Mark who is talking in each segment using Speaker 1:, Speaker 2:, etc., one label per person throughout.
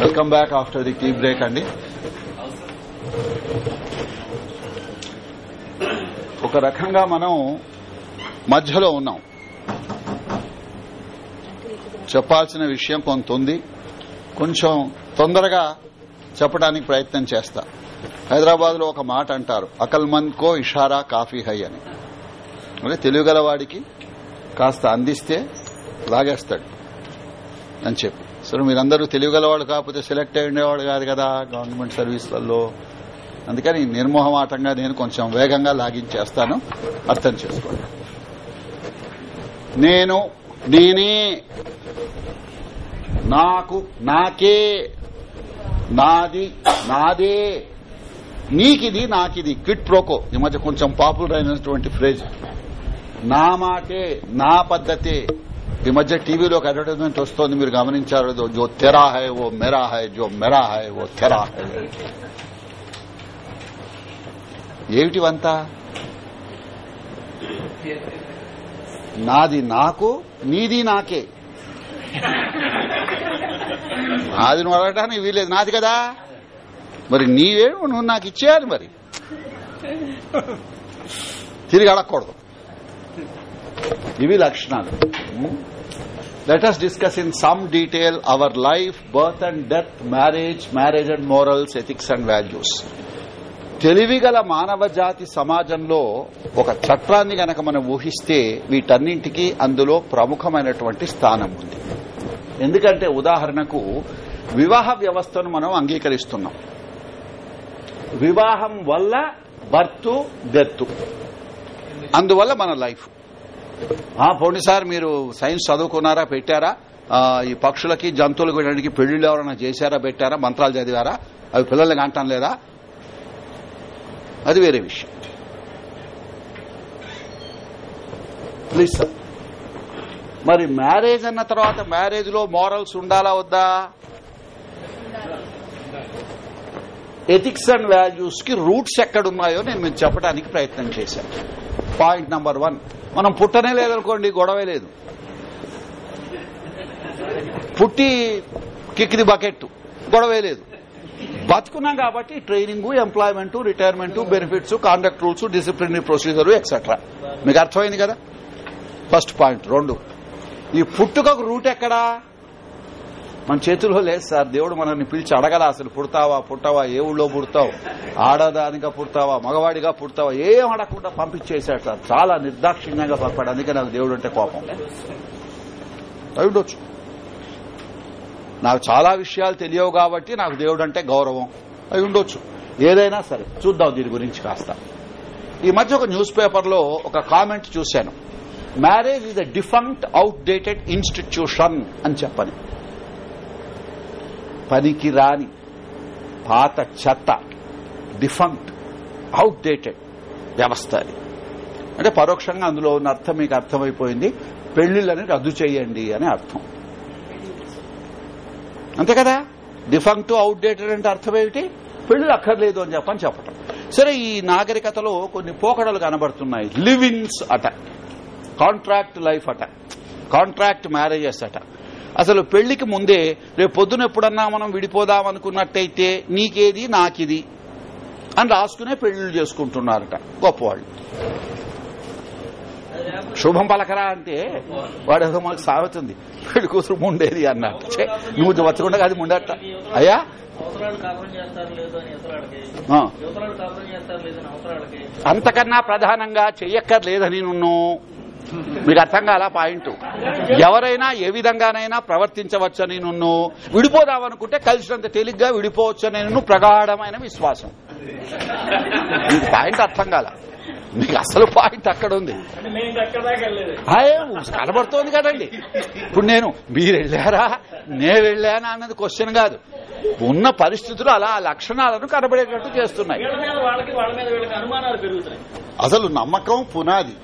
Speaker 1: Welcome back after the tea break అండి ఒక రకంగా మనం మధ్యలో ఉన్నాం చెప్పాల్సిన విషయం కొంత ఉంది కొంచెం తొందరగా చెప్పడానికి ప్రయత్నం చేస్తా హైదరాబాద్ లో ఒక మాట అంటారు అకల్మన్ కో ఇషారా కాఫీ హై అని అంటే తెలుగు గలవాడికి కాస్త అందిస్తే లాగేస్తాడు అని చెప్పి సరే మీరందరూ తెలియగలవాడు కాకపోతే సెలెక్ట్ అయ్యేవాడు కాదు కదా గవర్నమెంట్ సర్వీసులలో అందుకని నిర్మోహమాటంగా నేను కొంచెం వేగంగా లాగించేస్తాను అర్థం చేసుకోండి నేను నేనే నాకు నాకే నాది నాదే నీకిది నాకిది క్విట్ ప్రోకో ఈ మధ్య కొంచెం పాపులర్ అయినటువంటి ఫ్రేజ్ నా మాటే నా పద్దతి ఈ మధ్య టీవీలో ఒక అడ్వర్టైజ్మెంట్ వస్తోంది మీరు గమనించారు జో తెరా హై ఓ మెరా హై జో మెరా హై ఓ తెరా హై ఏమిటివంతా నాది నాకు నీది నాకే నాది నువ్వు అడగటానికి వీలేదు నాది కదా మరి నీవే నువ్వు నాకు ఇచ్చేయాలి మరి తిరిగి అడగకూడదు ఇవి లక్షణాలు let us discuss in some detail our life birth and death marriage marriage and morals ethics and values తెలివిగల మానవ జాతి సమాజంలో ఒక చట్టాన్ని గనక మనం ఊహిస్తే వీటన్నింటికి అందులో ప్రముఖమైనటువంటి స్థానం ఉంది ఎందుకంటే ఉదాహరణకు వివాహ వ్యవస్థను మనం అంగీకరిస్తున్నాం వివాహం వల్ల బర్త్ డెత్ అందువల్ల మన లైఫ్ పోండి సార్ మీరు సైన్స్ చదువుకున్నారా పెట్టారా ఈ పక్షులకి జంతువులకు వెళ్ళడానికి పెళ్లి ఎవరైనా చేశారా పెట్టారా మంత్రాలు చదివారా అవి పిల్లల్ని అంటాం లేదా అది వేరే విషయం ప్లీజ్ సార్ మరి మ్యారేజ్ అన్న తర్వాత మ్యారేజ్ లో మోరల్స్ ఉండాలా వద్దా ఎథిక్స్ అండ్ వాల్యూస్ కి రూట్స్ ఎక్కడున్నాయో నేను మీకు చెప్పడానికి ప్రయత్నం చేశాను పాయింట్ నంబర్ వన్ మనం పుట్టనే లేదనుకోండి గొడవే లేదు పుట్టి కిక్కిది బకెట్ గొడవే లేదు బతుకున్నాం కాబట్టి training employment retirement benefits conduct rules disciplinary procedure etcetera మీకు అర్థమైంది కదా ఫస్ట్ పాయింట్ రెండు ఈ పుట్టుకకు రూట్ ఎక్కడా మన చేతుల్లో లేదు సార్ దేవుడు మనల్ని పిలిచి అడగల అసలు పుడతావా పుట్టవా ఏ ఊళ్ళో పుడతావు ఆడదానిగా పుడతావా మగవాడిగా పుడతావా ఏం అడగకుండా పంపించేశాడు సార్ చాలా నిర్దాక్షిణ్యంగా పంపాడు అందుకే నాకు దేవుడు అంటే కోపం ఉండొచ్చు నాకు చాలా విషయాలు తెలియవు కాబట్టి నాకు దేవుడు అంటే గౌరవం అవి ఉండొచ్చు ఏదైనా సరే చూద్దాం దీని గురించి కాస్త ఈ మధ్య ఒక న్యూస్ పేపర్లో ఒక కామెంట్ చూశాను marriage is a defunct outdated institution అని చెప్పని పనికి రాని పాత చెత్త డిఫంక్ట్ అవుట్డేటెడ్ వ్యవస్థ అది అంటే పరోక్షంగా అందులో ఉన్న అర్థం మీకు అర్థమైపోయింది పెళ్లిళ్ళని రద్దు చేయండి అని అర్థం అంతే కదా డిఫంక్ట్ అవుట్డేటెడ్ అంటే అర్థం ఏమిటి పెళ్లి అక్కర్లేదు అని చెప్పని చెప్పటం సరే ఈ నాగరికతలో కొన్ని పోకడలు కనబడుతున్నాయి లివింగ్స్ అట కాంట్రాక్ట్ లైఫ్ అట కాంట్రాక్ట్ మ్యారేజెస్ అట అసలు పెళ్లికి ముందే రేపు పొద్దున ఎప్పుడన్నా మనం విడిపోదాం అనుకున్నట్టయితే నీకేది నాకిది అని రాసుకునే పెళ్లిళ్ళు చేసుకుంటున్నారట గొప్పవాళ్ళు శుభం పలకరా అంటే వాడు ఏదో మనకు సాగుతుంది పెళ్లి కూతురు ముండేది అన్నట్టు నువ్వు వచ్చకుండా అది ముండట అయ్యా అంతకన్నా ప్రధానంగా చెయ్యక్కర్లేదని నువ్వు మీకు అర్థం కాల పాయింట్ ఎవరైనా ఏ విధంగానైనా ప్రవర్తించవచ్చు అని నిన్ను విడిపోదామనుకుంటే కలిసినంత తేలిగ్గా విడిపోవచ్చు అని నిన్ను ప్రగాఢమైన విశ్వాసం మీకు పాయింట్ అర్థం కాల మీకు అసలు పాయింట్ అక్కడ ఉంది కనబడుతోంది కదండి ఇప్పుడు నేను మీరు వెళ్ళారా నే వెళ్ళానా అన్నది క్వశ్చన్ కాదు ఉన్న పరిస్థితులు అలా లక్షణాలను కనబడేటట్టు చేస్తున్నాయి అసలు నమ్మకం పునాది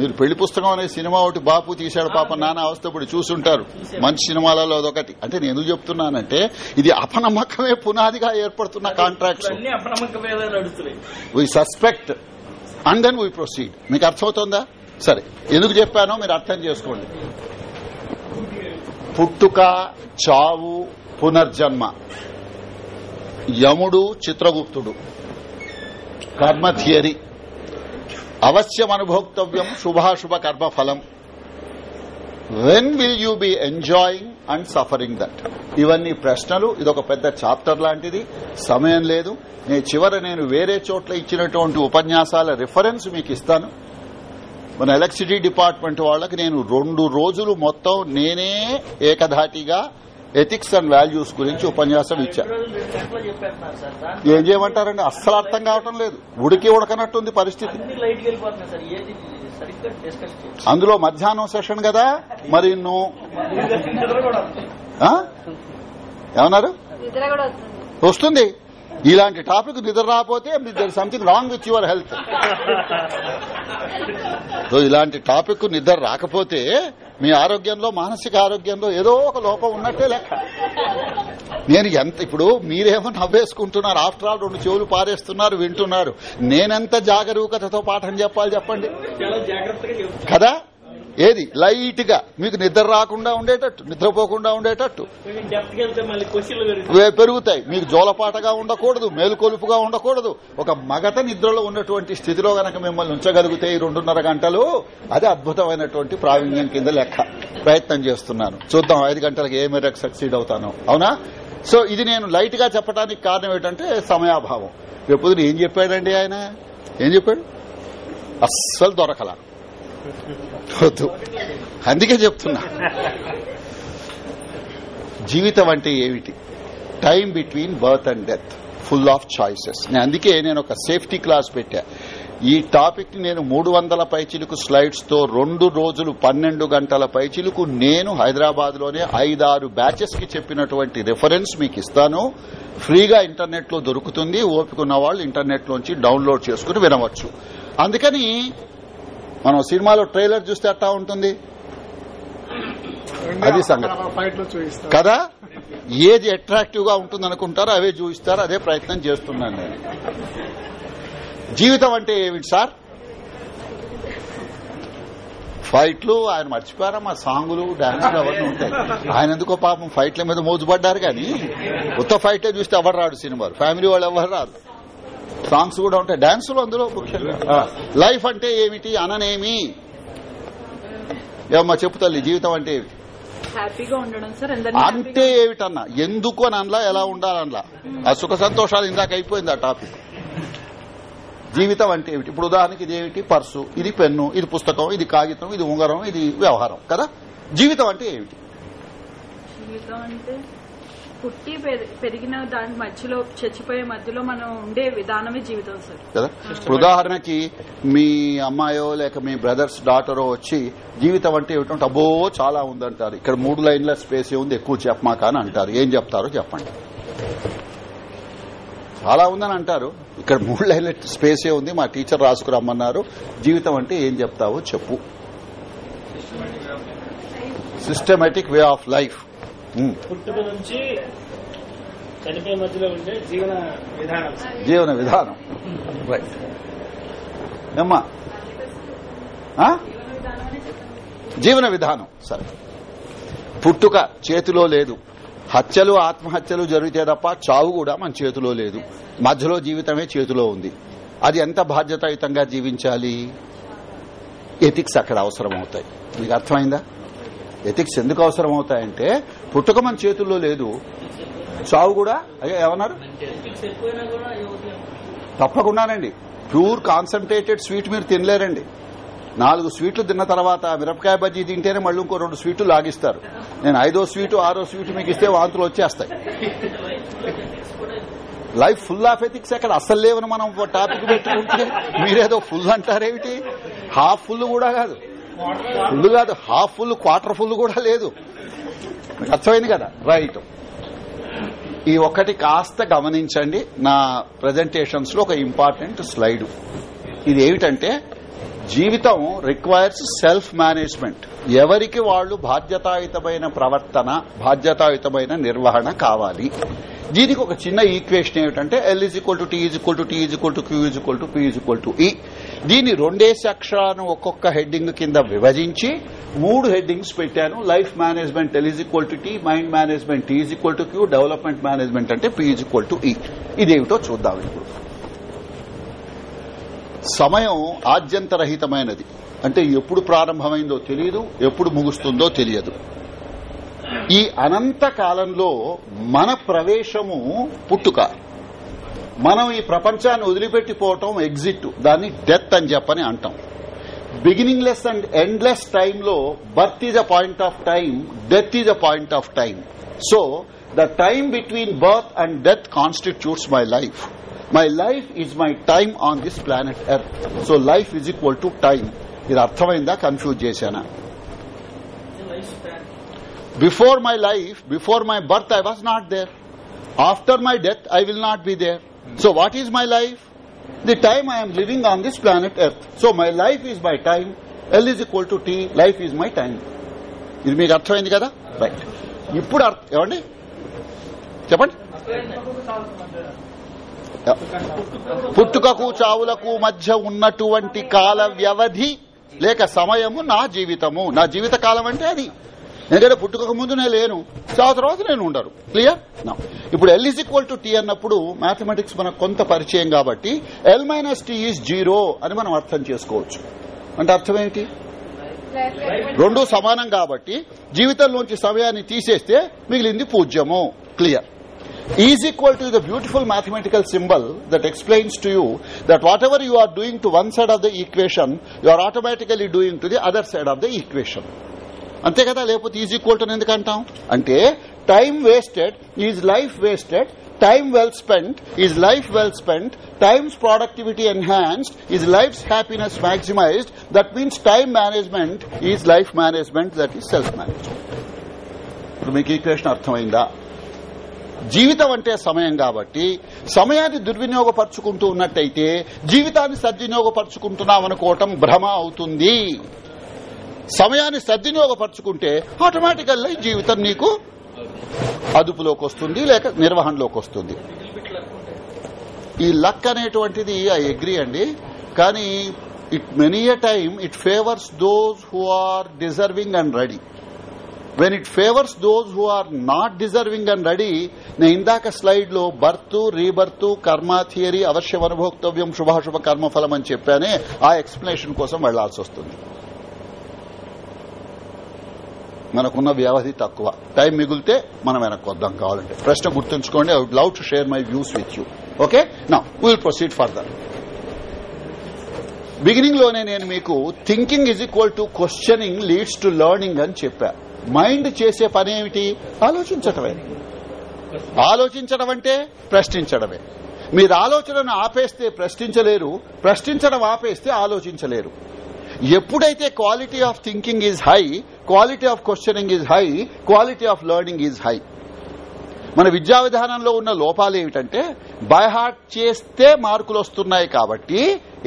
Speaker 1: మీరు పెళ్లి పుస్తకం అనే సినిమా ఒకటి బాపు తీశాడు పాప నాన్న అవస్థ ఇప్పుడు చూసుంటారు మంచి సినిమాలలో అదొకటి అంటే నేను ఎందుకు చెప్తున్నానంటే ఇది అపనమ్మకమే పునాదిగా ఏర్పడుతున్న contract we suspect and then we proceed మీకు అర్థమవుతుందా సరే ఎందుకు చెప్పానో మీరు అర్థం చేసుకోండి పుట్టుక చావు పునర్జన్మ యముడు చిత్రగుప్తుడు కర్మ థియరీ అవశ్యం అనుభోక్తవ్యం శుభాశుభ కర్మ ఫలం when will you be enjoying and suffering that ఇవన్నీ ప్రశ్నలు ఇదొక పెద్ద చాప్టర్ లాంటిది సమయం లేదు నేను చివర నేను వేరే చోట్ల ఇచ్చినటువంటి ఉపన్యాసాల రిఫరెన్స్ మీకు ఇస్తాను మన ఎలక్ట్రిసిటీ డిపార్ట్మెంట్ వాళ్లకు నేను రెండు రోజులు మొత్తం నేనే ఏకధాటిగా ఎథిక్స్ అండ్ వాల్యూస్ గురించి ఉపన్యాసం ఇచ్చా ఏం చేయమంటారండి అస్సలు అర్థం కావటం లేదు ఉడికి ఉడకనట్టుంది పరిస్థితి అందులో మధ్యాహ్నం సెషన్ కదా మరి ఏమన్నారు వస్తుంది ఇలాంటి టాపిక్ నిద్ర రాకపోతే there something wrong with your health ఇలాంటి టాపిక్ నిద్ర రాకపోతే మీ ఆరోగ్యంలో మానసిక ఆరోగ్యంలో ఏదో ఒక లోపం ఉన్నట్టే లెక్క నేను ఎంత ఇప్పుడు మీరేమో నవ్వేసుకుంటున్నారు ఆఫ్టర్ ఆల్ రెండు చెవులు పారేస్తున్నారు వింటున్నారు నేనెంత జాగరూకతతో పాఠం చెప్పాలి చెప్పండి కదా ఏది లైట్ గా మీకు నిద్ర రాకుండా ఉండేటట్టు నిద్రపోకుండా ఉండేటట్టు పెరుగుతాయి మీకు జోలపాటగా ఉండకూడదు మేలుకొలుపుగా ఉండకూడదు ఒక మగత నిద్రలో ఉన్నటువంటి స్థితిలో గనక మిమ్మల్ని ఉంచగలిగితే ఈ రెండున్నర గంటలు అది అద్భుతమైనటువంటి ప్రావీణ్యం కింద లెక్క ప్రయత్నం చేస్తున్నాను చూద్దాం ఐదు గంటలకు ఏ మేరకు సక్సీడ్ అవుతాను అవునా సో ఇది నేను లైట్ గా చెప్పడానికి కారణం ఏంటంటే సమయాభావం రేపు ఏం చెప్పాడండి ఆయన ఏం చెప్పాడు అస్సలు దొరకలా వద్దు అందుకే చెప్తున్నా జీవితం అంటే ఏమిటి time between birth and death full of choices నేను అందుకే నేను ఒక సేఫ్టీ క్లాస్ పెట్టా ఈ టాపిక్ ని నేను మూడు వందల పైచిలుకు స్లైడ్స్ తో రెండు రోజులు పన్నెండు గంటల పైచిలుకు నేను హైదరాబాద్ లోనే ఐదారు బ్యాచెస్ కి చెప్పినటువంటి రిఫరెన్స్ మీకు ఇస్తాను ఫ్రీగా ఇంటర్నెట్ లో దొరుకుతుంది ఓపికన్న వాళ్ళు ఇంటర్నెట్ లోంచి డౌన్లోడ్ చేసుకుని వినవచ్చు అందుకని మనం సినిమాలో ట్రైలర్ చూస్తే అట్టా ఉంటుంది అది సంగతి కదా ఏది అట్రాక్టివ్ గా ఉంటుంది అనుకుంటారో అవే చూపిస్తారు అదే ప్రయత్నం చేస్తున్నాను నేను జీవితం అంటే ఏమిటి సార్ ఫైట్లు ఆయన మర్చిపోయారా మా సాంగులు డాన్సులు అవన్నీ ఉంటాయి ఆయన ఎందుకో పాపం ఫైట్ల మీద మోజుపడ్డారు కానీ కొత్త ఫైట్లే చూస్తే ఎవరు రాడు సినిమాలు ఫ్యామిలీ వాళ్ళు ఎవరు రాదు సాంగ్స్ కూడా ఉంటాయి డాన్సులు అందులో లైఫ్ అంటే ఏమిటి అననేమి ఏమమ్మా చెప్పు తల్లి జీవితం అంటే ఏమిటి అంటే ఏమిటన్నా ఎందుకు అని అనలా ఎలా ఉండాలన్నా ఆ సుఖ సంతోషాలు ఇందాక అయిపోయింది ఆ టాపిక్ జీవితం అంటే ఏమిటి ఇప్పుడు ఉదాహరణకి ఇది ఏమిటి పర్సు ఇది పెన్ను ఇది పుస్తకం ఇది కాగితం ఇది ఉంగరం ఇది వ్యవహారం కదా జీవితం అంటే ఏమిటి
Speaker 2: పుట్టి పెరిగిన దాని మధ్యలో చచ్చిపోయే మధ్యలో మనం ఉండే విధానమే జీవితం సార్
Speaker 1: కదా ఉదాహరణకి మీ అమ్మాయో లేక మీ బ్రదర్స్ డాటరో వచ్చి జీవితం అంటే ఏమిటంటే అబ్బో చాలా ఉందంటారు ఇక్కడ మూడు లైన్ల స్పేస్ ఉంది ఎక్కువ చెప్పమాక అని అంటారు ఏం చెప్తారో చెప్పండి చాలా ఉందని అంటారు ఇక్కడ మూడు లైన్ల స్పేసే ఉంది మా టీచర్ రాసుకురమ్మన్నారు జీవితం అంటే ఏం చెప్తావో చెప్పు సిస్టమేటిక్ వే ఆఫ్ లైఫ్
Speaker 2: పుట్టుక నుంచి చనిపోయే మధ్యలో ఉండే జీవన విధానం
Speaker 1: జీవన విధానం రైట్ జీవన విధానం సరే పుట్టుక చేతిలో లేదు హత్యలు ఆత్మహత్యలు జరిగితే తప్ప చావు కూడా మన చేతిలో లేదు మధ్యలో జీవితమే చేతిలో ఉంది అది ఎంత బాధ్యతాయుతంగా జీవించాలి ఎథిక్స్ అక్కడ అవసరం అవుతాయి మీకు అర్థమైందా ఎథిక్స్ ఎందుకు అవసరం అవుతాయంటే పుట్టుక మన చేతుల్లో లేదు చావు కూడా అయ్యా ఏమన్నారు తప్పకుండానండి ప్యూర్ కాన్సన్ట్రేటెడ్ స్వీట్ మీరు తినలేరండి నాలుగు స్వీట్లు తిన్న తర్వాత మిరపకాయ బజ్జీ తింటేనే మళ్ళీ ఇంకో రెండు స్వీట్లు లాగిస్తారు నేను ఐదో స్వీటు ఆరో స్వీట్ మీకు ఇస్తే వాంతులు వచ్చేస్తాయి లైఫ్ ఫుల్ ఆఫ్ ఎథిక్స్ అక్కడ అసలు లేవని మనం టాపిక్ పెట్టుకుంటే మీరేదో ఫుల్ అంటారేమిటి హాఫ్ ఫుల్ కూడా కాదు ఫుల్ కాదు హాఫ్ ఫుల్ క్వార్టర్ ఫుల్ కూడా లేదు మీకు అర్థమైంది కదా రైట్ ఈ ఒకటి కాస్త గమనించండి నా ప్రజెంటేషన్స్ లో ఒక ఇంపార్టెంట్ స్లైడ్ ఇది ఏమిటంటే జీవితం రిక్వైర్స్ సెల్ఫ్ మేనేజ్మెంట్ ఎవరికి వాళ్లు బాధ్యతాయుతమైన ప్రవర్తన బాధ్యతాయుతమైన నిర్వహణ కావాలి దీనికి ఒక చిన్న ఈక్వేషన్ ఏమిటంటే L is equal to T is equal to T is equal to Q is equal to P is equal to E దీన్ని రెండే సెక్షన్ ఒక్కొక్క హెడ్డింగ్ కింద విభజించి మూడు హెడ్డింగ్స్ పెట్టాను life management L equal to T mind management is equal to Q development management అంటే P equal to E ఇదేమిటో చూద్దాం ఇప్పుడు సమయం ఆద్యంతరహితమైనది అంటే ఎప్పుడు ప్రారంభమైందో తెలియదు ఎప్పుడు ముగుస్తుందో తెలియదు ఈ అనంత కాలంలో మన ప్రవేశము పుట్టుక మనం ఈ ప్రపంచాన్ని వదిలిపెట్టిపోవటం ఎగ్జిట్ దాన్ని డెత్ అని చెప్పని అంటాం బిగినింగ్ లెస్ అండ్ ఎండ్లెస్ టైంలో birth is a point of time death is a point of time so the time between birth and death constitutes my life my life is my time on this planet earth so life is equal to time ఇది అర్థమైందా confuse చేశానా before my life before my birth I was not there after my death I will not be there so what is my life the time I'm living on this planet earth so my life is my time L is equal to T life is my time ఇది మీకు అర్థమైంది కదా right ఇప్పుడు అర్థం ఏమండి చెప్పండి పుట్టుకకు చావులకు మధ్య ఉన్నటువంటి కాల వ్యవధి లేక సమయము నా జీవితము నా జీవిత కాలం అంటే అది ఎందుకంటే పుట్టుకోక ముందు నేను లేను ఆ తర్వాత నేను ఉండరు క్లియర్ ఇప్పుడు L is equal to T అన్నప్పుడు మ్యాథమెటిక్స్ మనకు కొంత పరిచయం కాబట్టి L minus T is zero అని మనం అర్థం చేసుకోవచ్చు అంటే అర్థం ఏంటి రెండు సమానం కాబట్టి జీవితంలోంచి సమయాన్ని తీసేస్తే మిగిలింది పూజ్యము clear is equal to the beautiful mathematical symbol that explains to you that whatever you are doing to one side of the equation you are automatically doing to the other side of the equation అంతే కదా లేకపోతే is equal to ఎందుకు అంటాం అంటే time wasted is life wasted time well spend is life well spend times productivity enhanced is life happiness maximised that means time management is life management that is self management మీకు ఈ question అర్థమైందా జీవితం అంటే సమయం కాబట్టి సమయాన్ని దుర్వినియోగపరుచుకుంటూ ఉన్నట్టయితే జీవితాన్ని సద్వినియోగపరుచుకుంటున్నాం అనుకోవటం భ్రమ అవుతుంది సమయాన్ని సద్వినియోగపరుచుకుంటే ఆటోమేటికల్గా జీవితం నీకు అదుపులోకి వస్తుంది లేక నిర్వహణలోకి వస్తుంది ఈ లక్ అనేటువంటిది ఐ అగ్రి అండి కానీ it many a time it favours those who are deserving and ready when it favours those who are not deserving and ready నేను ఇందాక స్లైడ్ లో బర్త్ రీబర్త్ కర్మ థియరీ అవశ్యం అనుభోక్తవ్యం శుభాశుభ కర్మఫలం అని చెప్పానే ఆ ఎక్స్ప్లెనేషన్ కోసం వెళ్లాల్సి వస్తుంది మనకున్న వ్యవధి తక్కువ టైం మిగిలితే మనం వెనక్కి వద్దాం కావాలంటే ప్రశ్న గుర్తుంచుకోండి I would love to share my views with you okay నా విల్ ప్రొసీడ్ ఫర్దర్ బిగినింగ్ లోనే నేను మీకు thinking is equal to questioning leads to learning అని చెప్పా మైండ్ చేసే పని ఏమిటి ఆలోచించటమే ఆలోచించడం అంటే ప్రశ్నించడమే మీరు ఆలోచనను ఆపేస్తే ప్రశ్నించలేరు ప్రశ్నించడం ఆపేస్తే ఆలోచించలేరు ఎప్పుడైతే quality of thinking is high quality of questioning is high quality of learning is high మన విద్యా విధానంలో ఉన్న లోపాలు ఏమిటంటే బైహార్ట్ చేస్తే మార్కులు వస్తున్నాయి కాబట్టి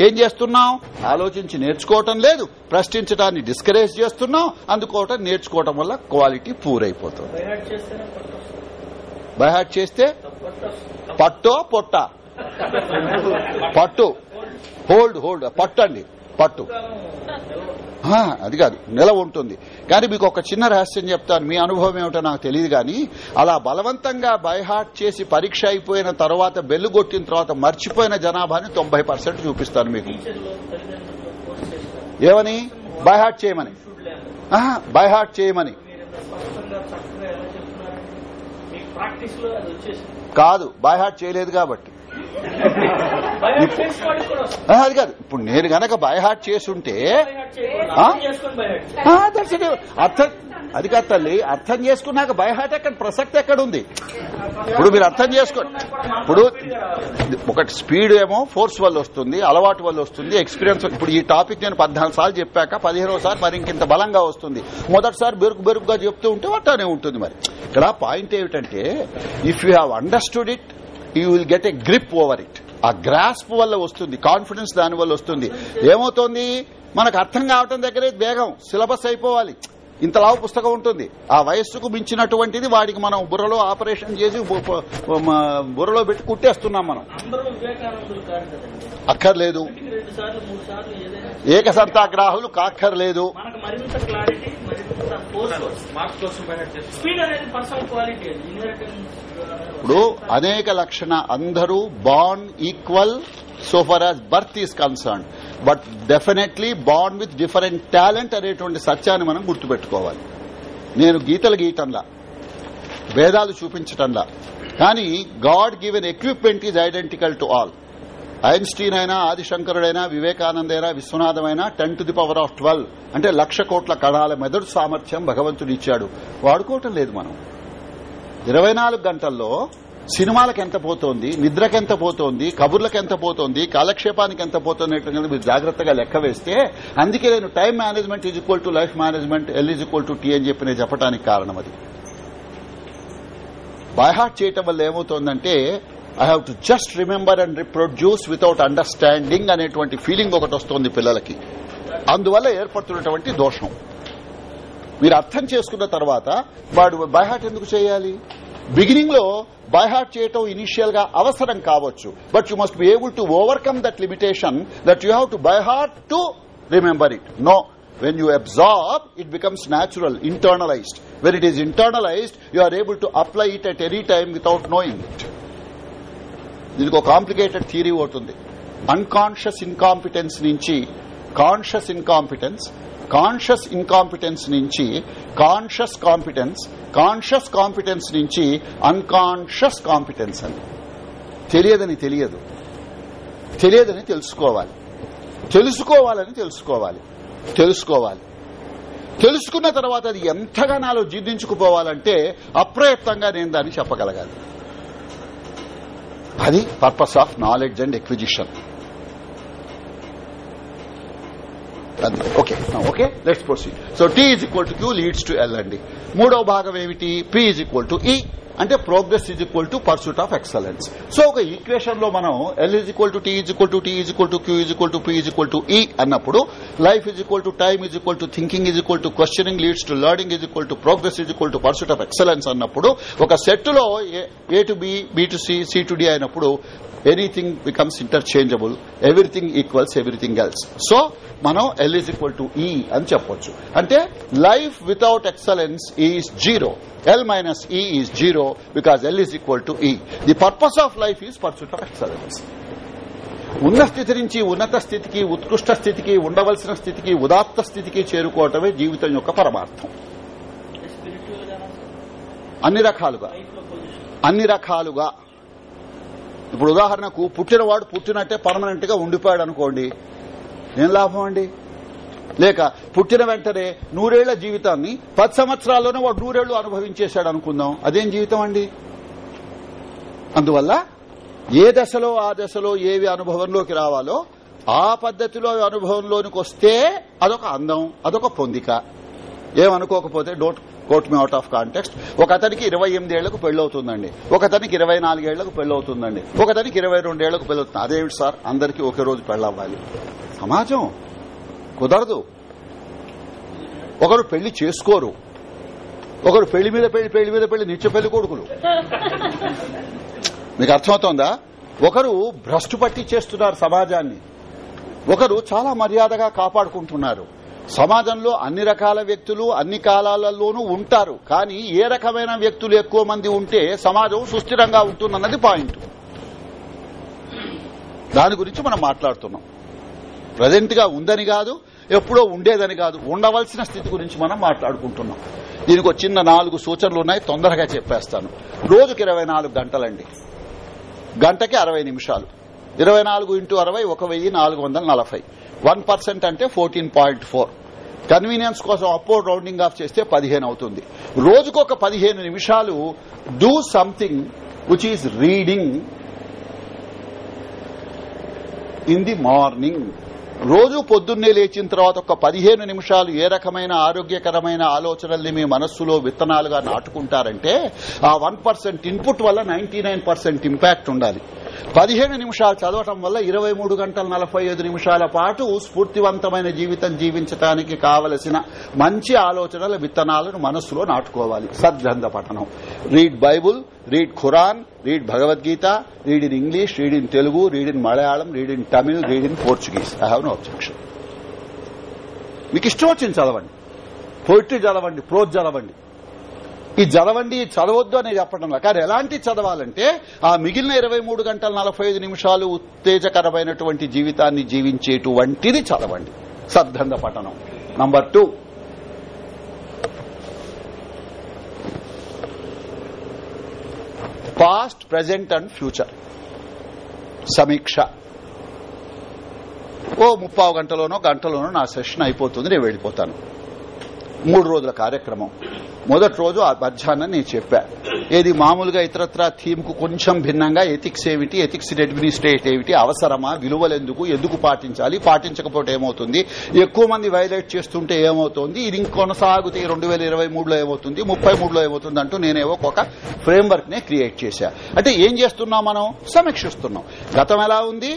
Speaker 1: ఏం చేస్తున్నాం ఆలోచించి నేర్చుకోవటం లేదు ప్రశ్నించడాన్ని డిస్కరేజ్ చేస్తున్నాం అందుకోవటం నేర్చుకోవటం వల్ల క్వాలిటీ పూర్ అయిపోతుంది బైహార్ట్ చేస్తే పట్టో పొట్ట పట్టు హోల్డ్ హోల్డ్ పట్టు అండి పట్టు అది కాదు నెల ఉంటుంది కానీ మీకు ఒక చిన్న రహస్యం చెప్తాను మీ అనుభవం ఏమిటో నాకు తెలియదు కానీ అలా బలవంతంగా బైహార్ట్ చేసి పరీక్ష అయిపోయిన తర్వాత బెల్లు కొట్టిన తర్వాత మర్చిపోయిన జనాభాని తొంభై చూపిస్తాను మీకు ఏమని బైహార్ట్ చేయమని బైహార్ట్ చేయమని కాదు బైహార్ట్ చేయలేదు కాబట్టి అది కాదు ఇప్పుడు నేను గనక హార్ట్ చేసుంటే అర్థం అది కాదు తల్లి అర్థం చేసుకున్నాక హార్ట్ ఎక్కడ ప్రసక్తి ఎక్కడ ఉంది ఇప్పుడు మీరు అర్థం చేసుకోండి ఇప్పుడు ఒకటి స్పీడ్ ఏమో ఫోర్స్ వల్ల వస్తుంది అలవాటు వల్ల వస్తుంది ఎక్స్పీరియన్స్ ఇప్పుడు ఈ టాపిక్ నేను పద్నాలుగు సార్లు చెప్పాక సార్ మరి ఇంకింత బలంగా వస్తుంది మొదటిసారి బెరుకు బెరుకుగా చెప్తూ ఉంటే అట్లానే ఉంటుంది మరి ఇక్కడ పాయింట్ ఏమిటంటే if you have understood it you will get a grip over it ఆ గ్రాస్ప్ వల్ల వస్తుంది కాన్ఫిడెన్స్ దాని వల్ల వస్తుంది ఏమవుతుంది మనకు అర్థం కావటం దగ్గరే వేగం సిలబస్ అయిపోవాలి లావు పుస్తకం ఉంటుంది ఆ వయస్సుకు మించినటువంటిది వాడికి మనం బుర్రలో ఆపరేషన్ చేసి బుర్రలో పెట్టి కుట్టేస్తున్నాం మనం అక్కర్లేదు ఏకసంతాగ్రాహులు కాక్కర్లేదు
Speaker 2: స్పీడ్ అనేది పర్సనల్ క్వాలిటీ
Speaker 1: ఇప్పుడు అనేక లక్షణ అందరూ bond equal so far as birth is concern but definitely bond with different talent అనేటువంటి సత్యాన్ని మనం గుర్తుపెట్టుకోవాలి నేను గీతలు గీయటంలా వేదాలు చూపించటంలా కానీ God given equipment is identical to all Einstein అయినా ఆదిశంకరుడైనా వివేకానందైనా విశ్వనాథమైనా ten to the power of twelve అంటే లక్ష కోట్ల కణాల మెదడు సామర్థ్యం భగవంతుడు ఇచ్చాడు వాడుకోవటం లేదు మనం ఇరవై నాలుగు గంటల్లో సినిమాలకు ఎంత పోతోంది నిద్రకు ఎంత పోతోంది కబుర్లకు ఎంత పోతోంది కాలక్షేపానికి ఎంత పోతుంది మీరు జాగ్రత్తగా లెక్క వేస్తే అందుకే నేను time management is equal to life management L is equal to T అని చెప్పి నేను చెప్పడానికి కారణం అది బైహార్ట్ చేయటం వల్ల ఏమవుతోందంటే I have to just remember and reproduce without understanding అనేటువంటి ఫీలింగ్ ఒకటి వస్తుంది పిల్లలకి అందువల్ల ఏర్పడుతున్నటువంటి దోషం మీరు అర్థం చేసుకున్న తర్వాత వాడు బైహార్ట్ ఎందుకు చేయాలి బిగినింగ్ లో బైహార్ట్ చేయటం ఇనిషియల్ గా అవసరం కావచ్చు but you must be able to overcome that limitation that you have to by heart to remember it no when you absorb it becomes natural internalized when it is internalized you are able to apply it at any time without knowing it దీనికి ఒక complicated theory అవుతుంది unconscious incompetence నుంచి conscious incompetence conscious incompetence నుంచి conscious competence conscious competence నుంచి unconscious competence అని తెలియదని తెలియదు తెలియదని తెలుసుకోవాలి తెలుసుకోవాలని తెలుసుకోవాలి తెలుసుకోవాలి తెలుసుకున్న తర్వాత అది ఎంతగా నాలో జీర్ణించుకుపోవాలంటే అప్రయత్నంగా నేను దాన్ని చెప్పగలగాలి అది purpose of knowledge and acquisition okay okay let's proceed so T is equal to Q leads to L అండి మూడవ భాగం ఏమిటి P is equal to E అంటే progress is equal to pursuit of excellence so ఒక equation లో మనం L is equal to T is equal to T is equal to Q is equal to P is equal to E అన్నప్పుడు life is equal to time is equal to thinking is equal to questioning leads to learning is equal to progress is equal to pursuit of excellence అన్నప్పుడు ఒక set లో A to be B to C C to D అయినప్పుడు anything becomes interchangeable everything equals everything else so మనం L is equal to E అని చెప్పొచ్చు అంటే life without excellence is zero L minus E is zero because L is equal to E the purpose of life is pursuit of excellence ఉన్న స్థితి నుంచి ఉన్నత స్థితికి ఉత్కృష్ట స్థితికి ఉండవలసిన స్థితికి ఉదాత్త స్థితికి చేరుకోవటమే జీవితం యొక్క పరమార్థం అన్ని రకాలుగా అన్ని రకాలుగా ఇప్పుడు ఉదాహరణకు పుట్టినవాడు పుట్టినట్టే పర్మనెంట్ గా ఉండిపోయాడు అనుకోండి ఏం లాభం అండి లేక పుట్టిన వెంటనే నూరేళ్ల జీవితాన్ని పది సంవత్సరాల్లోనే వాడు నూరేళ్లు అనుభవించేశాడు అనుకుందాం అదేం జీవితం అండి అందువల్ల ఏ దశలో ఆ దశలో ఏవి అనుభవంలోకి రావాలో ఆ పద్ధతిలో అనుభవంలోనికి వస్తే అదొక అందం అదొక పొందిక ఏమనుకోకపోతే don't quote me out of context ఒక అతనికి ఇరవై ఏళ్లకు పెళ్ళవుతుందండి ఒక అతనికి ఇరవై నాలుగేళ్లకు పెళ్ళవుతుందండి ఒక అతనికి ఇరవై రెండేళ్లకు పెళ్ళవుతుంది అదేమిటి సార్ అందరికీ ఒకే రోజు పెళ్ళవ్వాలి సమాజం కుదరదు ఒకరు పెళ్లి చేసుకోరు ఒకరు పెళ్లి మీద పెళ్లి పెళ్లి మీద పెళ్లి నిత్య పెళ్లి కొడుకులు మీకు అర్థమవుతోందా ఒకరు భ్రష్టు పట్టి చేస్తున్నారు సమాజాన్ని ఒకరు చాలా మర్యాదగా కాపాడుకుంటున్నారు సమాజంలో అన్ని రకాల వ్యక్తులు అన్ని కాలాలలోనూ ఉంటారు కానీ ఏ రకమైన వ్యక్తులు ఎక్కువ మంది ఉంటే సమాజం సుస్థిరంగా ఉంటుందన్నది పాయింట్ దాని గురించి మనం మాట్లాడుతున్నాం ప్రజెంట్ గా ఉందని కాదు ఎప్పుడో ఉండేదని కాదు ఉండవలసిన స్థితి గురించి మనం మాట్లాడుకుంటున్నాం దీనికి ఒక చిన్న నాలుగు సూచనలు ఉన్నాయి తొందరగా చెప్పేస్తాను రోజుకి ఇరవై గంటలండి గంటకి అరవై నిమిషాలు ఇరవై నాలుగు ఇంటూ అరవై ఒక వెయ్యి నాలుగు వందల నలభై వన్ పర్సెంట్ అంటే ఫోర్టీన్ పాయింట్ ఫోర్ కన్వీనియన్స్ కోసం అప్పో రౌండింగ్ ఆఫ్ చేస్తే పదిహేను అవుతుంది రోజుకొక పదిహేను నిమిషాలు do something which is reading in the morning రోజు పొద్దున్నే లేచిన తర్వాత ఒక పదిహేను నిమిషాలు ఏ రకమైన ఆరోగ్యకరమైన ఆలోచనల్ని మీ మనస్సులో విత్తనాలుగా నాటుకుంటారంటే ఆ వన్ పర్సెంట్ ఇన్పుట్ వల్ల నైన్టీ ఇంపాక్ట్ ఉండాలి పదిహేను నిమిషాలు చదవటం వల్ల ఇరవై మూడు గంటల నలభై ఐదు నిమిషాల పాటు స్ఫూర్తివంతమైన జీవితం జీవించటానికి కావలసిన మంచి ఆలోచనల విత్తనాలను మనస్సులో నాటుకోవాలి సద్గ్రంథ పఠనం read Bible read Quran read Bhagavad Gita read in English read in Telugu read in Malayalam read in Tamil read in Portuguese I have no objection మీకు ఇష్టం వచ్చింది చదవండి పొయిట్రీ చదవండి ప్రోజ్ చదవండి ఈ చదవండి చదవద్దు అని చెప్పడంలో కానీ ఎలాంటి చదవాలంటే ఆ మిగిలిన ఇరవై మూడు గంటల నలభై ఐదు నిమిషాలు ఉత్తేజకరమైనటువంటి జీవితాన్ని జీవించేటువంటిది చదవండి సద్గంధ పఠనం number two past present and future సమీక్ష ఓ ముప్పావు గంటలోనో గంటలోనో నా సెషన్ అయిపోతుంది నేను వెళ్ళిపోతాను మూడు రోజుల కార్యక్రమం మొదటి రోజు ఆ మధ్యాహ్నం నేను చెప్పా ఏది మామూలుగా ఇతరత్రా థీమ్ కు కొంచెం భిన్నంగా ఎథిక్స్ ఏమిటి ఎథిక్స్ అడ్మినిస్ట్రేట్ ఏమిటి అవసరమా విలువలెందుకు ఎందుకు పాటించాలి పాటించకపోతే ఏమవుతుంది ఎక్కువ మంది వైలేట్ చేస్తుంటే ఏమవుతుంది ఇది కొనసాగుతే రెండు వేల ఇరవై మూడులో ఏమవుతుంది ముప్పై మూడులో ఏమవుతుంది అంటూ నేనేవో ఒక ఫ్రేమ్ వర్క్ నే క్రియేట్ చేశా అంటే ఏం చేస్తున్నాం మనం సమీక్షిస్తున్నాం గతం ఎలా ఉంది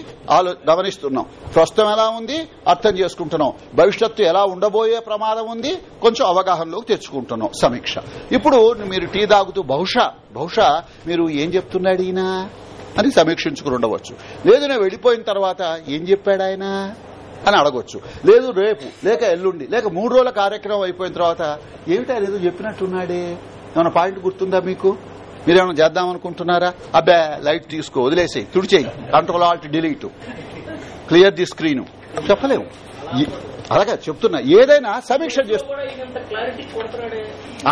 Speaker 1: గమనిస్తున్నాం ప్రస్తుతం ఎలా ఉంది అర్థం చేసుకుంటున్నాం భవిష్యత్తు ఎలా ఉండబోయే ప్రమాదం ఉంది కొంచెం అవగాహనలోకి తెచ్చుకుంటున్నాం సమీక్ష ఇప్పుడు మీరు టీ తాగుతూ బహుశా బహుశా మీరు ఏం చెప్తున్నాడు ఈయన అని సమీక్షించుకుని ఉండవచ్చు లేదు నేను వెళ్ళిపోయిన తర్వాత ఏం చెప్పాడు ఆయన అని అడగొచ్చు లేదు రేపు లేక ఎల్లుండి లేక మూడు రోజుల కార్యక్రమం అయిపోయిన తర్వాత ఏమిటా లేదు చెప్పినట్టున్నాడే ఏమైనా పాయింట్ గుర్తుందా మీకు మీరేమైనా చేద్దాం అనుకుంటున్నారా అబ్బా లైట్ తీసుకో వదిలేసేయి తుడిచేయి control alt delete clear the screen చెప్పలేము అలాగే చెప్తున్నా ఏదైనా సమీక్ష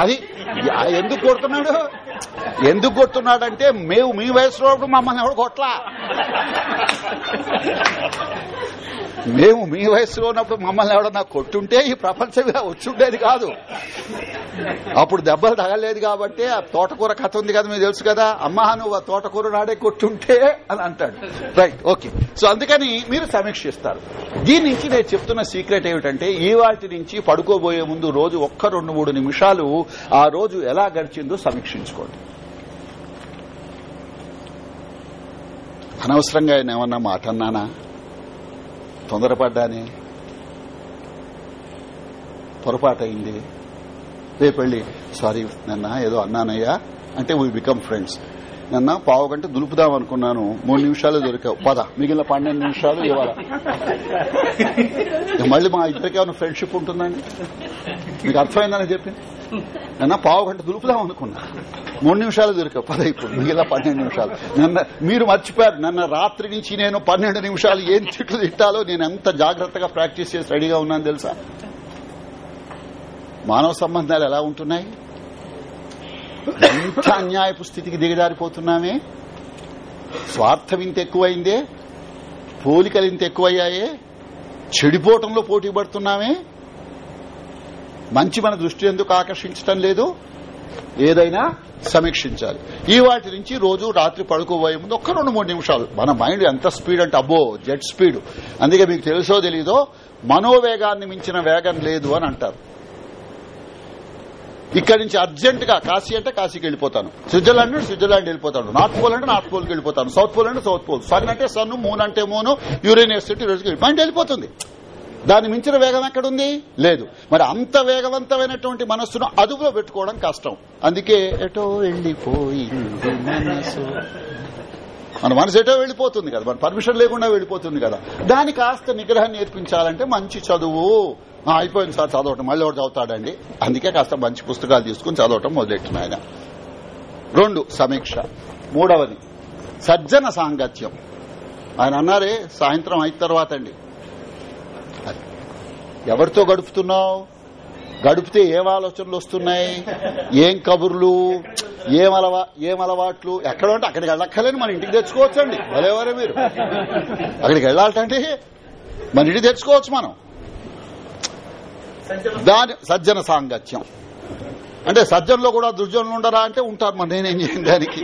Speaker 2: అది ఎందుకు కొడుతున్నాడు
Speaker 1: ఎందుకు కొడుతున్నాడంటే మేము మీ వయసులో మమ్మల్ని ఎవరు కొట్లా మేము మీ వయసులో ఉన్నప్పుడు మమ్మల్ని ఎవడన్నా కొట్టుంటే ఈ ప్రపంచంగా వచ్చుండేది కాదు అప్పుడు దెబ్బలు తగలేదు కాబట్టి ఆ తోటకూర కథ ఉంది కదా మీకు తెలుసు కదా అమ్మా నువ్వు ఆ తోటకూర నాడే కొట్టుంటే అని అంటాడు రైట్ ఓకే సో అందుకని మీరు సమీక్షిస్తారు దీని నుంచి నేను చెప్తున్న సీక్రెట్ ఏమిటంటే ఈ వాటి నుంచి పడుకోబోయే ముందు రోజు ఒక్క రెండు మూడు నిమిషాలు ఆ రోజు ఎలా గడిచిందో సమీక్షించుకోండి అనవసరంగా ఏమన్నా మాట అన్నానా తొందరపడ్డానే పొరపాటైంది రేపు వెళ్ళి సారీ నిన్న ఏదో అన్నానయ్యా అంటే వీ బికమ్ ఫ్రెండ్స్ నిన్న పావు గంట దులుపుదాం అనుకున్నాను మూడు నిమిషాలు దొరికావు పద మిగిలిన పన్నెండు నిమిషాలు ఇవాళ
Speaker 3: మళ్ళీ
Speaker 1: మా ఇద్దరికి ఫ్రెండ్షిప్ ఉంటుందండి మీకు అర్థమైందని చెప్పింది నిన్న పావు గంట దులుపుదాం అనుకున్నా మూడు నిమిషాలు దొరికా పదైపోయి మిగిలిన పన్నెండు నిమిషాలు నిన్న మీరు మర్చిపోయారు నిన్న రాత్రి నుంచి నేను పన్నెండు నిమిషాలు ఏం చెట్లు తిట్టాలో నేను ఎంత జాగ్రత్తగా ప్రాక్టీస్ చేసి రెడీగా ఉన్నాను తెలుసా మానవ సంబంధాలు ఎలా ఉంటున్నాయి ఎంత అన్యాయపు స్థితికి దిగజారిపోతున్నామే స్వార్థం ఇంత ఎక్కువైందే పోలికలు ఇంత ఎక్కువయ్యాయే చెడిపోవటంలో పోటీ పడుతున్నామే మంచి మన దృష్టి ఎందుకు ఆకర్షించటం లేదు ఏదైనా సమీక్షించాలి ఈ వాటి నుంచి రోజు రాత్రి పడుకోబోయే ముందు ఒక్క రెండు మూడు నిమిషాలు మన మైండ్ ఎంత స్పీడ్ అంటే అబ్బో జెట్ స్పీడ్ అందుకే మీకు తెలుసో తెలీదో మనోవేగాన్ని మించిన వేగం లేదు అని అంటారు ఇక్కడి నుంచి అర్జెంట్ గా కాశీ అంటే కాశీకి వెళ్ళిపోతాను స్విట్జర్లాండ్ అంటే స్విట్జర్లాండ్ వెళ్ళిపోతాను నార్త్ పోల్ అంటే నార్త్ పోల్కి వెళ్ళిపోతాను సౌత్ పోల్ అంటే సౌత్ పోల్ సన్ అంటే సన్ మూన్ అంటే మూన్ యూరేనియస్ సిటీ రోజుకి మైండ్ వెళ్ళిపోతుంది దాని మించిన వేగం ఎక్కడుంది లేదు మరి అంత వేగవంతమైనటువంటి మనస్సును అదుపులో పెట్టుకోవడం కష్టం అందుకే ఎటో వెళ్ళిపోయింది మనసు మన మనసు ఎటో వెళ్ళిపోతుంది కదా మన పర్మిషన్ లేకుండా వెళ్ళిపోతుంది కదా దాని కాస్త నిగ్రహం నేర్పించాలంటే మంచి చదువు అయిపోయింది సార్ చదవటం మళ్ళీ ఒకటి చదువుతాడండి అందుకే కాస్త మంచి పుస్తకాలు తీసుకుని చదవటం మొదలెట్టిన ఆయన రెండు సమీక్ష మూడవది సజ్జన సాంగత్యం ఆయన అన్నారే సాయంత్రం అయిన తర్వాత అండి అది ఎవరితో గడుపుతున్నావు గడిపితే ఏం ఆలోచనలు వస్తున్నాయి ఏం కబుర్లు ఏం అలవా ఏం అలవాట్లు ఎక్కడ ఉంటే అక్కడికి వెళ్ళక్కలేని మన ఇంటికి తెచ్చుకోవచ్చండి భలేవారే మీరు అక్కడికి వెళ్ళాలంటే మన ఇంటికి తెచ్చుకోవచ్చు మనం దాని సజ్జన సాంగత్యం అంటే సజ్జనలో కూడా దుర్జనులు ఉండరా అంటే ఉంటారు మన నేనేం చేయను దానికి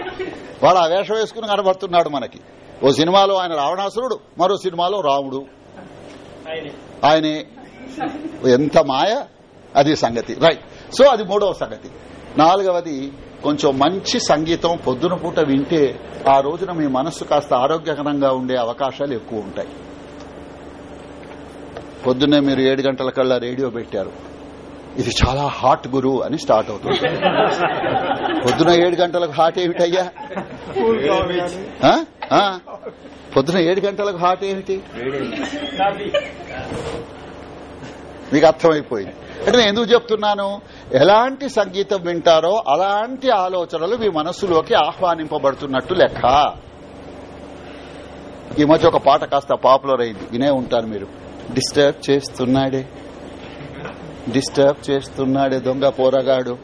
Speaker 1: వాడు ఆ వేషం వేసుకుని కనబడుతున్నాడు మనకి ఓ సినిమాలో ఆయన రావణాసురుడు మరో సినిమాలో రాముడు ఆయనే ఎంత మాయ అది సంగతి రైట్ సో అది మూడవ సంగతి నాలుగవది కొంచెం మంచి సంగీతం పొద్దున పూట వింటే ఆ రోజున మీ మనస్సు కాస్త ఆరోగ్యకరంగా ఉండే అవకాశాలు ఎక్కువ ఉంటాయి పొద్దున్నే మీరు ఏడు గంటల కల్లా రేడియో పెట్టారు ఇది చాలా హాట్ గురు అని స్టార్ట్ అవుతుంది పొద్దున ఏడు గంటలకు హాట్ ఏమిటయ్యా పొద్దున ఏడు గంటలకు హాట్ ఏమిటి మీకు అర్థమైపోయింది అంటే నేను ఎందుకు చెప్తున్నాను ఎలాంటి సంగీతం వింటారో అలాంటి ఆలోచనలు మీ మనస్సులోకి ఆహ్వానింపబడుతున్నట్టు లెక్క ఈ మధ్య ఒక పాట కాస్త పాపులర్ అయింది వినే ఉంటారు మీరు డిస్టర్బ్ చేస్తున్నాడే డిస్టర్బ్ చేస్తున్నాడే దొంగ పోరగాడు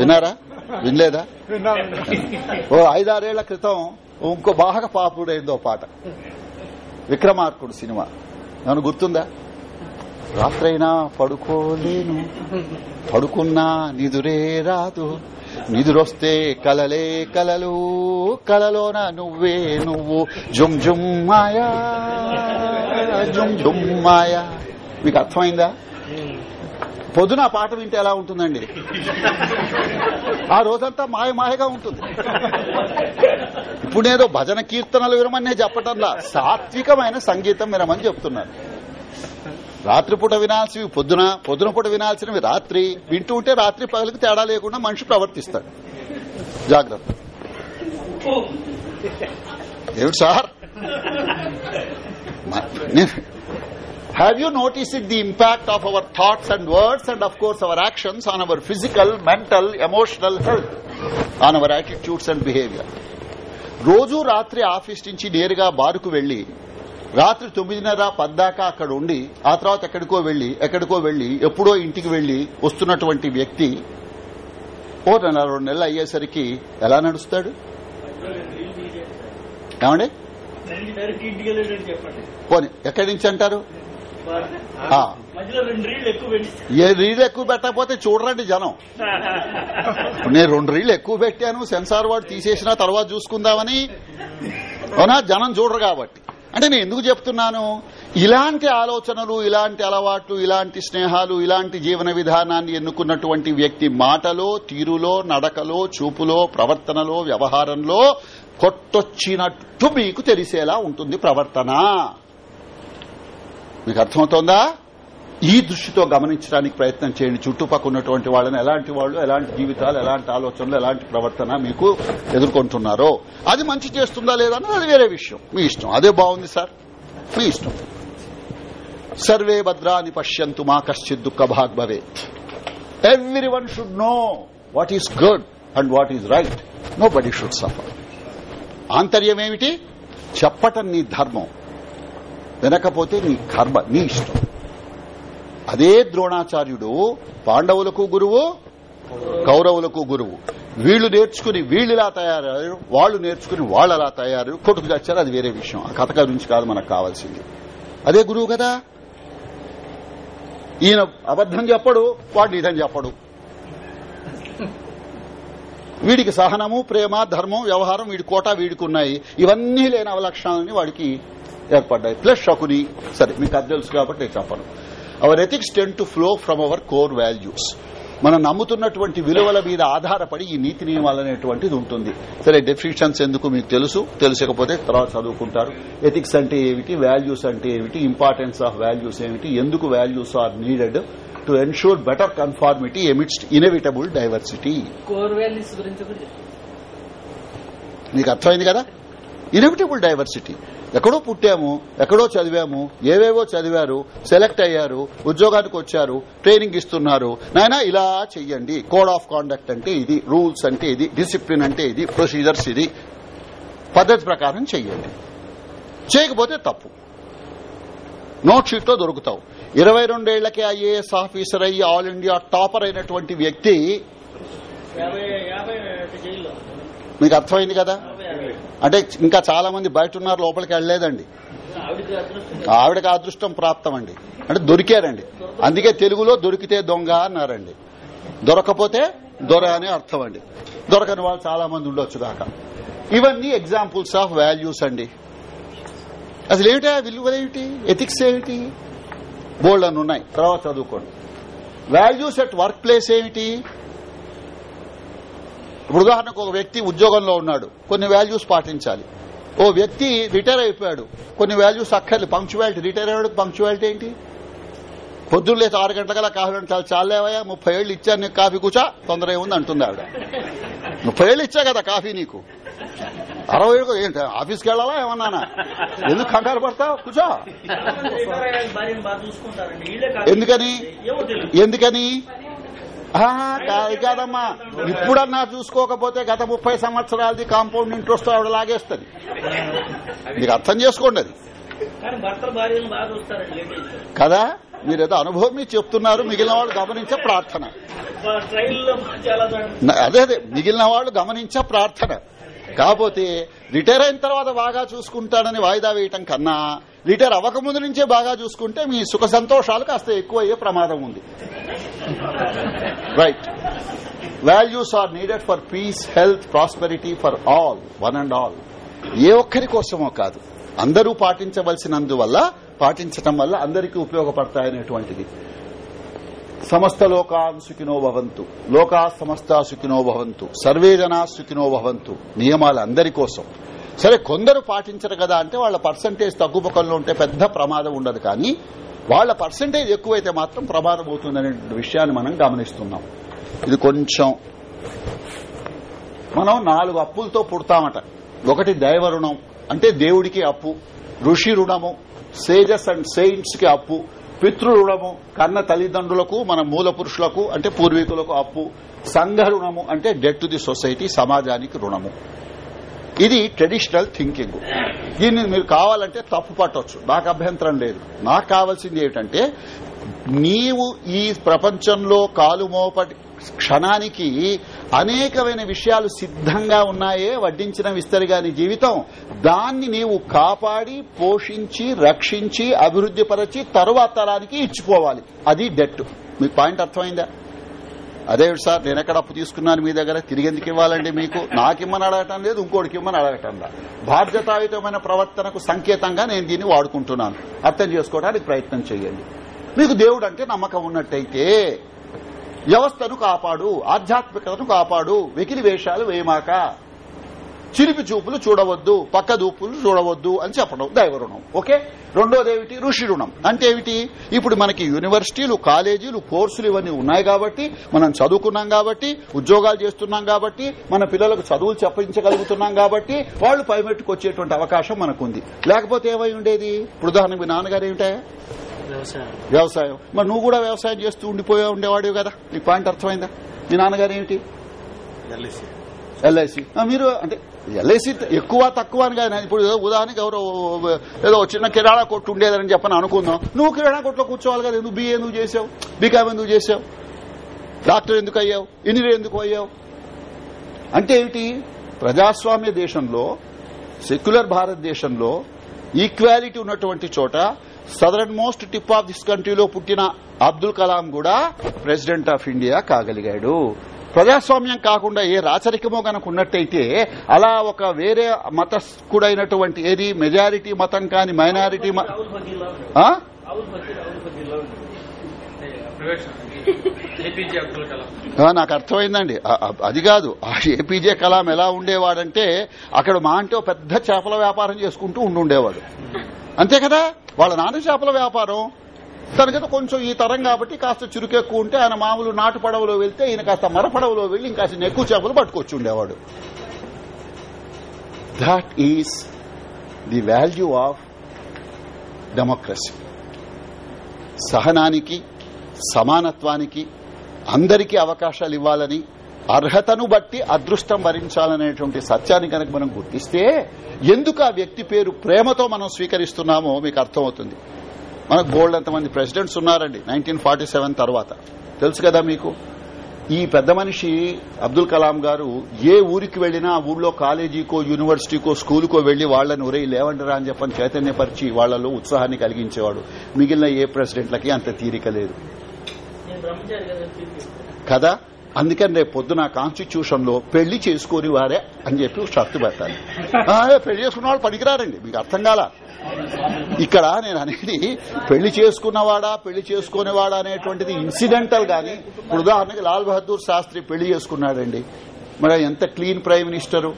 Speaker 1: వినారా వినలేదా ఓ ఐదారేళ్ల క్రితం ఇంకో బాగా పాపుడైందో పాట విక్రమార్కుడు సినిమా నన్ను గుర్తుందా రాత్రైనా పడుకోలేను పడుకున్నా నిదురే రాదు నిదురొస్తే కలలే కలలు కలలోన నువ్వే నువ్వు జుమ్ జుమ్ మాయా జుమ్ జుమ్ మాయా మీకు అర్థమైందా పొద్దున ఆ పాట వింటే ఎలా ఉంటుందండి ఆ రోజంతా మాయ మాయగా ఉంటుంది ఇప్పుడు ఏదో భజన కీర్తనలు వినమని చెప్పటంలా సాత్వికమైన సంగీతం వినమని చెప్తున్నారు రాత్రిపూట వినాల్సినవి పొద్దున పొద్దున పూట వినాల్సినవి రాత్రి వింటూ ఉంటే రాత్రి పగలకు తేడా లేకుండా మనిషి ప్రవర్తిస్తాడు జాగ్రత్త ఏమిటి sir Have you noticed the impact of our thoughts and words and of course our actions on our physical, mental, emotional health, on our attitudes and behavior? రోజు రాత్రి ఆఫీస్ నుంచి నేరుగా బారుకు వెళ్లి రాత్రి తొమ్మిదిన్నర పద్దాకా అక్కడ ఉండి ఆ తర్వాత ఎక్కడికో వెళ్లి ఎక్కడికో వెళ్లి ఎప్పుడో ఇంటికి వెళ్లి వస్తున్నటువంటి వ్యక్తి ఓ నెల రెండు నెలలు అయ్యేసరికి ఎలా నడుస్తాడు ఏమండి పోనీ ఎక్కడి నుంచి అంటారు ఏ రీలు ఎక్కువ పెట్టకపోతే చూడరండి జనం నేను రెండు రీలు ఎక్కువ పెట్టాను సెన్సార్ వాడు తీసేసిన తర్వాత చూసుకుందామని అవునా జనం చూడరు కాబట్టి అంటే నేను ఎందుకు చెప్తున్నాను ఇలాంటి ఆలోచనలు ఇలాంటి అలవాట్లు ఇలాంటి స్నేహాలు ఇలాంటి జీవన విధానాన్ని ఎన్నుకున్నటువంటి వ్యక్తి మాటలో తీరులో నడకలో చూపులో ప్రవర్తనలో వ్యవహారంలో కొట్టొచ్చినట్టు మీకు తెలిసేలా ఉంటుంది ప్రవర్తన మీకు అర్థమవుతోందా ఈ దృష్టితో గమనించడానికి ప్రయత్నం చేయండి చుట్టుపక్కల ఉన్నటువంటి వాళ్ళని ఎలాంటి వాళ్ళు ఎలాంటి జీవితాలు ఎలాంటి ఆలోచనలు ఎలాంటి ప్రవర్తన మీకు ఎదుర్కొంటున్నారో అది మంచి చేస్తుందా లేదా అది వేరే విషయం మీ ఇష్టం అదే బాగుంది సార్ మీ ఇష్టం సర్వే భద్రాని పశ్యంతు మా కశ్చిత్ దుఃఖ భాగ్ భవేత్ every one should know what is good and what is right nobody should suffer ఆంతర్యం ఏమిటి చెప్పటం నీ ధర్మం వినకపోతే నీ కర్మ నీ ఇష్టం అదే ద్రోణాచార్యుడు పాండవులకు గురువు కౌరవులకు గురువు వీళ్లు నేర్చుకుని వీళ్ళు ఇలా తయారయ్యారు వాళ్ళు నేర్చుకుని వాళ్ళు అలా తయారు కొట్టుకు చచ్చారు అది వేరే విషయం ఆ కథ గురించి కాదు మనకు కావాల్సింది అదే గురువు కదా ఈయన అబద్దం చెప్పడు వాడు నిధం చెప్పడు వీడికి సహనము ప్రేమ ధర్మం వ్యవహారం వీడి కోట వీడికి ఉన్నాయి ఇవన్నీ లేని అవలక్షణాలని వాడికి ఏర్పడ్డాయి ప్లస్ షకుని సరే మీకు అది తెలుసు కాబట్టి నేను చెప్పను our ethics tend to flow from our core values మనం నమ్ముతున్నటువంటి విలువల మీద ఆధారపడి ఈ నీతి నియమాలు అనేటువంటిది ఉంటుంది సరే డెఫిషన్స్ ఎందుకు మీకు తెలుసు తెలుసకపోతే తర్వాత చదువుకుంటారు ఎథిక్స్ అంటే ఏమిటి వాల్యూస్ అంటే ఏమిటి ఇంపార్టెన్స్ ఆఫ్ వాల్యూస్ ఏమిటి ఎందుకు values are needed to ensure better conformity emits inevitable diversity మీకు అర్థమైంది కదా ఇనవిటబుల్ డైవర్సిటీ ఎక్కడో పుట్టాము ఎక్కడో చదివాము ఏవేవో చదివారు సెలెక్ట్ అయ్యారు ఉద్యోగానికి వచ్చారు ట్రైనింగ్ ఇస్తున్నారు నాయన ఇలా చెయ్యండి కోడ్ ఆఫ్ కాండక్ట్ అంటే ఇది రూల్స్ అంటే ఇది డిసిప్లిన్ అంటే ఇది ప్రొసీజర్స్ ఇది పద్ధతి ప్రకారం చెయ్యండి చేయకపోతే తప్పు నోట్ షీట్ లో దొరుకుతావు ఇరవై రెండేళ్లకే ఐఏఎస్ ఆఫీసర్ అయ్యి ఆల్ ఇండియా టాపర్ అయినటువంటి వ్యక్తి మీకు అర్థమైంది కదా అంటే ఇంకా చాలా మంది బయట ఉన్నారు లోపలికి వెళ్లేదండి ఆవిడకి అదృష్టం ప్రాప్తం అండి అంటే దొరికారండి అందుకే తెలుగులో దొరికితే దొంగ అన్నారండి దొరకపోతే దొర అనే అర్థం అండి దొరకని వాళ్ళు చాలా మంది ఉండొచ్చు కాక ఇవన్నీ ఎగ్జాంపుల్స్ ఆఫ్ వాల్యూస్ అండి అసలు ఏమిటి విలువలేమిటి ఎథిక్స్ ఏమిటి బోల్డ్ అని ఉన్నాయి తర్వాత చదువుకోండి వాల్యూస్ అట్ వర్క్ ప్లేస్ ఏమిటి ఇప్పుడు ఉదాహరణకు ఒక వ్యక్తి ఉద్యోగంలో ఉన్నాడు కొన్ని వాల్యూస్ పాటించాలి ఓ వ్యక్తి రిటైర్ అయిపోయాడు కొన్ని వాల్యూస్ అక్కర్లేదు పంక్చువాలిటీ రిటైర్ అయ్యాడు పంక్చువాలిటీ ఏంటి పొద్దున్న లేదు ఆరు గంటలకల్లా కాఫీ చాలా చాలేవయ్యా ముప్పై ఏళ్ళు ఇచ్చాను నీకు కాఫీ కూచా తొందర ఏముంది అంటుంది ఆవిడ ముప్పై ఏళ్ళు ఇచ్చా కదా కాఫీ నీకు అరవై ఏడు ఏంటి ఆఫీస్కి వెళ్ళాలా ఏమన్నానా ఎందుకు కంగారు పడతావు కూర్చో ఎందుకని ఎందుకని కాదమ్మా ఇప్పుడన్నా చూసుకోకపోతే గత ముప్పై సంవత్సరాలది కాంపౌండ్ ఇంట్రెస్ట్ ఆవిడ లాగేస్తుంది మీకు అర్థం చేసుకోండి అది కదా మీరేదో అనుభవం చెప్తున్నారు మిగిలిన వాళ్ళు గమనించే ప్రార్థన అదే అదే మిగిలిన వాళ్ళు గమనించే ప్రార్థన కాకపోతే రిటైర్ అయిన తర్వాత బాగా చూసుకుంటాడని వాయిదా వేయటం కన్నా రిటైర్ అవ్వకముందు నుంచే బాగా చూసుకుంటే మీ సుఖ సంతోషాలు కాస్త ఎక్కువ అయ్యే ప్రమాదం ఉంది right values are needed for peace health prosperity for all one and all ఏ ఒక్కరి కోసమో కాదు అందరూ పాటించవలసినందువల్ల పాటించటం వల్ల అందరికీ ఉపయోగపడతాయనేటువంటిది సమస్త లోకాన్ సుఖినో భవంతు లోకా సమస్త సుఖినో భవంతు సర్వే జనా సుఖినో భవంతు నియమాలు అందరి కోసం సరే కొందరు పాటించరు కదా అంటే వాళ్ళ పర్సంటేజ్ తగ్గు ఉంటే పెద్ద ప్రమాదం ఉండదు కానీ వాళ్ల పర్సంటేజ్ ఎక్కువైతే మాత్రం ప్రమాదం అవుతుందనే విషయాన్ని మనం గమనిస్తున్నాం ఇది కొంచెం మనం నాలుగు అప్పులతో పుడతామట ఒకటి దైవ రుణం అంటే దేవుడికి అప్పు ఋషి రుణము సేజస్ అండ్ సెయింట్స్ కి అప్పు పితృ రుణము కన్న తల్లిదండ్రులకు మన మూల పురుషులకు అంటే పూర్వీకులకు అప్పు సంఘ రుణము అంటే డెట్ టు ది సొసైటీ సమాజానికి రుణము ఇది ట్రెడిషనల్ థింకింగ్ దీన్ని మీరు కావాలంటే తప్పు పట్టవచ్చు నాకు అభ్యంతరం లేదు నాకు కావాల్సింది ఏంటంటే నీవు ఈ ప్రపంచంలో కాలు మోపటి క్షణానికి అనేకమైన విషయాలు సిద్ధంగా ఉన్నాయే వడ్డించిన విస్తరిగాని జీవితం దాన్ని నీవు కాపాడి పోషించి రక్షించి అభివృద్ధిపరచి తరువాత తరానికి ఇచ్చిపోవాలి అది డెట్ మీ పాయింట్ అర్థమైందా అదే సార్ నేను ఎక్కడ అప్పు తీసుకున్నాను మీ దగ్గర తిరిగి ఎందుకు ఇవ్వాలండి మీకు నాకు ఇమ్మని అడగటం లేదు ఇంకోటికి ఇమ్మని అడగటం లేదు బాధ్యతాయుతమైన ప్రవర్తనకు సంకేతంగా నేను దీన్ని వాడుకుంటున్నాను అర్థం చేసుకోవడానికి ప్రయత్నం చేయండి మీకు దేవుడు అంటే నమ్మకం ఉన్నట్టయితే వ్యవస్థను కాపాడు ఆధ్యాత్మికతను కాపాడు వెకిలి వేషాలు వేయమాక చిరిపి చూపులు చూడవద్దు పక్క దూపులు చూడవద్దు అని చెప్పడం దైవ రుణం ఓకే రెండోది ఏమిటి ఋషి రుణం అంటే ఏమిటి ఇప్పుడు మనకి యూనివర్సిటీలు కాలేజీలు కోర్సులు ఇవన్నీ ఉన్నాయి కాబట్టి మనం చదువుకున్నాం కాబట్టి ఉద్యోగాలు చేస్తున్నాం కాబట్టి మన పిల్లలకు చదువులు చెప్పించగలుగుతున్నాం కాబట్టి వాళ్ళు పైమెట్టుకు వచ్చేటువంటి అవకాశం మనకుంది లేకపోతే ఏమై ఉండేది ఇప్పుడు ఉదాహరణకు మీ నాన్నగారు ఏమిటా వ్యవసాయం మరి నువ్వు కూడా వ్యవసాయం చేస్తూ ఉండిపోయా ఉండేవాడివి కదా నీ పాయింట్ అర్థమైందా మీ నాన్నగారు ఏమిటి ఎల్ఐసి మీరు అంటే ఎల్ఐసి ఎక్కువ తక్కువ అని కానీ ఇప్పుడు ఏదో ఉదాహరణకి ఎవరో ఏదో చిన్న కిరాణా కొట్టు ఉండేదని చెప్పని అనుకుందాం నువ్వు కిరాణా కొట్లో కూర్చోవాలి కదా ఎందుకు బిఏ ఎందుకు చేసావు బీకామ్ ఎందుకు చేసావు డాక్టర్ ఎందుకు అయ్యావు ఇంజనీర్ ఎందుకు అయ్యావు అంటే ఏమిటి ప్రజాస్వామ్య దేశంలో సెక్యులర్ భారతదేశంలో ఈక్వాలిటీ ఉన్నటువంటి చోట southern most tip of this కంట్రీలో పుట్టిన అబ్దుల్ కలాం కూడా ప్రెసిడెంట్ ఆఫ్ ఇండియా కాగలిగాడు ప్రజాస్వామ్యం కాకుండా ఏ రాచరికమో గనక ఉన్నట్టయితే అలా ఒక వేరే మతస్థుడైనటువంటి ఏది మెజారిటీ మతం కాని మైనారిటీ నాకు అర్థమైందండి అది కాదు ఆ ఏపీజే కలాం ఎలా ఉండేవాడంటే అక్కడ మా అంటే పెద్ద చేపల వ్యాపారం చేసుకుంటూ ఉండుండేవాడు అంతే కదా వాళ్ళ నాన్న చేపల వ్యాపారం తన చేత కొంచెం ఈ తరం కాబట్టి కాస్త చురుకెక్కువ ఉంటే ఆయన మామూలు నాటు పడవలో వెళ్తే ఈయన కాస్త మరపడవలో వెళ్లి ఇంకా ఎక్కువ చేపలు పట్టుకొచ్చి ఉండేవాడు that is the value of democracy సహనానికి సమానత్వానికి అందరికీ అవకాశాలు ఇవ్వాలని అర్హతను బట్టి అదృష్టం భరించాలనేటువంటి సత్యాన్ని కనుక మనం గుర్తిస్తే ఎందుకు ఆ వ్యక్తి పేరు ప్రేమతో మనం స్వీకరిస్తున్నామో మీకు అర్థమవుతుంది మనకు గోల్డ్ ఎంతమంది ప్రెసిడెంట్స్ ఉన్నారండి నైన్టీన్ ఫార్టీ సెవెన్ తర్వాత తెలుసు కదా మీకు ఈ పెద్ద మనిషి అబ్దుల్ కలాం గారు ఏ ఊరికి వెళ్లినా ఆ ఊళ్ళో కాలేజీకో యూనివర్సిటీకో స్కూల్కో వెళ్లి వాళ్లను ఉరై లేవండరా అని చెప్పని చైతన్యపరిచి వాళ్లలో ఉత్సాహాన్ని కలిగించేవాడు మిగిలిన ఏ ప్రెసిడెంట్లకి అంత తీరిక లేదు కదా అందుకని రేపు పొద్దున కాన్స్టిట్యూషన్ లో పెళ్లి చేసుకుని వారే అని చెప్పి షర్తు పెట్టాలి పెళ్లి చేసుకున్న వాళ్ళు పనికిరారండి మీకు అర్థం కాలా ఇక్కడ నేను అనేది పెళ్లి చేసుకున్నవాడా పెళ్లి చేసుకునేవాడా అనేటువంటిది ఇన్సిడెంటల్ గాని ఇప్పుడు ఉదాహరణకి లాల్ బహదూర్ శాస్త్రి పెళ్లి చేసుకున్నాడండి మరి ఎంత క్లీన్ ప్రైమ్ మినిస్టరు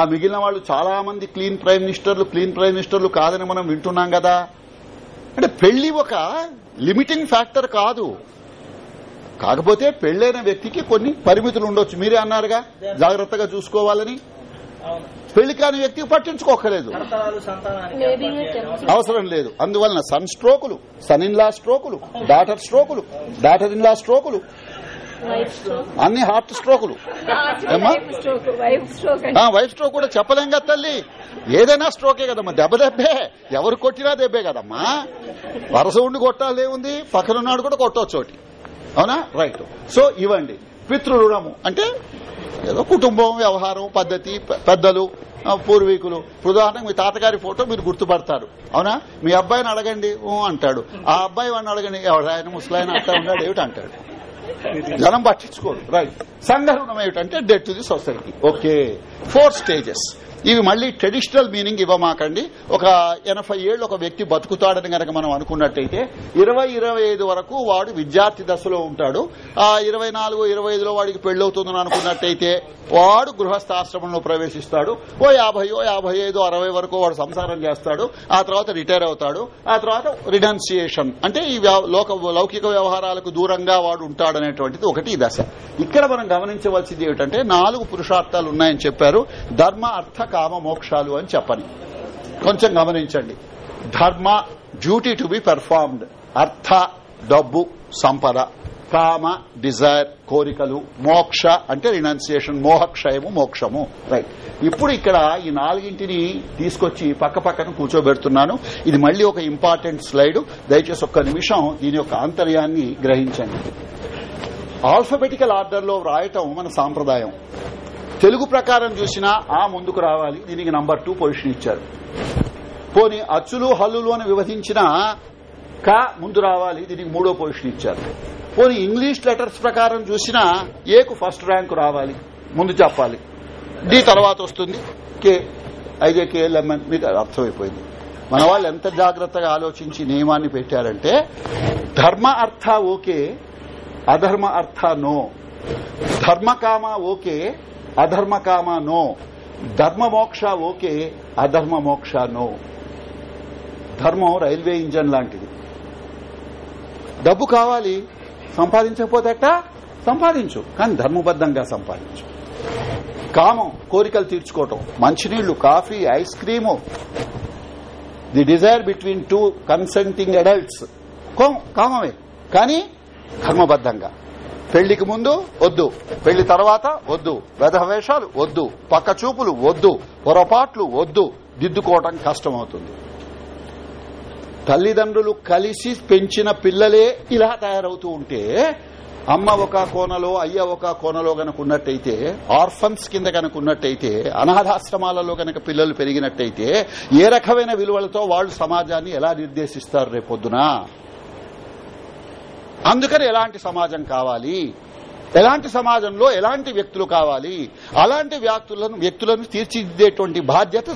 Speaker 1: ఆ మిగిలిన వాళ్ళు చాలా మంది క్లీన్ ప్రైమ్ మినిస్టర్లు క్లీన్ ప్రైమ్ మినిస్టర్లు కాదని మనం వింటున్నాం కదా అంటే పెళ్లి ఒక లిమిటింగ్ ఫ్యాక్టర్ కాదు కాకపోతే పెళ్లైన వ్యక్తికి కొన్ని పరిమితులు ఉండొచ్చు మీరే అన్నారుగా జాగ్రత్తగా చూసుకోవాలని పెళ్లి కాని వ్యక్తికి పట్టించుకోకలేదు అవసరం లేదు అందువలన సన్ స్ట్రోకులు సన్ ఇన్ లా స్ట్రోకులు డాటర్ స్ట్రోకులు డాటర్ ఇన్ లా స్ట్రోకులు అన్ని హార్ట్ స్ట్రోకులు వైఫ్ స్ట్రోక్ కూడా చెప్పలేం కదా తల్లి ఏదైనా స్ట్రోకే కదమ్మా దెబ్బ దెబ్బే ఎవరు కొట్టినా దెబ్బే కదమ్మా వరస ఉండి కొట్టాలే ఉంది పక్కనున్నాడు కూడా కొట్టవచ్చు అవునా రైట్ సో ఇవ్వండి రుణము అంటే ఏదో కుటుంబం వ్యవహారం పద్ధతి పెద్దలు పూర్వీకులు ఉదాహరణకు మీ తాతగారి ఫోటో మీరు గుర్తుపడతారు అవునా మీ అబ్బాయిని అడగండి అంటాడు ఆ అబ్బాయి వాడిని అడగండి ఆయన ముసలాయన అంటా ఉన్నాడు ఏమిటి అంటాడు జనం పట్టించుకోరు రైట్ సంఘ రుణం ఏమిటంటే debt to the society okay four stages ఇవి మళ్లీ ట్రెడిషనల్ మీనింగ్ ఇవ్వమాకండి ఒక ఎనభై ఏళ్ళు ఒక వ్యక్తి బతుకుతాడని గనక మనం అనుకున్నట్టయితే ఇరవై ఇరవై వరకు వాడు విద్యార్థి దశలో ఉంటాడు ఆ ఇరవై నాలుగు ఇరవై ఐదులో వాడికి పెళ్లవుతుందని అనుకున్నట్టయితే వాడు గృహస్థాశ్రమంలో ప్రవేశిస్తాడు ఓ యాభై ఓ యాభై ఐదు అరవై వరకు వాడు సంసారం చేస్తాడు ఆ తర్వాత రిటైర్ అవుతాడు ఆ తర్వాత రిడన్సియేషన్ అంటే ఈ లోక లౌకిక వ్యవహారాలకు దూరంగా వాడు ఉంటాడనేటువంటిది ఒకటి దశ ఇక్కడ మనం గమనించవలసింది ఏమిటంటే నాలుగు పురుషార్థాలు ఉన్నాయని చెప్పారు ధర్మ అర్థ కామ మోక్షాలు అని చెప్పని కొంచెం గమనించండి ధర్మ డ్యూటీ టు బి పెర్ఫార్మ్డ్ అర్థ డబ్బు సంపద కామ డిజైర్ కోరికలు మోక్ష అంటే రినౌన్సియేషన్ మోహక్షయము మోక్షము రైట్ ఇప్పుడు ఇక్కడ ఈ నాలుగింటిని తీసుకొచ్చి పక్క పక్కన కూర్చోబెడుతున్నాను ఇది మళ్లీ ఒక ఇంపార్టెంట్ స్లైడ్ దయచేసి ఒక్క నిమిషం దీని యొక్క ఆంతర్యాన్ని గ్రహించండి ఆల్ఫబెటికల్ ఆర్డర్లో వ్రాయటం మన సాంప్రదాయం తెలుగు ప్రకారం చూసినా ఆ ముందుకు రావాలి దీనికి నంబర్ టూ పొజిషన్ ఇచ్చారు పోని అచ్చులు హల్లులు అని విభజించిన క ముందు రావాలి దీనికి మూడో పొజిషన్ ఇచ్చారు పోని ఇంగ్లీష్ లెటర్స్ ప్రకారం చూసినా ఏకు ఫస్ట్ ర్యాంకు రావాలి ముందు చెప్పాలి డి తర్వాత వస్తుంది కే ఐజే కేఎల్ఎంఎన్ మీకు అర్థమైపోయింది మన వాళ్ళు ఎంత జాగ్రత్తగా ఆలోచించి నియమాన్ని పెట్టారంటే ధర్మ అర్థ ఓకే అధర్మ అర్థ నో ధర్మకామ ఓకే అధర్మ కామ నో ధర్మ మోక్ష ఓకే అధర్మ మోక్ష నో ధర్మం రైల్వే ఇంజన్ లాంటిది డబ్బు కావాలి సంపాదించకపోతేట సంపాదించు కానీ ధర్మబద్ధంగా సంపాదించు కామం కోరికలు తీర్చుకోవటం మంచినీళ్లు coffee ice cream the desire between two consenting adults కామమే కానీ ధర్మబద్ధంగా పెళ్లికి ముందు వద్దు పెళ్లి తర్వాత వద్దు వెధవేషాలు వద్దు పక్క చూపులు వద్దు పొరపాట్లు వద్దు దిద్దుకోవటం కష్టమవుతుంది తల్లిదండ్రులు కలిసి పెంచిన పిల్లలే ఇలా తయారవుతూ ఉంటే అమ్మ ఒక కోనలో అయ్య ఒక కోనలో గనక ఉన్నట్టయితే ఆర్ఫన్స్ కింద గనక ఉన్నట్టయితే అనాథాశ్రమాలలో గనక పిల్లలు పెరిగినట్టయితే ఏ రకమైన విలువలతో వాళ్ళు సమాజాన్ని ఎలా నిర్దేశిస్తారు రేపొద్దున అందుకని ఎలాంటి సమాజం కావాలి ఎలాంటి సమాజంలో ఎలాంటి వ్యక్తులు కావాలి అలాంటి వ్యక్తులను వ్యక్తులను తీర్చిదిద్దేటువంటి బాధ్యత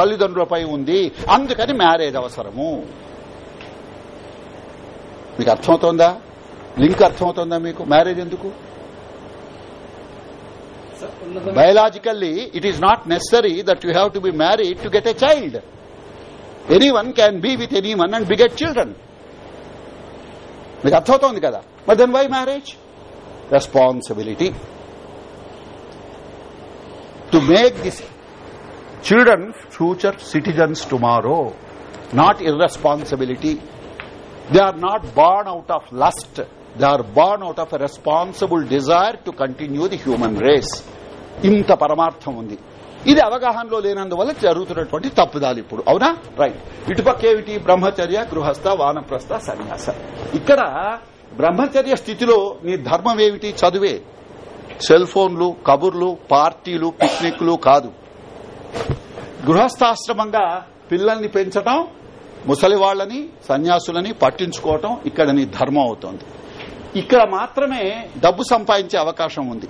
Speaker 1: తల్లిదండ్రులపై ఉంది అందుకని మ్యారేజ్ అవసరము మీకు అర్థమవుతోందా లింక్ అర్థమవుతోందా మీకు మ్యారేజ్ ఎందుకు biologically it is not necessary that you have to be married to get a child anyone can be with anyone and beget children మీకు అర్థమవుతోంది కదా మరి then why marriage responsibility to make this children future citizens tomorrow not irresponsibility they are not born out of lust they are born out of responsible desire to continue the human race ఇంత పరమార్థం ఉంది ఇది అవగాహనలో లేనందువల్ల జరుగుతున్నటువంటి తప్పుదాలు ఇప్పుడు అవునా right ఇటుపక్కేమిటి బ్రహ్మచర్య గృహస్థ వానప్రస్థ సన్యాస ఇక్కడ బ్రహ్మచర్య స్థితిలో నీ ధర్మం ఏమిటి చదువే సెల్ ఫోన్లు కబుర్లు పార్టీలు పిక్నిక్లు కాదు గృహస్థాశ్రమంగా పిల్లల్ని పెంచడం ముసలి సన్యాసులని పట్టించుకోవటం ఇక్కడ నీ ధర్మం అవుతోంది ఇక్కడ మాత్రమే డబ్బు సంపాదించే అవకాశం ఉంది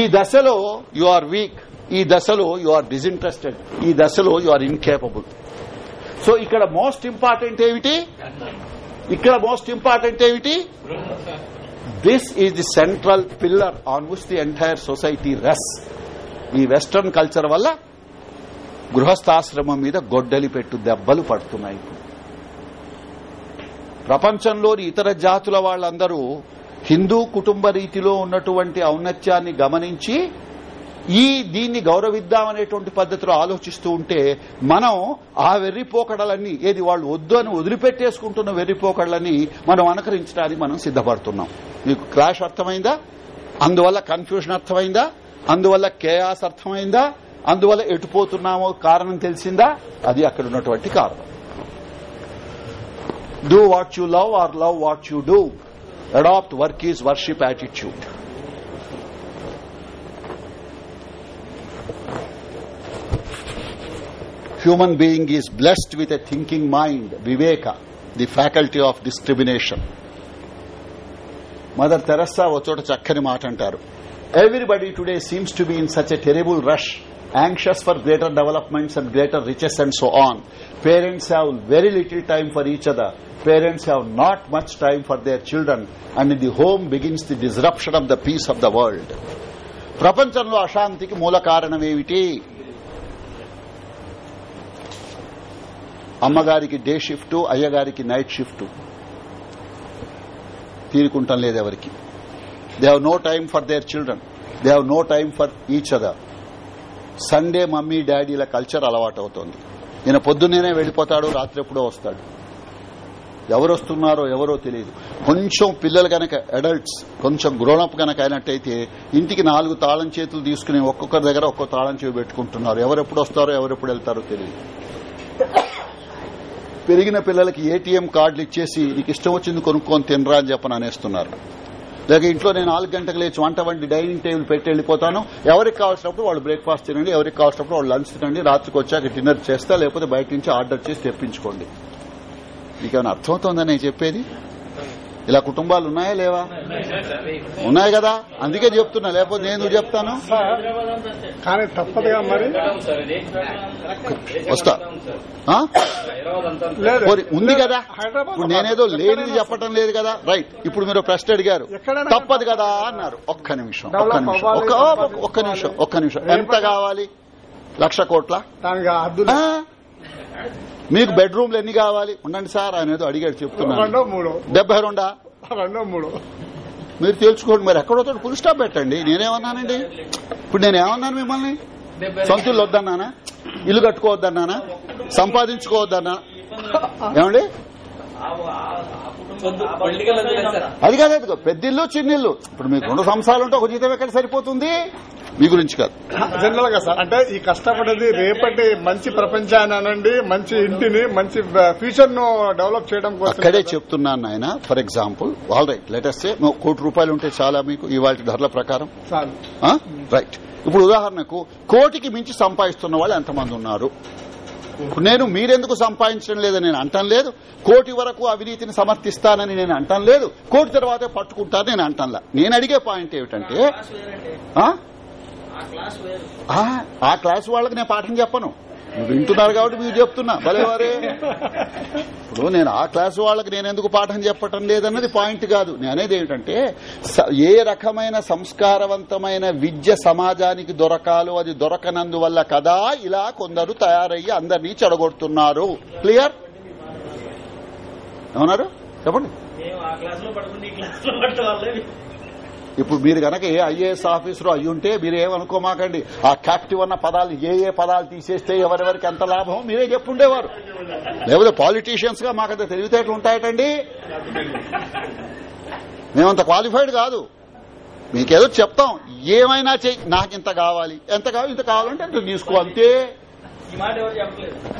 Speaker 1: ఈ దశలో యు ఆర్ వీక్ ఈ దశలో యు ఆర్ డిస్ఇంట్రెస్టెడ్ ఈ దశలో యు ఆర్ ఇన్కేపబుల్ సో ఇక్కడ మోస్ట్ ఇంపార్టెంట్ ఏమిటి ఇక్కడ మోస్ట్ ఇంపార్టెంట్ ఏమిటి this is the central pillar on which the entire society రెస్ ఈ వెస్టర్న్ కల్చర్ వల్ల గృహస్థాశ్రమం మీద గొడ్డలి పెట్టు దెబ్బలు పడుతున్నాయి ప్రపంచంలోని ఇతర జాతుల వాళ్ళందరూ హిందూ కుటుంబ రీతిలో ఉన్నటువంటి ఔన్నత్యాన్ని గమనించి ఈ దీన్ని గౌరవిద్దాం అనేటువంటి పద్ధతిలో ఆలోచిస్తూ ఉంటే మనం ఆ వెర్రిపోకడలన్నీ ఏది వాళ్ళు వద్దు అని వదిలిపెట్టేసుకుంటున్న వెర్రిపోకడలని మనం అనుకరించడానికి మనం సిద్ధపడుతున్నాం మీకు క్లాష్ అర్థమైందా అందువల్ల కన్ఫ్యూజన్ అర్థమైందా అందువల్ల కేయాస్ అర్థమైందా అందువల్ల ఎటుపోతున్నామో కారణం తెలిసిందా అది అక్కడ ఉన్నటువంటి కారణం do what you love or love what you do adopt work is worship attitude human being is blessed with a thinking mind, viveka, the faculty of discrimination. Mother Teresa was చోట చక్కని మాట Everybody today seems to be in such a terrible rush, anxious for greater developments and greater riches and so on. Parents have very little time for each other. Parents have not much time for their children. And in the home begins the disruption of the peace of the world. ప్రపంచంలో అశాంతికి మూల కారణమేమిటి అమ్మగారికి day shift అయ్యగారికి night shift తీరుకుంటాం లేదు ఎవరికి they have no time for their children they have no time for each other Sunday mummy డాడీల కల్చర్ అలవాటు అవుతోంది ఈయన పొద్దున్నేనే వెళ్లిపోతాడు రాత్రి ఎప్పుడో వస్తాడు ఎవరు వస్తున్నారో ఎవరో తెలియదు కొంచెం పిల్లలు కనుక అడల్ట్స్ కొంచెం గ్రోనప్ కనుక అయినట్టయితే ఇంటికి నాలుగు తాళం చేతులు తీసుకుని ఒక్కొక్కరి దగ్గర ఒక్కో తాళం చేవి పెట్టుకుంటున్నారు ఎవరెప్పుడు వస్తారో ఎవరెప్పుడు వెళ్తారో తెలియదు పెరిగిన పిల్లలకి ఏటీఎం కార్డులు ఇచ్చేసి నీకు ఇష్టం వచ్చింది కొనుక్కొని తినరా అని చెప్పని అనేస్తున్నారు లేక ఇంట్లో నేను నాలుగు గంటలకు లేచి వంట వండి డైనింగ్ టేబుల్ పెట్టి వెళ్ళిపోతాను ఎవరికి కావాల్సినప్పుడు వాళ్ళు బ్రేక్ఫాస్ట్ తినండి ఎవరికి కావాల్సినప్పుడు వాళ్ళు లంచ్ తినండి రాత్రికి వచ్చాక డిన్నర్ చేస్తా లేకపోతే బయట నుంచి ఆర్డర్ చేసి తెప్పించుకోండి నీకేమైనా అర్థమవుతోందని నేను చెప్పేది ఇలా కుటుంబాలు ఉన్నాయా లేవా ఉన్నాయి కదా అందుకే చెప్తున్నా లేకపోతే నేను చెప్తాను
Speaker 2: కానీ తప్పదుగా మరి
Speaker 1: వస్తా ఉంది కదా ఇప్పుడు నేనేదో లేని చెప్పటం లేదు కదా రైట్ ఇప్పుడు మీరు ప్రశ్న అడిగారు తప్పదు కదా అన్నారు ఒక్క నిమిషం ఒక్క నిమిషం ఒక్క నిమిషం ఒక్క నిమిషం ఎంత కావాలి లక్ష కోట్ల మీకు బెడ్రూమ్లు ఎన్ని కావాలి ఉండండి సార్ ఆయన ఏదో అడిగాడు చెప్తున్నాను డెబ్బై రెండా రెండో మూడు మీరు తెలుసుకోండి మరి ఎక్కడో ఫుల్ స్టాప్ పెట్టండి నేనేమన్నానండి ఇప్పుడు నేనేమన్నాను మిమ్మల్ని సొంతలు వద్దన్నానా ఇల్లు కట్టుకోవద్దన్నానా సంపాదించుకోవద్దన్నా ఏమండి అది కాదు పెద్దిల్లు చిన్నిల్లు ఇప్పుడు మీకు రెండు సంవత్సరాలు ఉంటే ఒక జీతం ఎక్కడ సరిపోతుంది మీ గురించి కాదు జనరల్ గా సార్ అంటే ఈ కష్టపడేది రేపటి మంచి ప్రపంచాన్ని అనండి మంచి ఇంటిని మంచి ఫ్యూచర్ ను డెవలప్ చేయడం అక్కడే చెప్తున్నాను ఆయన for example all right latest కోటి రూపాయలు ఉంటే చాలా మీకు ఇవాళ ధరల ప్రకారం రైట్ ఇప్పుడు ఉదాహరణకు కోటికి మించి సంపాదిస్తున్న వాళ్ళు ఎంతమంది ఉన్నారు నేను మీరెందుకు సంపాదించడం లేదని నేను అంటం లేదు కోటి వరకు అవినీతిని సమర్థిస్తానని నేను అంటం లేదు కోటి తర్వాతే పట్టుకుంటాను నేను అంటంలా నేను అడిగే పాయింట్ ఏమిటంటే ఆ క్లాస్ వాళ్ళకి నేను పాఠం చెప్పను నువ్వు వింటున్నారు కాబట్టి మీరు చెప్తున్నా భలేవారే ఇప్పుడు నేను ఆ క్లాసు వాళ్ళకి నేను ఎందుకు పాఠం చెప్పటం లేదన్నది పాయింట్ కాదు నేనేది ఏమిటంటే ఏ రకమైన సంస్కారవంతమైన విద్య సమాజానికి దొరకాలో అది దొరకనందువల్ల కదా ఇలా కొందరు తయారయ్యి అందరినీ చెడగొడుతున్నారు క్లియర్ ఏమన్నారు చెప్పండి ఇప్పుడు మీరు గనక ఏ ఐఏఎస్ ఆఫీసర్ అయి ఉంటే మీరు ఏమనుకోమాకండి ఆ క్యాప్టివ్ అన్న పదాలు ఏ ఏ పదాలు తీసేస్తే ఎవరెవరికి ఎంత లాభం మీరే చెప్పుండేవారు లేకపోతే పాలిటీషియన్స్ గా మాకంత తెలివితేటలు ఉంటాయటండి మేమంత క్వాలిఫైడ్ కాదు మీకేదో చెప్తాం ఏమైనా చెయ్యి నాకు ఇంత కావాలి ఎంత కావాలి ఇంత కావాలంటే అంత తీసుకో అంతే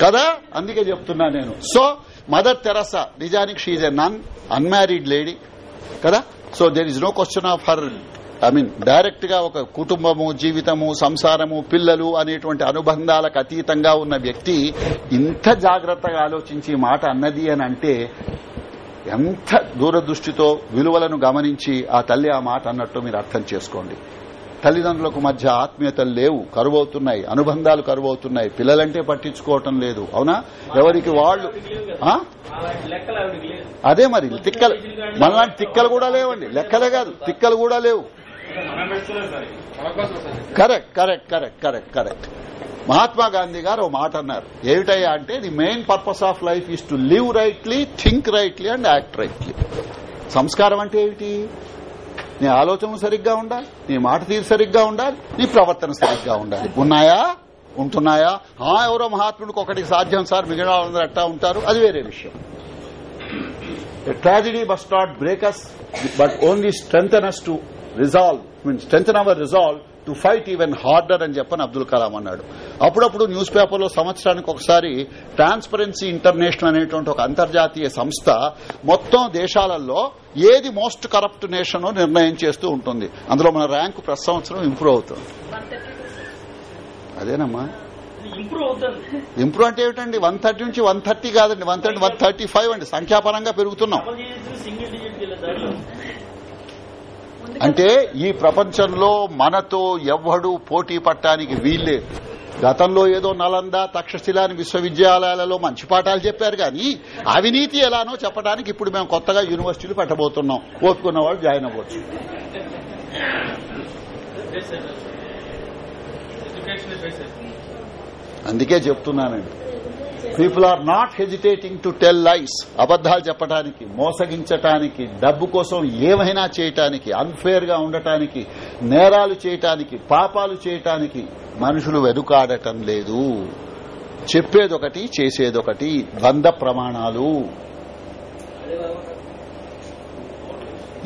Speaker 1: కదా అందుకే చెప్తున్నా నేను సో మదర్ తెరసా నిజానికి she's a nun unmarried lady కదా so there is no question of her I mean direct గా ఒక కుటుంబము జీవితము సంసారము పిల్లలు అనేటువంటి అనుబంధాలకు అతీతంగా ఉన్న వ్యక్తి ఇంత జాగ్రత్తగా ఆలోచించి మాట అన్నది అని అంటే ఎంత దూరదృష్టితో విలువలను గమనించి ఆ తల్లి ఆ మాట అన్నట్టు మీరు అర్థం చేసుకోండి తల్లిదండ్రులకు మధ్య ఆత్మీయతలు లేవు కరువవుతున్నాయి అనుబంధాలు కరువవుతున్నాయి పిల్లలంటే పట్టించుకోవటం లేదు అవునా ఎవరికి వాళ్ళు అదే మరి తిక్కలు మనలాంటి తిక్కలు కూడా లేవండి లెక్కలే కాదు తిక్కలు కూడా లేవు correct correct correct correct correct Mahatma Gandhi గారు ఓ మాట అన్నారు ఏమిటయ్యా అంటే the main purpose of life is to live rightly think rightly and act rightly సంస్కారం అంటే ఏమిటి నీ ఆలోచనలు సరిగ్గా ఉండాలి నీ మాట తీరు సరిగ్గా ఉండాలి నీ ప్రవర్తన సరిగ్గా ఉండాలి ఉన్నాయా ఉంటున్నాయా ఆ ఎవరో మహాత్ముడికి ఒకటికి సాధ్యం సార్ మిగిలిన వాళ్ళందరూ అట్టా ఉంటారు అది వేరే విషయం ట్రాజిడీ బస్ not break us but only స్ట్రెంగ్ అస్ టు రిజాల్వ్ మీన్ స్ట్రెంగ్ our resolve to fight even harder అని చెప్పని అబ్దుల్ కలాం అన్నాడు అప్పుడప్పుడు న్యూస్ పేపర్లో సంవత్సరానికి ఒకసారి ట్రాన్స్పరెన్సీ ఇంటర్నేషనల్ అనేటువంటి ఒక అంతర్జాతీయ సంస్థ మొత్తం దేశాలలో ఏది మోస్ట్ కరప్ట్ నేషన్ నిర్ణయం చేస్తూ ఉంటుంది అందులో మన ర్యాంకు ప్రతి సంవత్సరం ఇంప్రూవ్ అవుతుంది అదేనమ్మా ఇంప్రూవ్ అంటే ఏమిటండి వన్ థర్టీ నుంచి వన్ థర్టీ కాదండి one thirty one thirty five అండి సంఖ్యాపరంగా పెరుగుతున్నాం అంటే ఈ ప్రపంచంలో మనతో ఎవ్వడు పోటీ పట్టడానికి వీల్లే గతంలో ఏదో నలంద తక్షశిలాని విశ్వవిద్యాలయాలలో మంచి పాఠాలు చెప్పారు కానీ అవినీతి ఎలానో చెప్పడానికి ఇప్పుడు మేము కొత్తగా యూనివర్సిటీలు పెట్టబోతున్నాం ఓపుకున్న వాళ్ళు జాయిన్ అవ్వచ్చు అందుకే చెప్తున్నానండి people are not hesitating to tell lies అబద్దాలు చెప్పడానికి మోసగించటానికి డబ్బు కోసం ఏమైనా చేయటానికి అన్ఫేర్ గా ఉండటానికి నేరాలు చేయటానికి పాపాలు చేయటానికి మనుషులు వెనుకాడటం లేదు చెప్పేదొకటి చేసేదొకటి ద్వంద్వ ప్రమాణాలు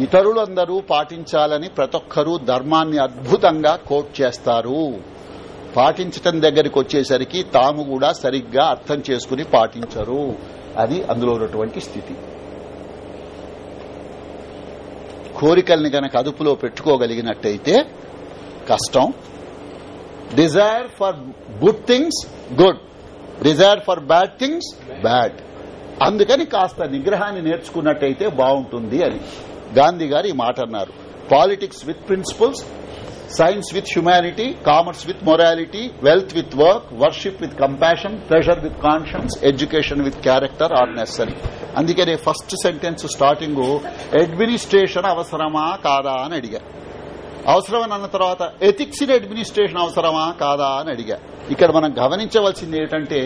Speaker 1: ఇతరులందరూ పాటించాలని ప్రతొక్కరూ ధర్మాన్ని అద్భుతంగా కోట్ చేస్తారు పాటించటం దగ్గరికి వచ్చేసరికి తాము కూడా సరిగ్గా అర్థం చేసుకుని పాటించరు అది అందులో ఉన్నటువంటి స్థితి కోరికల్ని గనక అదుపులో పెట్టుకోగలిగినట్టయితే కష్టం desire for good things good desire for bad things bad అందుకని కాస్త నిగ్రహాన్ని నేర్చుకున్నట్టయితే బాగుంటుంది అని గాంధీ గారు ఈ మాట అన్నారు politics with principles science with humanity commerce with morality wealth with work worship with compassion pressure with conscience education with character are necessary అందుకనే first sentence starting administration అవసరమా కాదా అని అడిగా అవసరమని అన్న తర్వాత ఎథిక్స్ ఇన్ అడ్మినిస్ట్రేషన్ అవసరమా కాదా అని అడిగా ఇక్కడ మనం గమనించవలసింది ఏంటంటే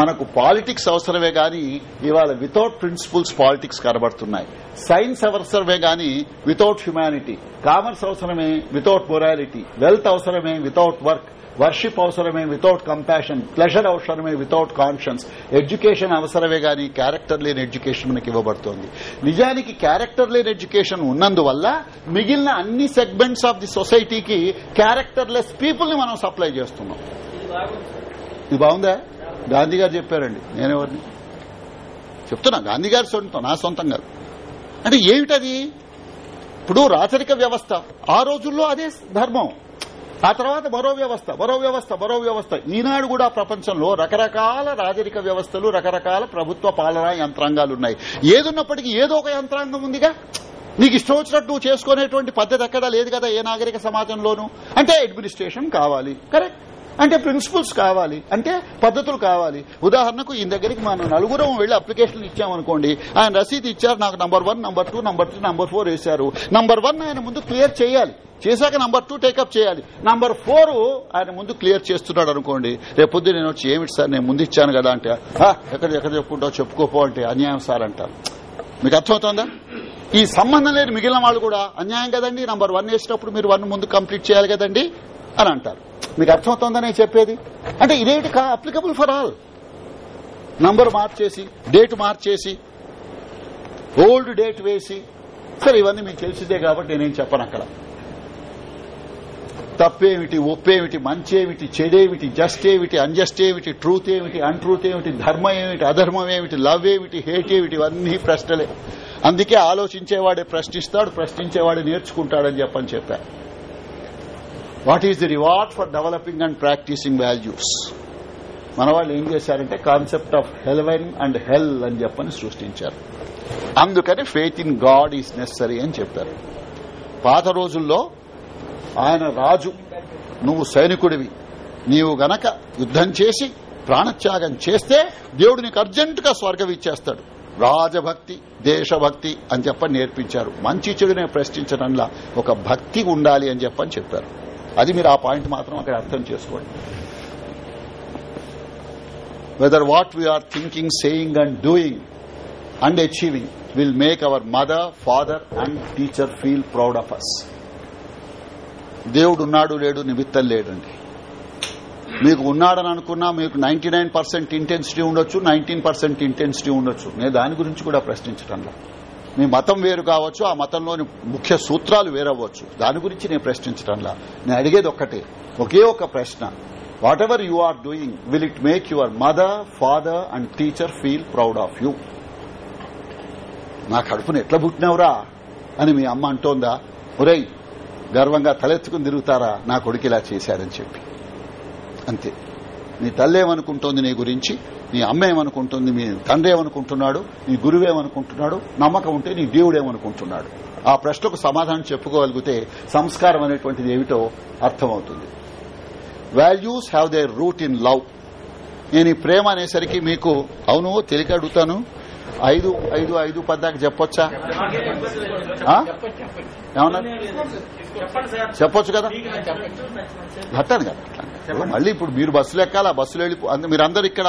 Speaker 1: మనకు పాలిటిక్స్ అవసరమే గాని ఇవాళ వితౌట్ ప్రిన్సిపల్స్ పాలిటిక్స్ కనబడుతున్నాయి సైన్స్ అవసరమే గాని వితౌట్ హ్యుమానిటీ కామర్స్ అవసరమే వితౌట్ మొరాలిటీ వెల్త్ అవసరమే వితౌట్ వర్క్ వర్షిప్ అవసరమే వితౌట్ కంపాషన్ ప్లెషర్ అవసరమే వితౌట్ కాన్షియన్స్ ఎడ్యుకేషన్ అవసరమే గాని క్యారెక్టర్ లేని ఎడ్యుకేషన్ మనకి ఇవ్వబడుతోంది నిజానికి క్యారెక్టర్ లేని ఎడ్యుకేషన్ ఉన్నందువల్ల మిగిలిన అన్ని సెగ్మెంట్స్ ఆఫ్ ది సొసైటీకి క్యారెక్టర్లెస్ పీపుల్ ని మనం సప్లై చేస్తున్నాం ఇది బాగుందా గాంధీ గారు చెప్పారండి నేనెవరిని చెప్తున్నా గాంధీ గారి సొంతం నా సొంతం కాదు అంటే ఏమిటది ఇప్పుడు రాచరిక వ్యవస్థ ఆ రోజుల్లో అదే ధర్మం ఆ తర్వాత మరో వ్యవస్థ మరో వ్యవస్థ మరో వ్యవస్థ ఈనాడు కూడా ప్రపంచంలో రకరకాల రాజరిక వ్యవస్థలు రకరకాల ప్రభుత్వ పాలనా యంత్రాంగాలు ఉన్నాయి ఏదున్నప్పటికీ ఏదో ఒక యంత్రాంగం ఉందిగా నీకు ఇష్టం వచ్చినట్టు చేసుకునేటువంటి పద్ధతి ఎక్కడా లేదు కదా ఏ నాగరిక సమాజంలోనూ అంటే అడ్మినిస్ట్రేషన్ కావాలి కరెక్ట్ అంటే ప్రిన్సిపల్స్ కావాలి అంటే పద్ధతులు కావాలి ఉదాహరణకు ఈ దగ్గరికి మనం నలుగురం వెళ్లి అప్లికేషన్లు ఇచ్చామనుకోండి ఆయన రసీదు ఇచ్చారు నాకు number one number two number three number four వేశారు నంబర్ వన్ ఆయన ముందు క్లియర్ చేయాలి చేశాక నంబర్ టూ టేకప్ చేయాలి నంబర్ ఫోర్ ఆయన ముందు క్లియర్ చేస్తున్నాడు అనుకోండి రేపొద్దు నేను వచ్చి ఏమిటి సార్ నేను ముందు ఇచ్చాను కదా అంటే ఎక్కడ ఎక్కడ చెప్పుకుంటావు చెప్పుకోపో అంటే అన్యాయం సార్ అంటారు మీకు అర్థమవుతుందా ఈ సంబంధం లేని మిగిలిన వాళ్ళు కూడా అన్యాయం కదండి నంబర్ వన్ వేసినప్పుడు మీరు వన్ ముందు కంప్లీట్ చేయాలి కదండి అని అంటారు మీకు అర్థమవుతోందని చెప్పేది అంటే ఇదేంటి అప్లికబుల్ ఫర్ ఆల్ నంబర్ మార్చేసి డేట్ మార్చేసి ఓల్డ్ డేట్ వేసి సరే ఇవన్నీ మీకు తెలిసిదే కాబట్టి నేనేం చెప్పను అక్కడ తప్పేమిటి ఒప్పేమిటి మంచేమిటి చెడేమిటి జస్ట్ ఏమిటి అన్జస్ట్ ఏమిటి ట్రూత్ ఏమిటి అన్ట్రూత్ ఏమిటి ధర్మం ఏమిటి అధర్మం ఏమిటి లవ్ ఏమిటి హేట్ ఏమిటి ఇవన్నీ ప్రశ్నలే అందుకే ఆలోచించేవాడే ప్రశ్నిస్తాడు ప్రశ్నించేవాడే నేర్చుకుంటాడని చెప్పని చెప్పారు what is the reward for developing and practising values మన వాళ్ళు ఏం చేశారంటే concept of heaven and hell అని చెప్పని సృష్టించారు అందుకని faith in God is necessary అని చెప్పారు పాత రోజుల్లో ఆయన రాజు నువ్వు సైనికుడివి నీవు గనక యుద్దం చేసి ప్రాణత్యాగం చేస్తే దేవుడు నీకు అర్జెంటుగా స్వర్గం ఇచ్చేస్తాడు రాజభక్తి దేశభక్తి అని చెప్పని నేర్పించారు మంచి చెడునే ప్రశ్నించడంలా ఒక భక్తి ఉండాలి అని చెప్పని చెప్పారు అది మీరు ఆ పాయింట్ మాత్రం అక్కడ అర్థం చేసుకోండి whether what we are thinking saying and doing and achieving will make our mother father and teacher feel proud of us దేవుడు ఉన్నాడు లేడు నిమిత్తం లేడండి మీకు ఉన్నాడని అనుకున్నా మీకు నైన్టీ ఇంటెన్సిటీ ఉండొచ్చు నైన్టీన్ ఇంటెన్సిటీ ఉండొచ్చు నేను దాని గురించి కూడా లేదు మీ మతం వేరు కావచ్చు ఆ మతంలోని ముఖ్య సూత్రాలు వేరవ్వచ్చు దాని గురించి నేను ప్రశ్నించడంలా నేను అడిగేది ఒక్కటే ఒకే ఒక ప్రశ్న whatever you are doing will it make your mother father and teacher feel proud of you నా కడుపును ఎట్లా పుట్టినవరా అని మీ అమ్మ అంటోందా ఒరేయ్ గర్వంగా తలెత్తుకుని తిరుగుతారా నా కొడుకు ఇలా చేశారని చెప్పి అంతే నీ తల్లేమనుకుంటోంది నీ గురించి నీ అమ్మ ఏమనుకుంటుంది మీ తండ్రి ఏమనుకుంటున్నాడు నీ గురువు ఏమనుకుంటున్నాడు నమ్మకం ఉంటే నీ దేవుడు ఏమనుకుంటున్నాడు ఆ ప్రశ్నకు సమాధానం చెప్పుకోగలిగితే సంస్కారం అనేటువంటిది ఏమిటో అర్థమవుతుంది values have they root in love నేను ఈ ప్రేమ అనేసరికి మీకు అవును తెలియక అడుగుతాను ఐదు ఐదు ఐదు పద్దాక చెప్పొచ్చా
Speaker 2: ఏమన్నా చెప్పొచ్చు కదా అట్టాను కదా
Speaker 1: మళ్ళీ ఇప్పుడు మీరు బస్సులు ఎక్కాలా బస్సులు వెళ్ళి మీరందరు ఇక్కడ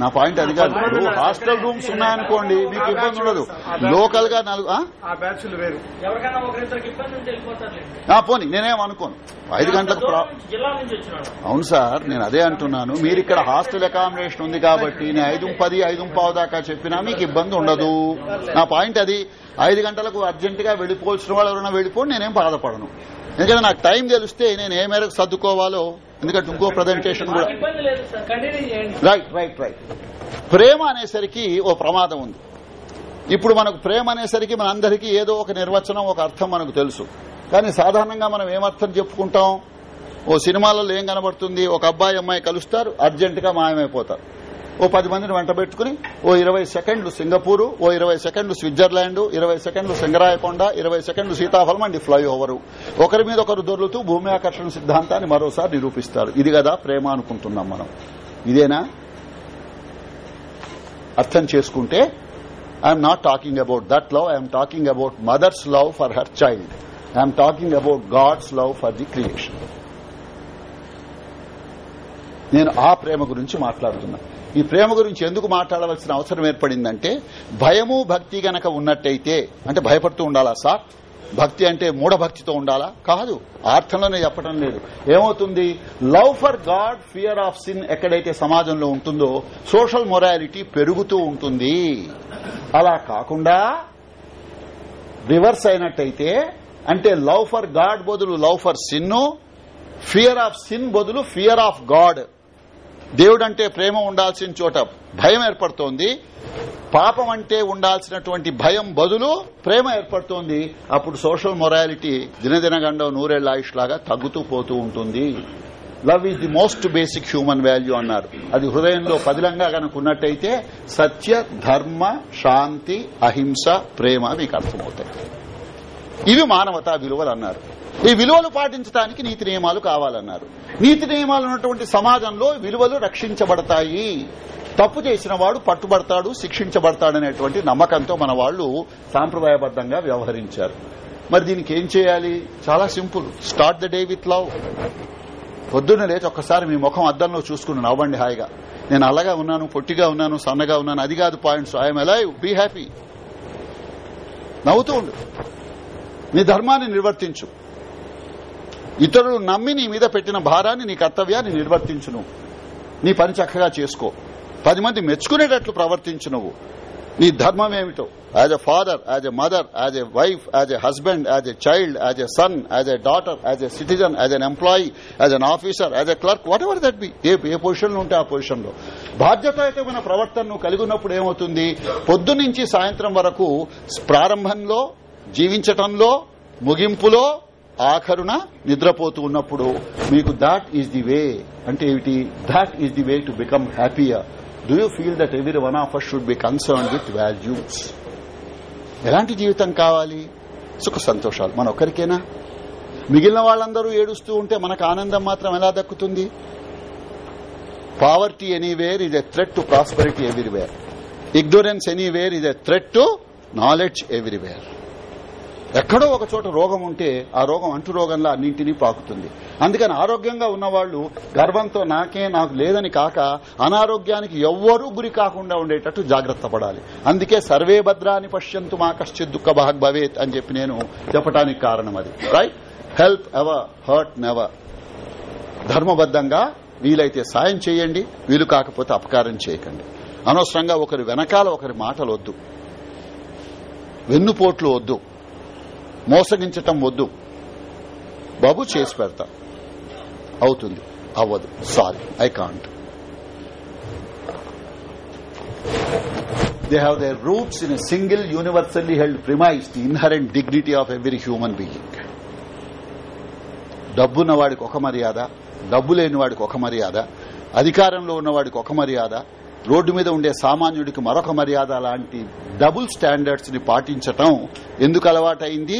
Speaker 1: నా పాయింట్ అది కాదు ఇప్పుడు హాస్టల్ రూమ్స్ ఉన్నాయనుకోండి మీకు ఇబ్బంది ఉండదు లోకల్ గా నాలుగు పోనీ నేనేమనుకోను అనుకోను ఐదు గంటలకు అవును సార్ నేను అదే అంటున్నాను మీరు ఇక్కడ హాస్టల్ అకామిడేషన్ ఉంది కాబట్టి నేను ఐదు పది ఐదు పావు దాకా చెప్పినా మీకు ఇబ్బంది ఉండదు నా పాయింట్ అది ఐదు గంటలకు అర్జెంట్ గా వెళ్ళిపోవాల్సిన వాళ్ళు ఎవరైనా వెళ్ళిపోండి నేనేం బాధపడను ఎందుకంటే నాకు టైం తెలిస్తే నేను ఏ మేరకు సర్దుకోవాలో ఎందుకంటే ఇంకో ప్రజెంటేషన్ కూడా రైట్ రైట్ రైట్ ప్రేమ అనేసరికి ఓ ప్రమాదం ఉంది ఇప్పుడు మనకు ప్రేమ అనేసరికి మన అందరికీ ఏదో ఒక నిర్వచనం ఒక అర్థం మనకు తెలుసు కానీ సాధారణంగా మనం ఏమర్థం చెప్పుకుంటాం ఓ సినిమాలలో ఏం కనబడుతుంది ఒక అబ్బాయి అమ్మాయి కలుస్తారు అర్జెంటుగా మాయమైపోతారు ఓ పది మందిని వెంట పెట్టుకుని ఓ ఇరవై సెకండ్లు సింగపూరు ఓ ఇరవై సెకండ్లు స్విట్జర్లాండ్ ఇరవై సెకండ్లు సింగరాయకొండ ఇరవై సెకండ్లు సీతాఫలం అండ్ ఫ్లైఓవర్ ఒకరి మీద ఒకరు దొర్లుతూ భూమి ఆకర్షణ సిద్ధాంతాన్ని మరోసారి నిరూపిస్తారు ఇది కదా ప్రేమ అనుకుంటున్నాం మనం ఇదేనా అర్థం చేసుకుంటే I'm not talking about that love I'm talking about mother's love for her child I'm talking about God's love for the creation నేను ఆ ప్రేమ గురించి మాట్లాడుతున్నాను ఈ ప్రేమ గురించి ఎందుకు మాట్లాడవలసిన అవసరం ఏర్పడిందంటే భయము భక్తి గనక ఉన్నట్టయితే అంటే భయపడుతూ ఉండాలా సార్ భక్తి అంటే మూఢభక్తితో ఉండాలా కాదు అర్థంలోనే చెప్పడం లేదు ఏమవుతుంది love for God fear of sin ఎక్కడైతే సమాజంలో ఉంటుందో సోషల్ మొరాలిటీ పెరుగుతూ ఉంటుంది అలా కాకుండా రివర్స్ అయినట్టయితే అంటే లవ్ ఫర్ గాడ్ బదులు love for సిన్ను fear of sin బదులు ఫియర్ ఆఫ్ గాడ్ దేవుడంటే ప్రేమ ఉండాల్సిన చోట భయం ఏర్పడుతోంది పాపం అంటే ఉండాల్సినటువంటి భయం బదులు ప్రేమ ఏర్పడుతోంది అప్పుడు సోషల్ మొరాలిటీ గండం నూరేళ్ల ఆయుష్ లాగా తగ్గుతూ పోతూ ఉంటుంది love is the most basic human value అన్నారు అది హృదయంలో పదిలంగా కనుకున్నట్టయితే సత్య ధర్మ శాంతి అహింస ప్రేమ మీకు అర్థమవుతాయి ఇవి మానవతా విలువలు అన్నారు ఈ విలువలు పాటించడానికి నీతి నియమాలు కావాలన్నారు నీతి నియమాలు ఉన్నటువంటి సమాజంలో విలువలు రక్షించబడతాయి తప్పు చేసిన వాడు పట్టుబడతాడు శిక్షించబడతాడనేటువంటి నమ్మకంతో మన వాళ్లు సాంప్రదాయబద్దంగా వ్యవహరించారు మరి దీనికి ఏం చేయాలి చాలా simple start the day with love పొద్దున్న లేచి ఒక్కసారి మీ ముఖం అద్దంలో చూసుకుని నవ్వండి హాయిగా నేను అలాగా ఉన్నాను పొట్టిగా ఉన్నాను సన్నగా ఉన్నాను అది కాదు పాయింట్స్ ఐఎమ్ ఎలా బీ హ్యాపీ నవ్వుతూ ఉండు నీ ధర్మాన్ని నిర్వర్తించు ఇతరులు నమ్మి నీ మీద పెట్టిన భారాన్ని నీ కర్తవ్యాన్ని నిర్వర్తించును నీ పని చక్కగా చేసుకో పది మంది మెచ్చుకునేటట్లు ప్రవర్తించు నువ్వు నీ ధర్మం ఏమిటో as a father as a mother as a wife as a husband as a child as a son as a daughter as a citizen as an employee as an officer as a clerk whatever that be ఏ ఏ లో ఉంటే ఆ లో బాధ్యతాయుతమైన ప్రవర్తనను కలిగి ఉన్నప్పుడు ఏమవుతుంది పొద్దు నుంచి సాయంత్రం వరకు ప్రారంభంలో జీవించటంలో ముగింపులో ఆఖరున నిద్రపోతూ ఉన్నప్పుడు మీకు దాట్ ఈజ్ ది వే అంటే ఏమిటి that is the way to become happier do you feel that every one of us should be concern with values ఎలాంటి జీవితం కావాలి సుఖ సంతోషాలు మన ఒక్కరికేనా మిగిలిన వాళ్ళందరూ ఏడుస్తూ ఉంటే మనకు ఆనందం మాత్రం ఎలా దక్కుతుంది poverty anywhere is a threat to prosperity everywhere ignorance anywhere is a threat to knowledge everywhere ఎక్కడో ఒక చోట రోగం ఉంటే ఆ రోగం అంటు రోగంలో అన్నింటినీ పాకుతుంది అందుకని ఆరోగ్యంగా ఉన్నవాళ్లు గర్వంతో నాకే నాకు లేదని కాక అనారోగ్యానికి ఎవ్వరూ గురి కాకుండా ఉండేటట్టు జాగ్రత్త పడాలి అందుకే సర్వే భద్రాన్ని పశ్యంతు మా కశ్చిత్ దుఃఖ భాగ్ భవేత్ అని చెప్పి నేను చెప్పడానికి కారణం అది right help ever hurt never ధర్మబద్దంగా వీలైతే సాయం చేయండి వీలు కాకపోతే అపకారం చేయకండి అనవసరంగా ఒకరి వెనకాల ఒకరి మాటలు వద్దు వెన్నుపోట్లు వద్దు మోసగించటం వద్దు బాబు చేసి పెడతా అవుతుంది అవ్వదు sorry I can't they have their roots in single universally held premise the inherent dignity of every human being డబ్బున్న వాడికి ఒక మర్యాద డబ్బు లేని వాడికి ఒక మర్యాద అధికారంలో ఉన్నవాడికి ఒక మర్యాద రోడ్డు మీద ఉండే సామాన్యుడికి మరొక మర్యాద లాంటి డబుల్ స్టాండర్డ్స్ ని పాటించటం ఎందుకు అలవాటైంది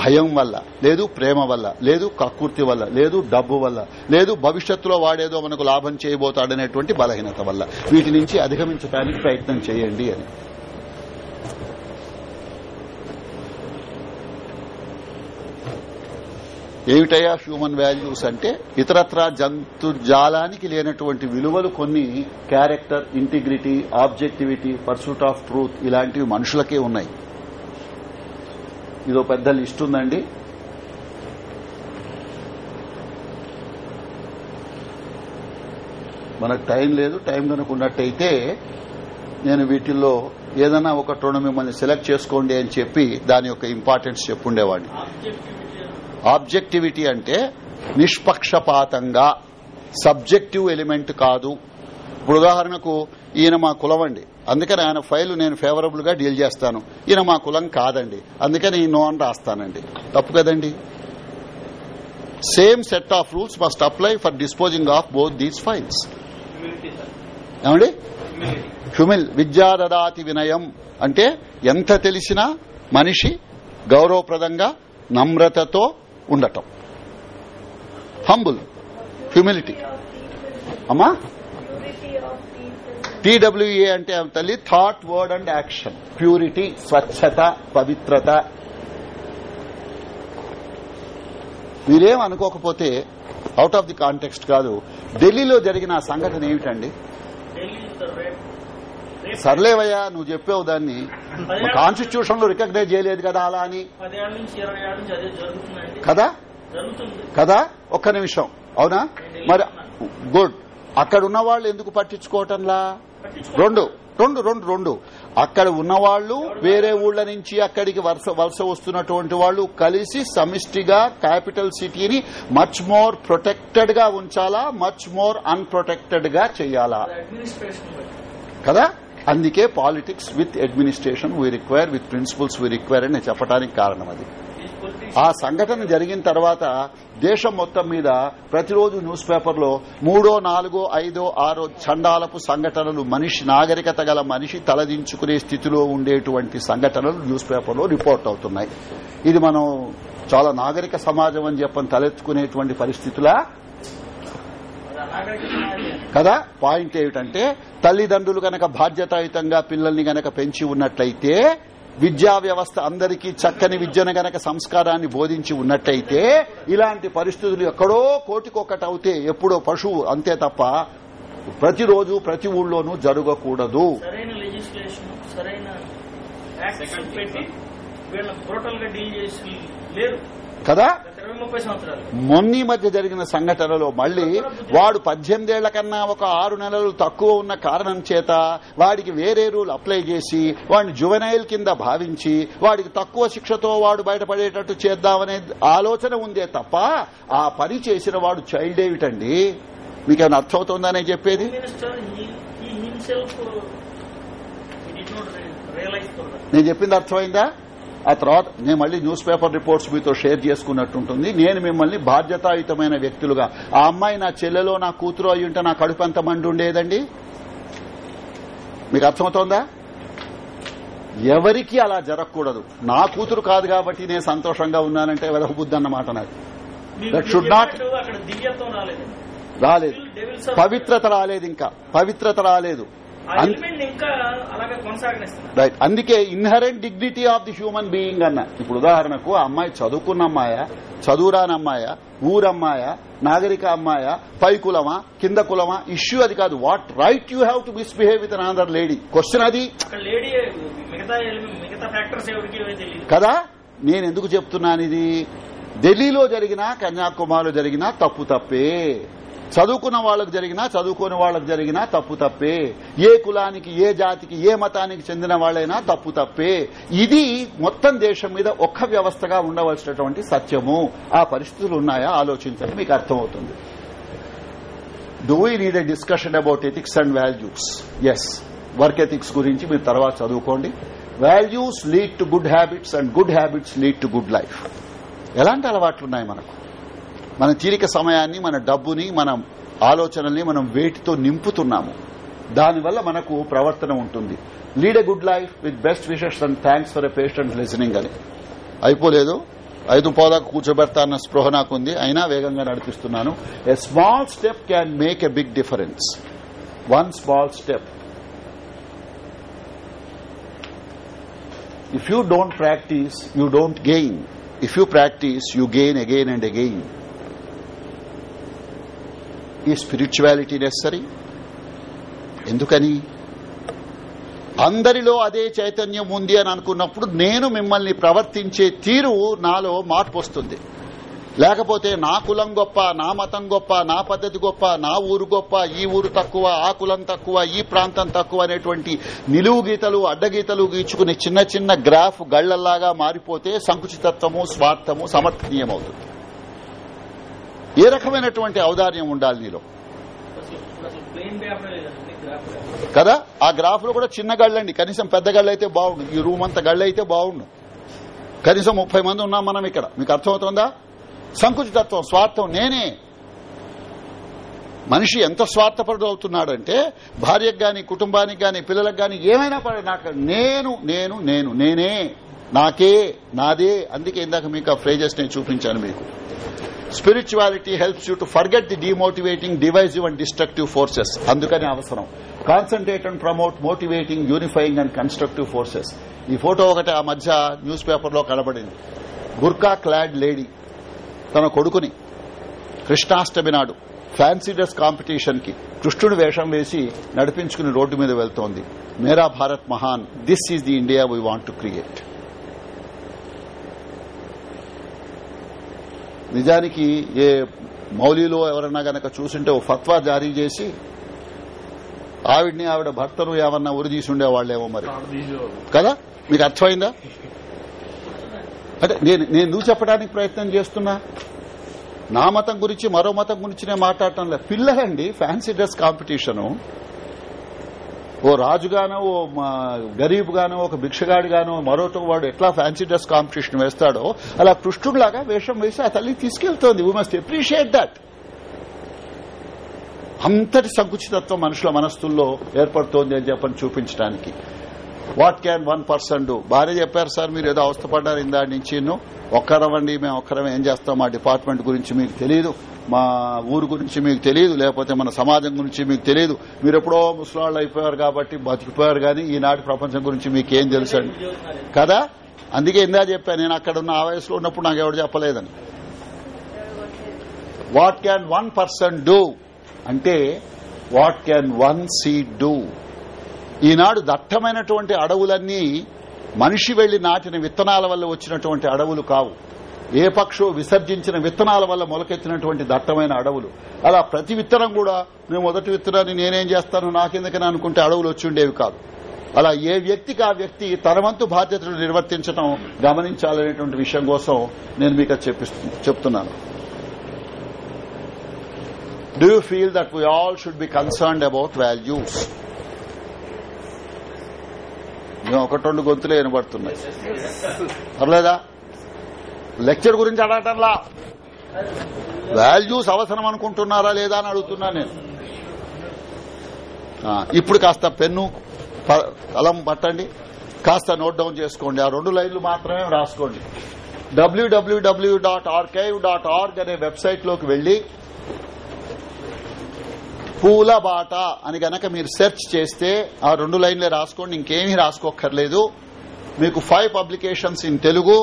Speaker 1: భయం వల్ల లేదు ప్రేమ వల్ల లేదు కకృతి వల్ల లేదు డబ్బు వల్ల లేదు భవిష్యత్తులో వాడేదో మనకు లాభం చేయబోతాడనేటువంటి బలహీనత వల్ల వీటి నుంచి అధిగమించడానికి ప్రయత్నం చేయండి అని ఏమిటయా హ్యూమన్ వాల్యూస్ అంటే ఇతరత్రా జంతుజాలానికి లేనటువంటి విలువలు కొన్ని character integrity objectivity pursuit of truth ఇలాంటివి మనుషులకే ఉన్నాయి ఇదో పెద్ద లిస్ట్ ఉందండి మనకు టైం లేదు టైం కనుక ఉన్నట్టయితే నేను వీటిల్లో ఏదైనా ఒకటి రెండు మిమ్మల్ని సెలెక్ట్ చేసుకోండి అని చెప్పి దాని యొక్క ఇంపార్టెన్స్ చెప్పుండేవాడిని ఆబ్జెక్టివిటీ అంటే నిష్పక్షపాతంగా సబ్జెక్టివ్ ఎలిమెంట్ కాదు ఇప్పుడు ఉదాహరణకు ఈయన మా అండి అందుకని ఆయన ఫైల్ నేను ఫేవరబుల్ గా డీల్ చేస్తాను ఈయన మా కులం కాదండి అందుకని నో అని రాస్తానండి తప్పు కదండి same set of rules must apply for disposing of both these files ఏమండి హ్యుమిల్ విద్యాదాతి వినయం అంటే ఎంత తెలిసినా మనిషి గౌరవప్రదంగా నమ్రతతో ఉండటం హంబుల్ హ్యూమిలిటీ అమ్మా టీడబ్ల్యూఏ అంటే తల్లి thought word and action purity స్వచ్ఛత పవిత్రత మీరేం అనుకోకపోతే అవుట్ ఆఫ్ ది కాంటెక్స్ట్ కాదు ఢిల్లీలో జరిగిన సంఘటన ఏమిటండి సర్లేవయ్యా నువ్వు చెప్పావు దాన్ని కాన్స్టిట్యూషన్ లో రికగ్నైజ్ చేయలేదు కదా అలా అని కదా కదా ఒక్క నిమిషం అవునా మరి గుడ్ అక్కడ ఉన్న వాళ్ళు ఎందుకు పట్టించుకోవటంలా రెండు రెండు రెండు రెండు అక్కడ ఉన్నవాళ్లు వేరే ఊళ్ల నుంచి అక్కడికి వరుస వలస వస్తున్నటువంటి వాళ్ళు కలిసి సమిష్టిగా క్యాపిటల్ సిటీని మచ్ మోర్ ప్రొటెక్టెడ్ గా ఉంచాలా మచ్ మోర్ అన్ప్రొటెక్టెడ్ గా చేయాలా కదా అందుకే politics with administration we require with principles we require అని చెప్పడానికి కారణం అది ఆ సంఘటన జరిగిన తర్వాత దేశం మొత్తం మీద ప్రతిరోజు న్యూస్ పేపర్లో మూడో నాలుగో ఐదో ఆరో చండాలపు సంఘటనలు మనిషి నాగరికత గల మనిషి తలదించుకునే స్థితిలో ఉండేటువంటి సంఘటనలు న్యూస్ పేపర్లో రిపోర్ట్ అవుతున్నాయి ఇది మనం చాలా నాగరిక సమాజం అని చెప్పని తలెత్తుకునేటువంటి పరిస్థితులా కదా పాయింట్ ఏమిటంటే తల్లిదండ్రులు గనక బాధ్యతాయుతంగా పిల్లల్ని గనక పెంచి ఉన్నట్లయితే విద్యా వ్యవస్థ అందరికీ చక్కని విద్యను గనక సంస్కారాన్ని బోధించి ఉన్నట్లయితే ఇలాంటి పరిస్థితులు ఎక్కడో కోటికొకటి అవుతే ఎప్పుడో పశువు అంతే తప్ప ప్రతిరోజు ప్రతి ఊళ్ళోనూ జరగకూడదు సరైన కదా మొన్న మధ్య జరిగిన సంఘటనలో మళ్లీ వాడు పద్దెనిమిదేళ్ల కన్నా ఒక ఆరు నెలలు తక్కువ ఉన్న కారణం చేత వాడికి వేరే రూల్ అప్లై చేసి వాడిని జువెనైల్ కింద భావించి వాడికి తక్కువ శిక్షతో వాడు బయటపడేటట్టు చేద్దామనే ఆలోచన ఉందే తప్ప ఆ పని చేసిన వాడు చైల్డ్ ఏమిటండి మీకేమైనా అర్థమవుతుందనే చెప్పేది నేను చెప్పింది అర్థమైందా ఆ తర్వాత నేను మళ్ళీ న్యూస్ పేపర్ రిపోర్ట్స్ మీతో షేర్ చేసుకున్నట్టుంటుంది నేను మిమ్మల్ని బాధ్యతాయుతమైన వ్యక్తులుగా ఆ అమ్మాయి నా చెల్లెలో నా కూతురు అయి ఉంటే నా కడుపు ఎంత మండి ఉండేదండి మీకు అర్థమవుతోందా ఎవరికి అలా జరగకూడదు నా కూతురు కాదు కాబట్టి నేను సంతోషంగా ఉన్నానంటే వెలహబుద్ది అన్నమాట నాకు దట్ షుడ్ నాట్
Speaker 2: రాలేదు పవిత్రత
Speaker 1: రాలేదు ఇంకా పవిత్రత రాలేదు రైట్ అందుకే inherent dignity of the human being అన్న ఇప్పుడు ఉదాహరణకు అమ్మాయి చదువుకున్న అమ్మాయ చదువురానమ్మాయ ఊరమ్మాయ నాగరిక అమ్మాయ పై కులమా కింద కులమా ఇష్యూ అది కాదు what right you have to misbehave with another lady question అది కదా నేను ఎందుకు చెప్తున్నాను ఇది ఢిల్లీలో జరిగినా కన్యాకుమారిలో జరిగినా తప్పు తప్పే చదువుకున్న వాళ్ళకు జరిగినా చదువుకోని వాళ్ళకు జరిగినా తప్పు తప్పే ఏ కులానికి ఏ జాతికి ఏ మతానికి చెందిన వాళ్ళైనా తప్పు తప్పే ఇది మొత్తం దేశం మీద ఒక్క వ్యవస్థగా ఉండవలసినటువంటి సత్యము ఆ పరిస్థితులు ఉన్నాయా ఆలోచించడం మీకు అర్థమవుతుంది do we need a discussion about ethics and values yes work ethics గురించి మీరు తర్వాత చదువుకోండి values lead to good habits and good habits lead to good life ఎలాంటి అలవాట్లున్నాయి మనకు మన తీరిక సమయాన్ని మన డబ్బుని మన ఆలోచనల్ని మనం వేటితో నింపుతున్నాము దానివల్ల మనకు ప్రవర్తన ఉంటుంది lead a good life with best wishes and thanks for a patient listening అని అయిపోలేదు ఐదు పోదాకు కూర్చోబెడతా అన్న స్పృహ నాకుంది అయినా వేగంగా నడిపిస్తున్నాను a small step can make a big difference one small step if you don't practice you don't gain if you practice you gain again and again ఈ స్పిరిచువాలిటీ నెసరీ ఎందుకని అందరిలో అదే చైతన్యం ఉంది అని అనుకున్నప్పుడు నేను మిమ్మల్ని ప్రవర్తించే తీరు నాలో మార్పు వస్తుంది లేకపోతే నా కులం గొప్ప నా మతం గొప్ప నా పద్ధతి గొప్ప నా ఊరు గొప్ప ఈ ఊరు తక్కువ ఆ కులం తక్కువ ఈ ప్రాంతం తక్కువ అనేటువంటి నిలువు గీతలు అడ్డగీతలు గీచుకునే చిన్న చిన్న గ్రాఫ్ గళ్లల్లాగా మారిపోతే సంకుచితత్వము స్వార్థము సమర్థనీయమవుతుంది ఏ రకమైనటువంటి ఔదార్యం ఉండాలి నీలో కదా ఆ గ్రాఫ్ లో కూడా చిన్న గళ్ళండి కనీసం పెద్ద గళ్ళు అయితే బాగుండు ఈ రూమ్ అంత గళ్ళు అయితే బాగుండు కనీసం ముప్పై మంది ఉన్నాం మనం ఇక్కడ మీకు అర్థమవుతుందా సంకుచితత్వం స్వార్థం నేనే మనిషి ఎంత స్వార్థపరుడు అవుతున్నాడంటే భార్యకు గాని కుటుంబానికి గాని పిల్లలకు గాని ఏమైనా పడే నాకు నేను నేను నేను నేనే నాకే నాదే అందుకే ఇందాక మీకు ఆ ఫ్రేజెస్ నేను చూపించాను మీకు spirituality helps you to forget the demotivating divisive and destructive forces అందుకని అవసరం concentrate and promote motivating unifying and constructive forces ఈ ఫోటో ఒకటి ఆ మధ్య న్యూస్ పేపర్లో కనబడింది గుర్కా క్లాడ్ లేడీ తన కొడుకుని కృష్ణాష్టమి నాడు ఫ్యాన్సీ డ్రెస్ కాంపిటీషన్ కి కృష్ణుడు వేషం వేసి నడిపించుకుని రోడ్డు మీద వెళ్తోంది మేరా భారత్ మహాన్ this is the India we want to create నిజానికి ఏ మౌలిలో ఎవరన్నా గనక చూసింటే ఓ ఫత్వా జారీ చేసి ఆవిడ్ని ఆవిడ భర్తను ఏమన్నా ఉరిదీసి ఉండేవాళ్లేమో మరి కదా మీకు అర్థమైందా అంటే నేను నేను నువ్వు చెప్పడానికి ప్రయత్నం చేస్తున్నా నా మతం గురించి మరో మతం గురించి నేను మాట్లాడటం లేదు పిల్లలండి ఫ్యాన్సీ డ్రెస్ కాంపిటీషను ఓ రాజుగానో ఓ గానో ఒక గానో మరో వాడు ఎట్లా ఫ్యాన్సీ డ్రెస్ కాంపిటీషన్ వేస్తాడో అలా కృష్ణుడిలాగా వేషం వేసి ఆ తల్లి తీసుకెళ్తోంది వీ మస్ట్ అప్రిషియేట్ దట్ అంతటి సంకుచితత్వం మనుషుల మనస్సుల్లో ఏర్పడుతోంది అని చెప్పని చూపించడానికి what can one person do భార్య చెప్పారు సార్ మీరు ఏదో అవస్థపడ్డారు ఇందా నుంచి ఒక్కరవండి మేము ఒక్కరం ఏం చేస్తాం మా డిపార్ట్మెంట్ గురించి మీకు తెలియదు మా ఊరు గురించి మీకు తెలియదు లేకపోతే మన సమాజం గురించి మీకు తెలియదు మీరు ఎప్పుడో ముసలాళ్ళు అయిపోయారు కాబట్టి బతికిపోయారు కానీ ఈనాటి ప్రపంచం గురించి మీకు తెలుసు తెలుసండి కదా అందుకే ఇందా చెప్పాను నేను అక్కడ ఉన్న ఆ వయసులో ఉన్నప్పుడు నాకు ఎవరు చెప్పలేదని what can one person do అంటే what can one see do ఈనాడు దట్టమైనటువంటి అడవులన్నీ మనిషి వెళ్లి నాటిన విత్తనాల వల్ల వచ్చినటువంటి అడవులు కావు ఏ పక్షో విసర్జించిన విత్తనాల వల్ల మొలకెత్తినటువంటి దట్టమైన అడవులు అలా ప్రతి విత్తనం కూడా నేను మొదటి విత్తనాన్ని నేనేం చేస్తాను నాకెందుకని అనుకుంటే అడవులు వచ్చి ఉండేవి కాదు అలా ఏ వ్యక్తికి ఆ వ్యక్తి తన వంతు బాధ్యతలు నిర్వర్తించడం గమనించాలనేటువంటి విషయం కోసం నేను మీకు చెప్తున్నాను do you feel that we all should be concern about values మేము ఒకటి రెండు గొంతులే వినబడుతున్నాయి పర్లేదా లెక్చర్ గురించి అడగటంలా వాల్యూస్ అవసరం అనుకుంటున్నారా లేదా అని అడుగుతున్నా నేను ఇప్పుడు కాస్త పెన్ను కలం పట్టండి కాస్త నోట్ డౌన్ చేసుకోండి ఆ రెండు లైన్లు మాత్రమే రాసుకోండి డబ్ల్యూడబ్ల్యూడబ్ల్యూ డాట్ ఆర్కైవ్ డాట్ ఆర్గ్ అనే వెబ్సైట్ లోకి వెళ్లి పూల బాట అని గనక మీరు సెర్చ్ చేస్తే ఆ రెండు లైన్లే రాసుకోండి ఇంకేమీ రాసుకోక్కర్లేదు మీకు five publications in Telugu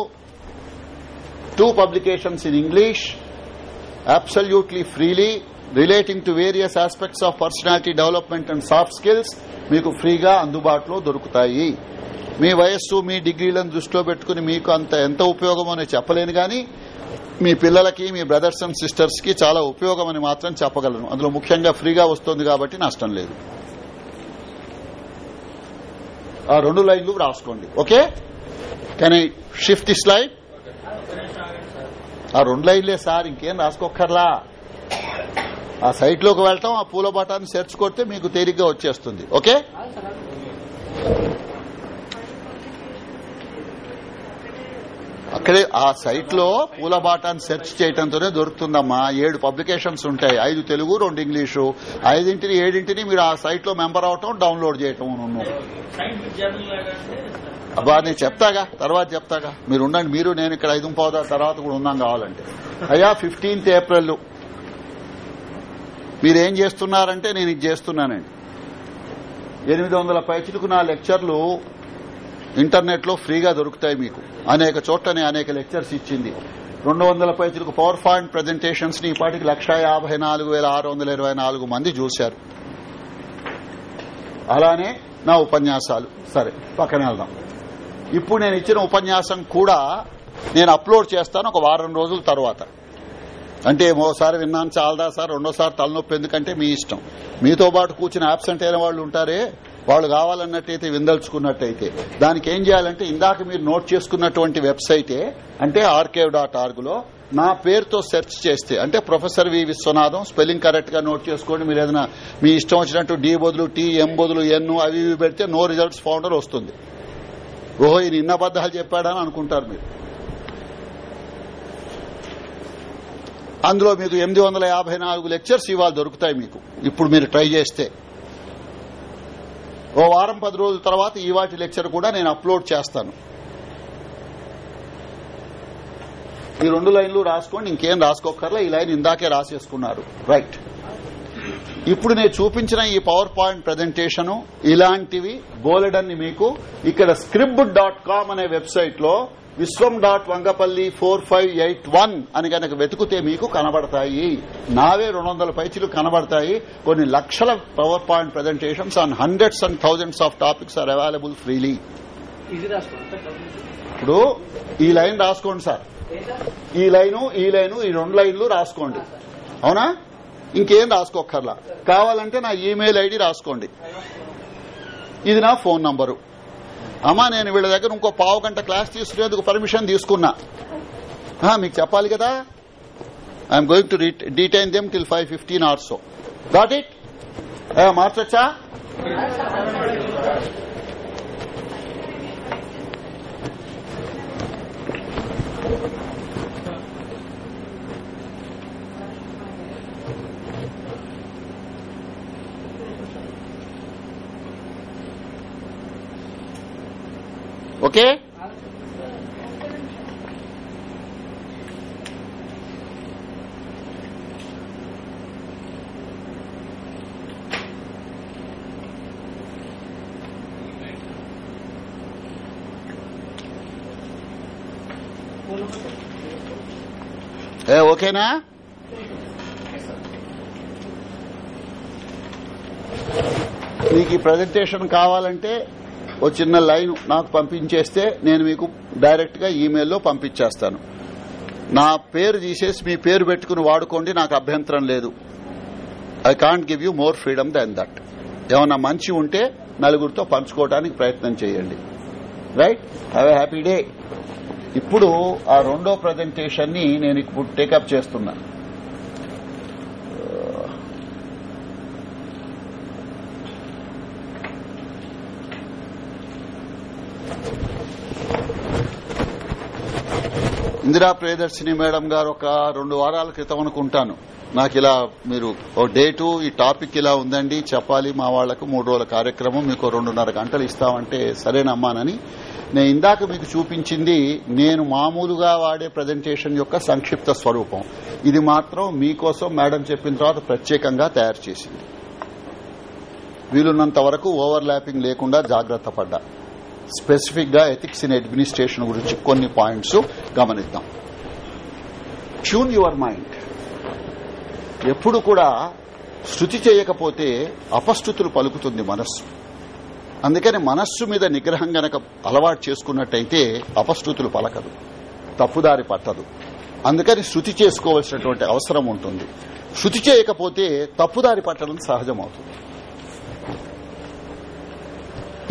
Speaker 1: two publications in English absolutely freely relating to various aspects of personality development and soft skills మీకు ఫ్రీగా అందుబాటులో దొరుకుతాయి మీ వయస్సు మీ డిగ్రీలను దృష్టిలో పెట్టుకుని మీకు అంత ఎంత ఉపయోగమో చెప్పలేను కానీ మీ పిల్లలకి మీ బ్రదర్స్ అండ్ సిస్టర్స్ కి చాలా ఉపయోగం అని మాత్రం చెప్పగలను అందులో ముఖ్యంగా ఫ్రీగా వస్తుంది కాబట్టి నష్టం లేదు ఆ రెండు లైన్లు రాసుకోండి okay can I shift this line ఆ రెండు లైన్లే సార్ ఇంకేం రాసుకోక్కర్లా ఆ సైట్ లోకి వెళ్తాం ఆ పూల బాటాన్ని సెర్చ్ కొడితే మీకు తేలిగ్గా వచ్చేస్తుంది ఓకే అక్కడే ఆ సైట్ లో పూలబాటాన్ని సెర్చ్ చేయడంతోనే దొరుకుతుందమ్మా ఏడు పబ్లికేషన్స్ ఉంటాయి ఐదు తెలుగు రెండు ఇంగ్లీషు ఐదింటిని ఏడింటిని మీరు ఆ సైట్ లో మెంబర్ అవటం డౌన్లోడ్ చేయటం అబ్బా నేను చెప్తాగా తర్వాత చెప్తాగా మీరు ఉండండి మీరు నేను ఇక్కడ ఐదు పోదా తర్వాత కూడా ఉన్నాం కావాలంటే అయ్యా ఫిఫ్టీన్త్ ఏప్రిల్ మీరేం చేస్తున్నారంటే నేను ఇది చేస్తున్నానండి ఎనిమిది వందల పైచులకు నా లెక్చర్లు ఇంటర్నెట్ లో ఫ్రీగా దొరుకుతాయి మీకు అనేక చోట్ల అనేక లెక్చర్స్ ఇచ్చింది రెండు వందల పైతులకు పవర్ పాయింట్ ప్రజెంటేషన్స్ ని ఇప్పటికి లక్షా యాభై నాలుగు వేల ఆరు వందల ఇరవై నాలుగు మంది చూశారు అలానే నా ఉపన్యాసాలు సరే పక్కన వెళ్దాం ఇప్పుడు నేను ఇచ్చిన ఉపన్యాసం కూడా నేను అప్లోడ్ చేస్తాను ఒక వారం రోజుల తర్వాత అంటే ఓసారి విన్నాను చాలదా సార్ రెండోసారి తలనొప్పి ఎందుకంటే మీ ఇష్టం మీతో పాటు కూర్చుని అబ్సెంట్ అయిన వాళ్ళు ఉంటారే వాళ్ళు కావాలన్నట్టయితే విందల్చుకున్నట్టయితే దానికి ఏం చేయాలంటే ఇందాక మీరు నోట్ చేసుకున్నటువంటి వెబ్సైటే అంటే ఆర్కే డాట్ ఆర్గులో లో నా పేరుతో సెర్చ్ చేస్తే అంటే professor V Viswanatham spelling correct గా నోట్ చేసుకోండి మీరు ఏదైనా మీ ఇష్టం వచ్చినట్టు డి బదులు టీ ఎం బదులు ఎన్ అవి ఇవి పెడితే నో రిజల్ట్స్ ఫౌండర్ వస్తుంది ఓహో ఈయన ఇన్న అబద్దాలు చెప్పాడని అనుకుంటారు మీరు అందులో మీకు ఎనిమిది వందల నాలుగు లెక్చర్స్ ఇవాళ దొరుకుతాయి మీకు ఇప్పుడు మీరు ట్రై చేస్తే ఓ వారం పది రోజుల తర్వాత ఈ వాటి లెక్చర్ కూడా నేను అప్లోడ్ చేస్తాను ఈ రెండు లైన్లు రాసుకోండి ఇంకేం రాసుకోకర్లా ఈ లైన్ ఇందాకే రాసేసుకున్నారు రైట్ ఇప్పుడు నేను చూపించిన ఈ పవర్ పాయింట్ ప్రజెంటేషన్ ఇలాంటివి బోలెడన్ని మీకు ఇక్కడ స్క్రిప్ట్ డాట్ కామ్ అనే వెబ్సైట్ లో విశ్వం dot Vangapalli four five eight one అని కనుక వెతికితే మీకు కనబడతాయి నావే రెండు వందల పైచీలు కనబడతాయి కొన్ని లక్షల power point presentations on hundreds and thousands of topics are available freely ఇప్పుడు ఈ లైన్ రాసుకోండి సార్ ఈ లైను ఈ లైను ఈ రెండు లైన్లు రాసుకోండి అవునా ఇంకేం రాసుకోకర్లా కావాలంటే నా ఇమెయిల్ ఐడి రాసుకోండి ఇది నా ఫోన్ నంబరు అమ్మా నేను వీళ్ళ దగ్గర ఇంకో పావు గంట క్లాస్ తీసుకునేందుకు పర్మిషన్ తీసుకున్నా మీకు చెప్పాలి కదా I'm going to detain them till five fifteen hours got it మార్చొచ్చా Thank you. ఓకే ఓకేనా మీకు ఈ ప్రజెంటేషన్ కావాలంటే ఓ చిన్న లైన్ నాకు పంపించేస్తే నేను మీకు డైరెక్ట్ గా ఈమెయిల్లో పంపించేస్తాను నా పేరు తీసేసి మీ పేరు పెట్టుకుని వాడుకోండి నాకు అభ్యంతరం లేదు I can't give you more freedom than that ఏమన్నా మంచి ఉంటే నలుగురితో పంచుకోవడానికి ప్రయత్నం చేయండి right have a happy day ఇప్పుడు ఆ రెండో ప్రజెంటేషన్ ని నేను ఇప్పుడు టేకప్ చేస్తున్నాను ఇందిరా ప్రియదర్శిని మేడం గారు ఒక రెండు వారాల క్రితం అనుకుంటాను నాకు ఇలా మీరు ఓ డేటు ఈ టాపిక్ ఇలా ఉందండి చెప్పాలి మా వాళ్లకు మూడు రోజుల కార్యక్రమం మీకు రెండున్నర గంటలు ఇస్తామంటే సరేనమ్మానని నేను ఇందాక మీకు చూపించింది నేను మామూలుగా వాడే ప్రజెంటేషన్ యొక్క సంక్షిప్త స్వరూపం ఇది మాత్రం మీకోసం మేడం చెప్పిన తర్వాత ప్రత్యేకంగా తయారు చేసింది వీలున్నంత వరకు ఓవర్ ల్యాపింగ్ లేకుండా జాగ్రత్త పడ్డా స్పెసిఫిక్ గా ఎథిక్స్ ఇన్ అడ్మినిస్ట్రేషన్ గురించి కొన్ని పాయింట్స్ గమనిద్దాం ట్యూన్ యువర్ మైండ్ ఎప్పుడు కూడా శృతి చేయకపోతే అపస్థుతులు పలుకుతుంది మనస్సు అందుకని మనస్సు మీద నిగ్రహం గనక అలవాటు చేసుకున్నట్టయితే అపస్థుతులు పలకదు తప్పుదారి పట్టదు అందుకని శృతి చేసుకోవాల్సినటువంటి అవసరం ఉంటుంది శృతి చేయకపోతే తప్పుదారి పట్టడం సహజమవుతుంది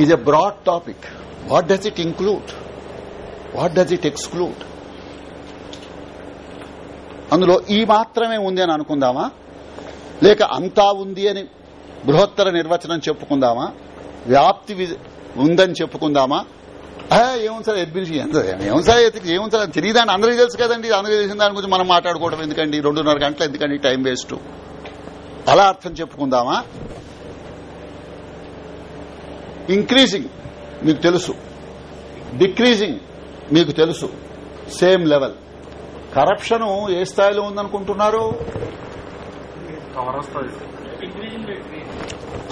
Speaker 1: ఇది broad topic what does it include what does it exclude అందులో ఈ మాత్రమే ఉంది అని అనుకుందామా లేక అంతా ఉంది అని బృహత్తర నిర్వచనం చెప్పుకుందామా వ్యాప్తి ఉందని చెప్పుకుందామా ఏముంది సార్ అడ్మిషన్ ఏముంది సార్ ఏముంది సార్ తెలియదని అందరికీ తెలుసు కదండి అందరికీ దాని గురించి మనం మాట్లాడుకోవడం ఎందుకండి రెండున్నర గంటల ఎందుకండి టైం వేస్ట్ అలా అర్థం చెప్పుకుందామా ఇంక్రీజింగ్ మీకు తెలుసు డిక్రీజింగ్ మీకు తెలుసు సేమ్ లెవెల్ కరప్షన్ ఏ స్థాయిలో ఉందనుకుంటున్నారు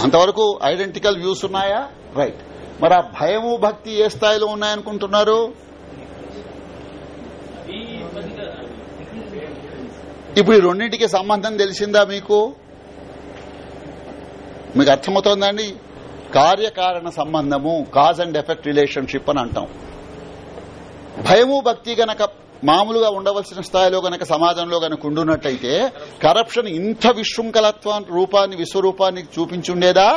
Speaker 1: అంతవరకు ఐడెంటికల్ వ్యూస్ ఉన్నాయా రైట్ మరి ఆ భయము భక్తి ఏ స్థాయిలో ఉన్నాయనుకుంటున్నారు ఇప్పుడు ఈ రెండింటికి సంబంధం తెలిసిందా మీకు మీకు అర్థమవుతోందండి కార్యకారణ సంబంధము కాజ్ అండ్ ఎఫెక్ట్ రిలేషన్షిప్ అని అంటాం భయము భక్తి గనక మామూలుగా ఉండవలసిన స్థాయిలో గనక సమాజంలో గనక ఉండున్నట్టయితే కరప్షన్ ఇంత విశృంఖలత్వ రూపాన్ని విశ్వరూపాన్ని చూపించుండేదా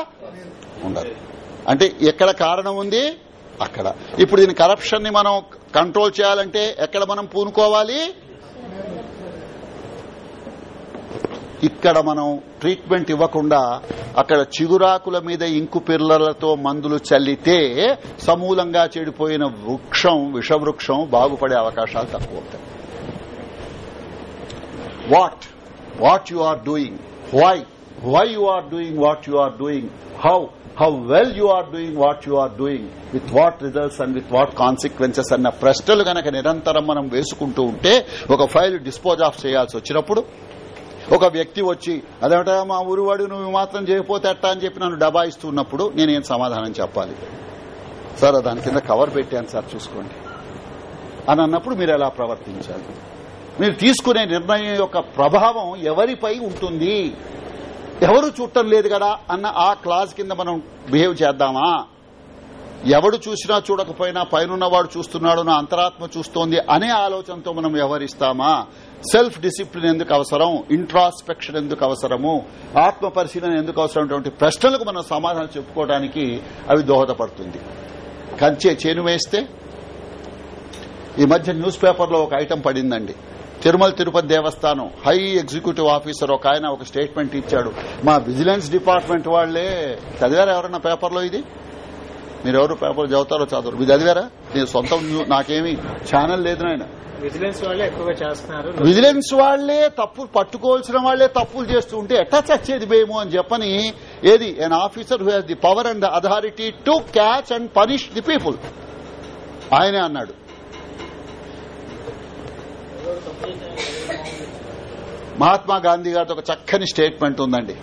Speaker 1: ఉండదు అంటే ఎక్కడ కారణం ఉంది అక్కడ ఇప్పుడు దీని కరప్షన్ ని మనం కంట్రోల్ చేయాలంటే ఎక్కడ మనం పూనుకోవాలి ఇక్కడ మనం ట్రీట్మెంట్ ఇవ్వకుండా అక్కడ చిగురాకుల మీద ఇంకు పిల్లలతో మందులు చల్లితే సమూలంగా చెడిపోయిన వృక్షం విషవృక్షం బాగుపడే అవకాశాలు తక్కువ ఉంటాయి what what you are doing why why you are doing what you are doing how how well you are doing what you are doing with what results and with what consequences అన్న ప్రశ్నలు గనక నిరంతరం మనం వేసుకుంటూ ఉంటే ఒక file dispose of చేయాల్సి వచ్చినప్పుడు ఒక వ్యక్తి వచ్చి అదేమిట మా ఊరు వాడు నువ్వు మాత్రం చేయకపోతే అట్టా అని చెప్పి నన్ను డబాయిస్తున్నప్పుడు నేనేం సమాధానం చెప్పాలి సార్ దాని కింద కవర్ పెట్టాను సార్ చూసుకోండి అని అన్నప్పుడు మీరు ఎలా ప్రవర్తించాలి మీరు తీసుకునే నిర్ణయం యొక్క ప్రభావం ఎవరిపై ఉంటుంది ఎవరు చూడటం లేదు కదా అన్న ఆ క్లాస్ కింద మనం బిహేవ్ చేద్దామా ఎవడు చూసినా చూడకపోయినా పైనున్నవాడు చూస్తున్నాడు నా అంతరాత్మ చూస్తోంది అనే ఆలోచనతో మనం వ్యవహరిస్తామా సెల్ఫ్ డిసిప్లిన్ ఎందుకు అవసరం ఇంట్రాస్పెక్షన్ ఎందుకు అవసరము ఆత్మ పరిశీలన ఎందుకు అవసరం ప్రశ్నలకు మనం సమాధానం చెప్పుకోవడానికి అవి దోహదపడుతుంది కంచే చేను వేస్తే ఈ మధ్య న్యూస్ పేపర్లో ఒక ఐటెం పడిందండి తిరుమల తిరుపతి దేవస్థానం హై ఎగ్జిక్యూటివ్ ఆఫీసర్ ఒక ఆయన ఒక స్టేట్మెంట్ ఇచ్చాడు మా విజిలెన్స్ డిపార్ట్మెంట్ వాళ్లే చదివారు ఎవరన్నా పేపర్లో ఇది మీరెవరు పేపర్ చదువుతారో చదువు మీరు చదివారా నేను సొంతం నాకేమి ఛానల్ లేదు నాయన విజిలెన్స్
Speaker 2: వాళ్ళే ఎక్కువగా చేస్తున్నారు
Speaker 1: విజిలెన్స్ వాళ్లే తప్పులు పట్టుకోవాల్సిన వాళ్లే తప్పులు చేస్తూ ఉంటే ఎట్టా చచ్చేది మేము అని చెప్పని ఏది an officer who has the power and authority to catch and punish the people ఆయనే అన్నాడు మహాత్మా గాంధీ గారితో ఒక చక్కని స్టేట్మెంట్ ఉందండి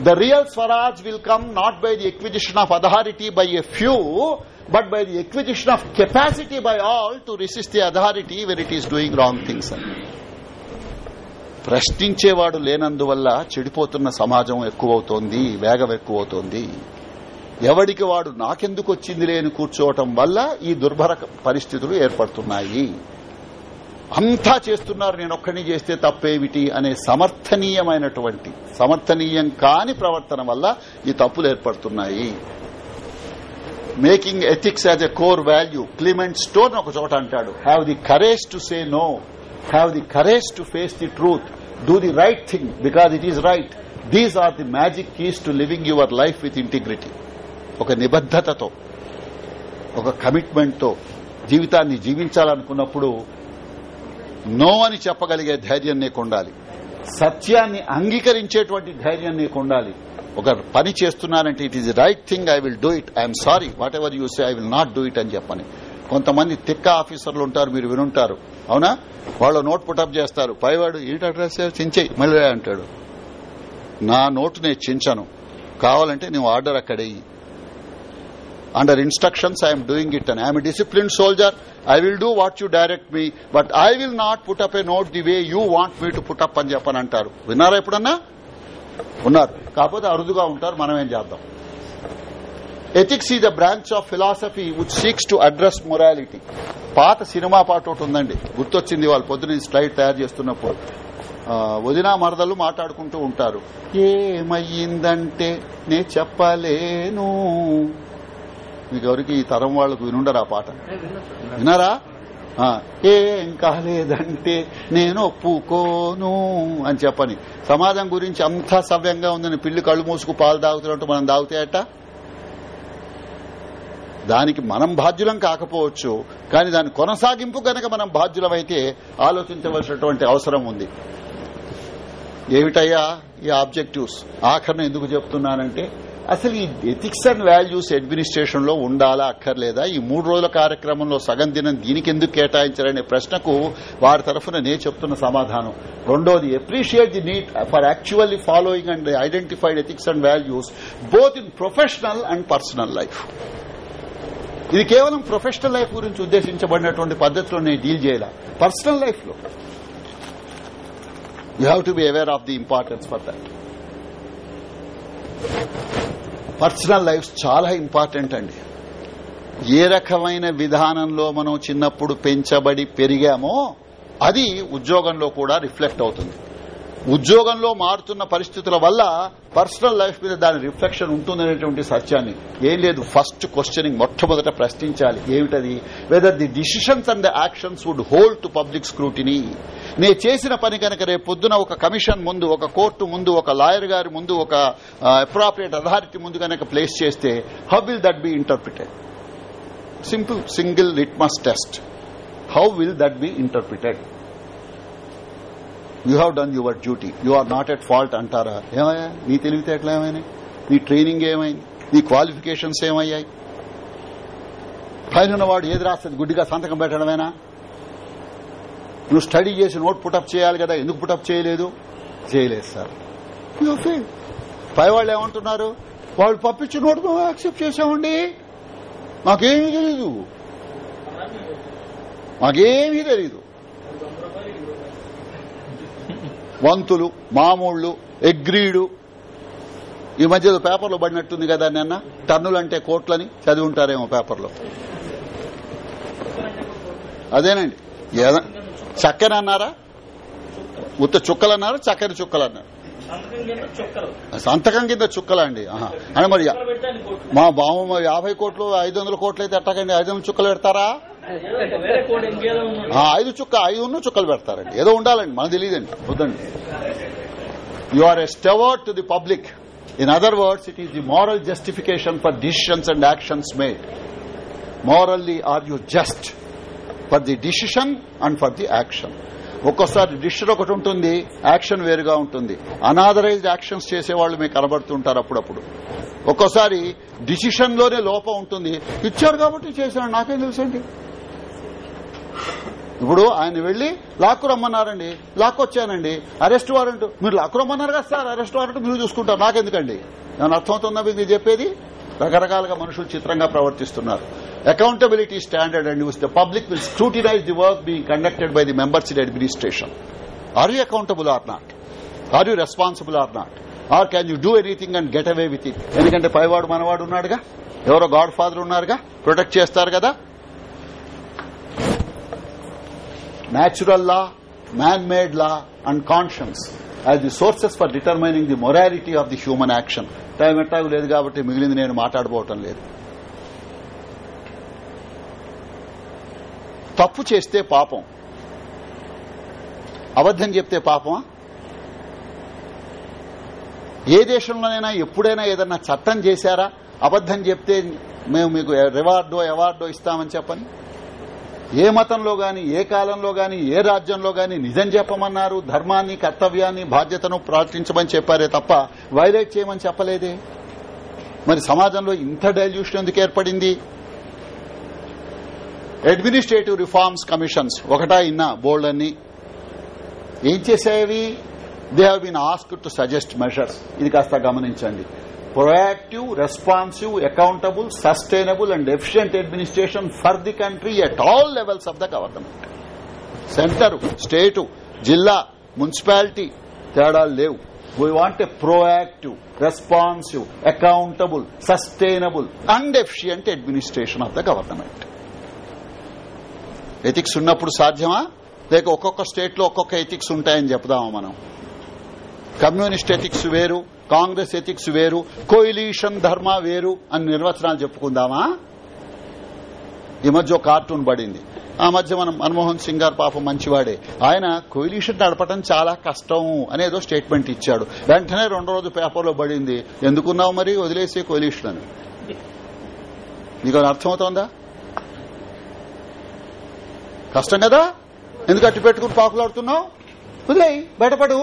Speaker 1: The real Swaraj will come not by the acquisition of authority by a few, but by the acquisition of capacity by all to resist the authority where it is doing wrong things. ప్రశ్నించేవాడు లేనందువల్ల చెడిపోతున్న సమాజం ఎక్కువవుతోంది వేగం ఎక్కువవుతోంది ఎవడికి వాడు నాకెందుకు వచ్చిందిలే అని కూర్చోవటం వల్ల ఈ దుర్భర పరిస్థితులు ఏర్పడుతున్నాయి అంతా చేస్తున్నారు నేను ఒక్కడిని చేస్తే తప్పేమిటి అనే సమర్థనీయమైనటువంటి సమర్థనీయం కాని ప్రవర్తన వల్ల ఈ తప్పులు ఏర్పడుతున్నాయి making ethics as a core value Clement Stone ఒక చోట అంటాడు have the courage to say no have the courage to face the truth do the right thing because it is right these are the magic keys to living your life with integrity ఒక నిబద్దతతో ఒక commitment తో జీవితాన్ని జీవించాలనుకున్నప్పుడు no అని చెప్పగలిగే ధైర్యం ఉండాలి సత్యాన్ని అంగీకరించేటువంటి ధైర్యం ఉండాలి ఒక పని చేస్తున్నానంటే it is right thing I will do it I'm sorry whatever you say I will not do it అని చెప్పని కొంతమంది తిక్క ఆఫీసర్లు ఉంటారు మీరు వినుంటారు అవునా వాళ్ళు నోట్ పుటప్ చేస్తారు పైవాడు ఏంటి అడ్రస్ చించేయి మళ్ళీ అంటాడు నా నోటు నేను చించను కావాలంటే నువ్వు ఆర్డర్ అక్కడేయి under instructions I'm doing it అని I'm discipline soldier I will do what you direct me but I will not put up a note the way you want me to put up అని చెప్పని అంటారు విన్నారా ఎప్పుడన్నా ఉన్నారు కాకపోతే అరుదుగా ఉంటారు మనం ఏం చేద్దాం ethics is the branch of philosophy which seeks to address morality పాత సినిమా పాట ఒకటి ఉందండి గుర్తొచ్చింది వాళ్ళు పొద్దున స్లైడ్ తయారు చేస్తున్నప్పుడు వదినా మరదలు మాట్లాడుకుంటూ ఉంటారు ఏమయ్యిందంటే నే చెప్పలేను ఎవరికి ఈ తరం వాళ్ళకు వినుండరు ఆ పాట విన్నారా ఏం కాలేదంటే నేను ఒప్పుకోను అని చెప్పని సమాజం గురించి అంత సవ్యంగా ఉందని పిల్లి కళ్ళు మూసుకు పాలు తాగుతున్నట్టు మనం తాగుతాయట దానికి మనం బాధ్యులం కాకపోవచ్చు కానీ దాని కొనసాగింపు గనక మనం బాధ్యులమైతే ఆలోచించవలసినటువంటి అవసరం ఉంది ఏమిటయ్యా ఈ ఆబ్జెక్టివ్స్ ఆఖరణ ఎందుకు చెప్తున్నానంటే అసలు ఈ ఎథిక్స్ అండ్ వాల్యూస్ అడ్మినిస్ట్రేషన్ లో ఉండాలా అక్కర్లేదా ఈ మూడు రోజుల కార్యక్రమంలో సగం దినం దీనికి ఎందుకు కేటాయించారనే ప్రశ్నకు వారి తరఫున నే చెప్తున్న సమాధానం రెండోది appreciate the need for actually following and identified ethics and values both in professional and personal life ఇది కేవలం ప్రొఫెషనల్ లైఫ్ గురించి ఉద్దేశించబడినటువంటి పద్దతిలో నేను డీల్ చేయాల పర్సనల్ లైఫ్ లో you have to be aware of the importance for that personal life చాలా important అండి ఏ రకమైన విధానంలో మనం చిన్నప్పుడు పెంచబడి పెరిగామో అది ఉద్యోగంలో కూడా రిఫ్లెక్ట్ అవుతుంది ఉద్యోగంలో మారుతున్న పరిస్థితుల వల్ల పర్సనల్ లైఫ్ మీద దాని రిఫ్లెక్షన్ ఉంటుందనేటువంటి సత్యాన్ని ఏం లేదు ఫస్ట్ క్వశ్చనింగ్ మొట్టమొదట ప్రశ్నించాలి ఏమిటది whether the decisions and the actions would hold to public scrutiny నే చేసిన పని కనుక రేపు పొద్దున ఒక కమిషన్ ముందు ఒక కోర్టు ముందు ఒక లాయర్ గారి ముందు ఒక అప్రాప్రియేట్ అథారిటీ ముందు కనుక ప్లేస్ చేస్తే how will that be interpreted simple single litmus test how will that be interpreted you have done your duty you are not at fault అంటారా ఏమయ్యా నీ తెలివితే ఎట్లా ఏమైనా నీ ట్రైనింగ్ ఏమైంది నీ క్వాలిఫికేషన్స్ ఏమయ్యాయి పైన వాడు ఏది రాస్తుంది గుడ్డిగా సంతకం పెట్టడమేనా నువ్వు స్టడీ చేసి నోట్ పుటప్ చేయాలి కదా ఎందుకు పుటప్ చేయలేదు చేయలేదు సార్ పై వాళ్ళు ఏమంటున్నారు వాళ్ళు పంపించిన నోట్ యాక్సెప్ట్ చేసామండి మాకేమీ తెలీదు మాకేమీ తెలీదు వంతులు మామూళ్లు ఎగ్రీడు ఈ మధ్యలో పేపర్లో పడినట్టుంది కదా నిన్న టన్నులంటే కోట్లని చదివి ఉంటారేమో పేపర్లో అదేనండి చక్కెర అన్నారా ఉత్త చుక్కలు అన్నారు చక్కెర చుక్కలు అన్నారు సంతకం కింద చుక్కలా అండి అని మరి మా బావమ్మ యాభై కోట్లు ఐదు వందల కోట్లు అయితే ఎట్టకండి ఐదు వందల చుక్కలు పెడతారా ఐదు చుక్క ఐదు ఉన్న చుక్కలు పెడతారండి ఏదో ఉండాలండి మనకు తెలియదండి వద్దండి you are a steward to the public in other words it is the moral justification for decisions and actions made morally are you just for the decision and for the action ఒక్కోసారి decision ఒకటి ఉంటుంది action వేరుగా ఉంటుంది unauthorised actions చేసేవాళ్లు మీకు కనబడుతుంటారు అప్పుడప్పుడు ఒక్కోసారి decision లోనే లోపం ఉంటుంది ఇచ్చారు కాబట్టి చేశాను నాకేం తెలుసండి ఇప్పుడు ఆయన వెళ్లి లాక్కు రమ్మన్నారండి వచ్చానండి అరెస్ట్ వారెంట్ మీరు లాక్కు రమ్మన్నారు కదా సార్ అరెస్ట్ వారెంట్ మీరు చూసుకుంటారు నాకెందుకండి నేను అర్థమవుతుందా మీకు చెప్పేది రకరకాలుగా మనుషులు చిత్రంగా ప్రవర్తిస్తున్నారు accountability standard and use the public will scrutinize the work be conducted by the members in administration are you accountable or not are you responsible or not or can you do anything and get away with it ఎందుకంటే పైవాడు మనవాడు ఉన్నాడుగా ఎవరో godfather ఉన్నారుగా protect చేస్తారు కదా natural law, man-made law and conscience as the sources for determining the morality of the human action. Time ఎట్టాగు ledu kabatti migilindi nenu మాట్లాడబోవటం లేదు తప్పు చేస్తే పాపం అబద్ధం చెప్తే పాపమా ఏ దేశంలోనైనా ఎప్పుడైనా ఏదన్నా చట్టం చేశారా అబద్దం చెప్తే మేము మీకు రివార్డో అవార్డో ఇస్తామని చెప్పని ఏ మతంలో గాని ఏ కాలంలో గాని ఏ రాజ్యంలో గాని నిజం చెప్పమన్నారు ధర్మాన్ని కర్తవ్యాన్ని బాధ్యతను ప్రార్థించమని చెప్పారే తప్ప వైలేట్ చేయమని చెప్పలేదే మరి సమాజంలో ఇంత డైల్యూషన్ ఎందుకు ఏర్పడింది అడ్మినిస్ట్రేటివ్ రిఫార్మ్స్ కమిషన్స్ ఒకటా ఇన్నా బోర్డు అన్ని ఏం చేసేవి they హీన్ ask to suggest measures ఇది కాస్త గమనించండి proactive responsive accountable sustainable and efficient administration for the country at all levels of the government centre state జిల్లా మున్సిపాలిటీ తేడాలు లేవు we want a proactive responsive accountable sustainable and efficient administration of the government ethics ఉన్నప్పుడు సాధ్యమా లేక ఒక్కొక్క state లో ఒక్కొక్క ethics ఉంటాయని చెప్దామా మనం కమ్యూనిస్ట్ ఎథిక్స్ వేరు కాంగ్రెస్ ఎథిక్స్ వేరు కోయిలీషన్ ధర్మ వేరు అని నిర్వచనాలు చెప్పుకుందామా ఈ మధ్య ఒక కార్టూన్ పడింది ఆ మధ్య మనం మన్మోహన్ సింగ్ గారు పాపం మంచివాడే ఆయన కోయిలీషన్ నడపడం చాలా కష్టం అనేదో స్టేట్మెంట్ ఇచ్చాడు వెంటనే రెండో రోజు పేపర్లో పడింది ఎందుకున్నావు మరి వదిలేసే కోయిలీషన్ అని నీకు అర్థమవుతోందా కష్టం కదా ఎందుకు అట్టి పెట్టుకుని పాకులాడుతున్నావు వదిలే బయటపడు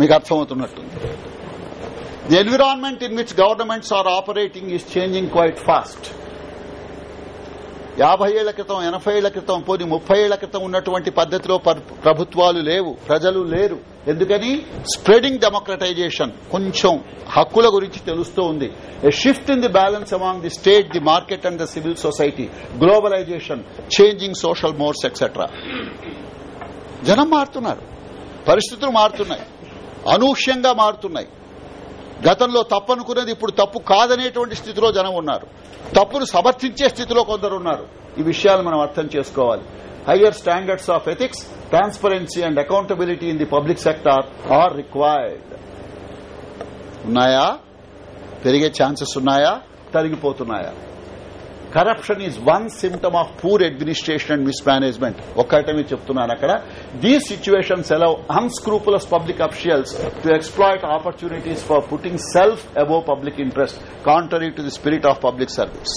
Speaker 1: మీకు అర్థమవుతున్నట్టుంది the environment in which governments are operating is changing quite fast యాభై ఏళ్ల క్రితం ఎనభై ఏళ్ల క్రితం పోనీ ముప్పై ఏళ్ల క్రితం ఉన్నటువంటి పద్దతిలో ప్రభుత్వాలు లేవు ప్రజలు లేరు ఎందుకని స్ప్రెడింగ్ డెమోక్రటైజేషన్ కొంచెం హక్కుల గురించి తెలుస్తూ ఉంది a shift in the balance among the state the market and the civil society globalization changing social mores etcetera జనం మారుతున్నారు పరిస్థితులు మారుతున్నాయి అనూహ్యంగా మారుతున్నాయి గతంలో తప్పనుకునేది ఇప్పుడు తప్పు కాదనేటువంటి స్థితిలో జనం ఉన్నారు తప్పును సమర్థించే స్థితిలో కొందరు ఉన్నారు ఈ విషయాలు మనం అర్థం చేసుకోవాలి higher standards of ethics transparency and accountability in the public sector are required ఉన్నాయా పెరిగే ఛాన్సెస్ ఉన్నాయా తరిగిపోతున్నాయా corruption is one symptom of poor administration and mismanagement ఒక్కటే చెప్తున్నాను అక్కడ these situation allow unscrupulous public officials to exploit opportunities for putting self above public interest contrary to the spirit of public service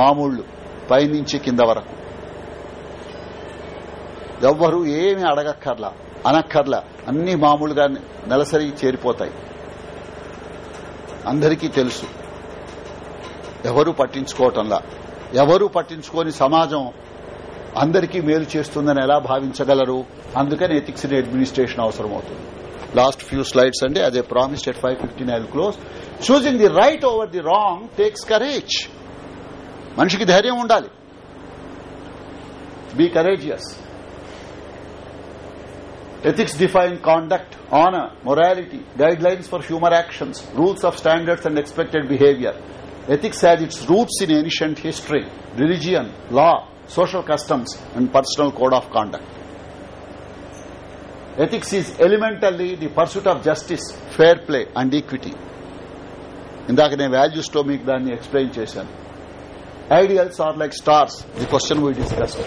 Speaker 1: మామూళ్లు పైనుంచి కింద వరకు ఎవ్వరూ ఏమి అడగక్కర్లా అనక్కర్లా అన్ని మామూలుగా నెలసరి చేరిపోతాయి అందరికీ తెలుసు ఎవరు పట్టించుకోవటంలా ఎవరు పట్టించుకోని సమాజం అందరికీ మేలు చేస్తుందని ఎలా భావించగలరు అందుకని ఎథిక్స్ ఇన్ అడ్మినిస్ట్రేషన్ అవసరం అవుతుంది లాస్ట్ ఫ్యూ స్లైడ్స్ అండి అదే promise at five fifteen I close choosing the right over the wrong takes courage మనిషికి ధైర్యం ఉండాలి be courageous define conduct honour morality guidelines for human actions rules of standards and expected behaviour Ethics has its roots in ancient history, religion, law, social customs and personal code of conduct. Ethics is elementally the pursuit of justice, fair play and equity. ఇందాక నేను వాల్యూస్తో మీకు దాన్ని explain చేశాను ideals are like stars the question we discuss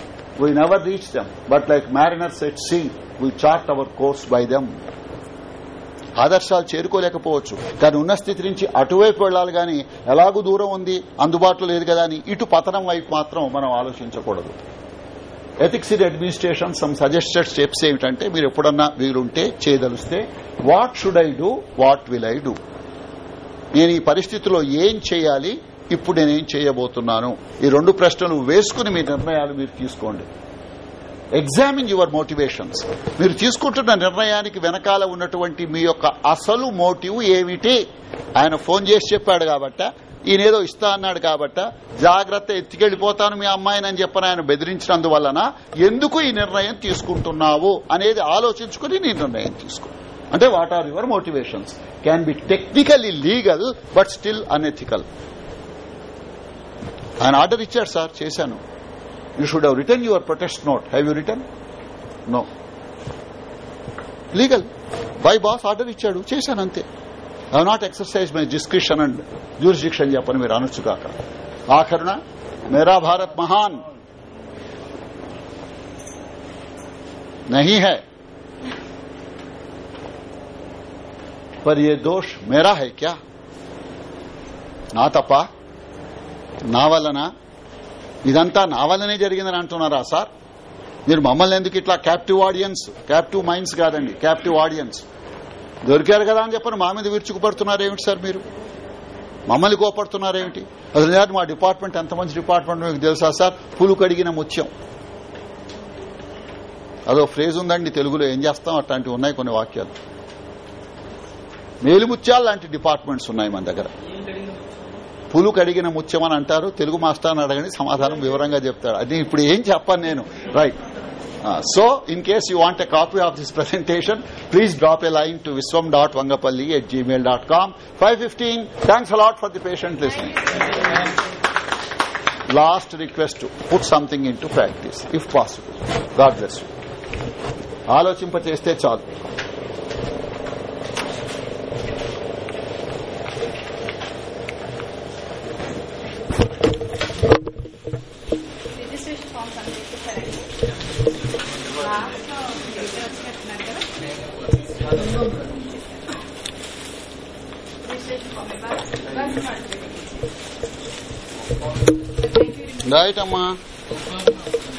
Speaker 1: we never reach them but like mariners at sea we chart our course by them ఆదర్శాలు చేరుకోలేకపోవచ్చు కానీ ఉన్న స్థితి నుంచి అటువైపు వెళ్లాలి గాని ఎలాగూ దూరం ఉంది అందుబాటులో లేదు కదా అని ఇటు పతనం వైపు మాత్రం మనం ఆలోచించకూడదు ethics in administration some suggested steps ఏమిటంటే మీరు ఎప్పుడన్నా వీలుంటే చేయదలిస్తే what should I do what will I do నేను ఈ పరిస్థితిలో ఏం చేయాలి ఇప్పుడు నేనేం చేయబోతున్నాను ఈ రెండు ప్రశ్నలు వేసుకుని మీ నిర్ణయాలు మీరు తీసుకోండి ఎగ్జామిన్ యువర్ మోటివేషన్స్ మీరు తీసుకుంటున్న నిర్ణయానికి వెనకాల ఉన్నటువంటి మీ యొక్క అసలు మోటివ్ ఏమిటి ఆయన ఫోన్ చేసి చెప్పాడు కాబట్ట ఈయనేదో ఇస్తా అన్నాడు కాబట్ట జాగ్రత్త ఎత్తికెళ్లిపోతాను మీ అమ్మాయిని అని చెప్పని ఆయన బెదిరించినందువలన ఎందుకు ఈ నిర్ణయం తీసుకుంటున్నావు అనేది ఆలోచించుకుని నీ నిర్ణయం తీసుకో అంటే what are your motivations can be technically legal but still unethical ఆయన ఆర్డర్ ఇచ్చాడు సార్ చేశాను You should have written your protest note. Have you written? No. Legal. By boss order ఇచ్చాడు చేశాను అంతే I not exercise my description and jurisdiction చెప్పని మీరు అనొచ్చు కాక ఆఖరుణ మేరా భారత్ మహాన్ नहीं है पर ये दोष मेरा है क्या ना तपा ना वलना ఇదంతా నా వల్లనే జరిగిందని అంటున్నారా సార్ మీరు మమ్మల్ని ఎందుకు ఇట్లా క్యాప్టివ్ ఆడియన్స్ క్యాప్టివ్ మైండ్స్ కాదండి క్యాప్టివ్ ఆడియన్స్ దొరికారు కదా అని చెప్పని మా మీద విరుచుకుపడుతున్నారేమిటి సార్ మీరు మమ్మల్ని కోపడుతున్నారేమిటి అసలు కాదు మా డిపార్ట్మెంట్ ఎంత మంచి డిపార్ట్మెంట్ మీకు తెలుసా సార్ పులు కడిగిన ముత్యం అదో ఫ్రేజ్ ఉందండి తెలుగులో ఏం చేస్తాం అట్లాంటివి ఉన్నాయి కొన్ని వాక్యాలు మేలుముత్యాలు లాంటి డిపార్ట్మెంట్స్ ఉన్నాయి మన దగ్గర పులు కడిగిన ముత్యమని అంటారు తెలుగు మాస్టర్ని అడగని సమాధానం వివరంగా చెప్తాడు అది ఇప్పుడు ఏం చెప్పాను నేను right so in case you want a copy of this presentation please drop a line to Vishwam dot Vangapalli at Gmail dot com five fifteen thanks a lot for the patient listening last request put something in to practice if possible God bless you ఆలోచింపచేస్తే చాలు right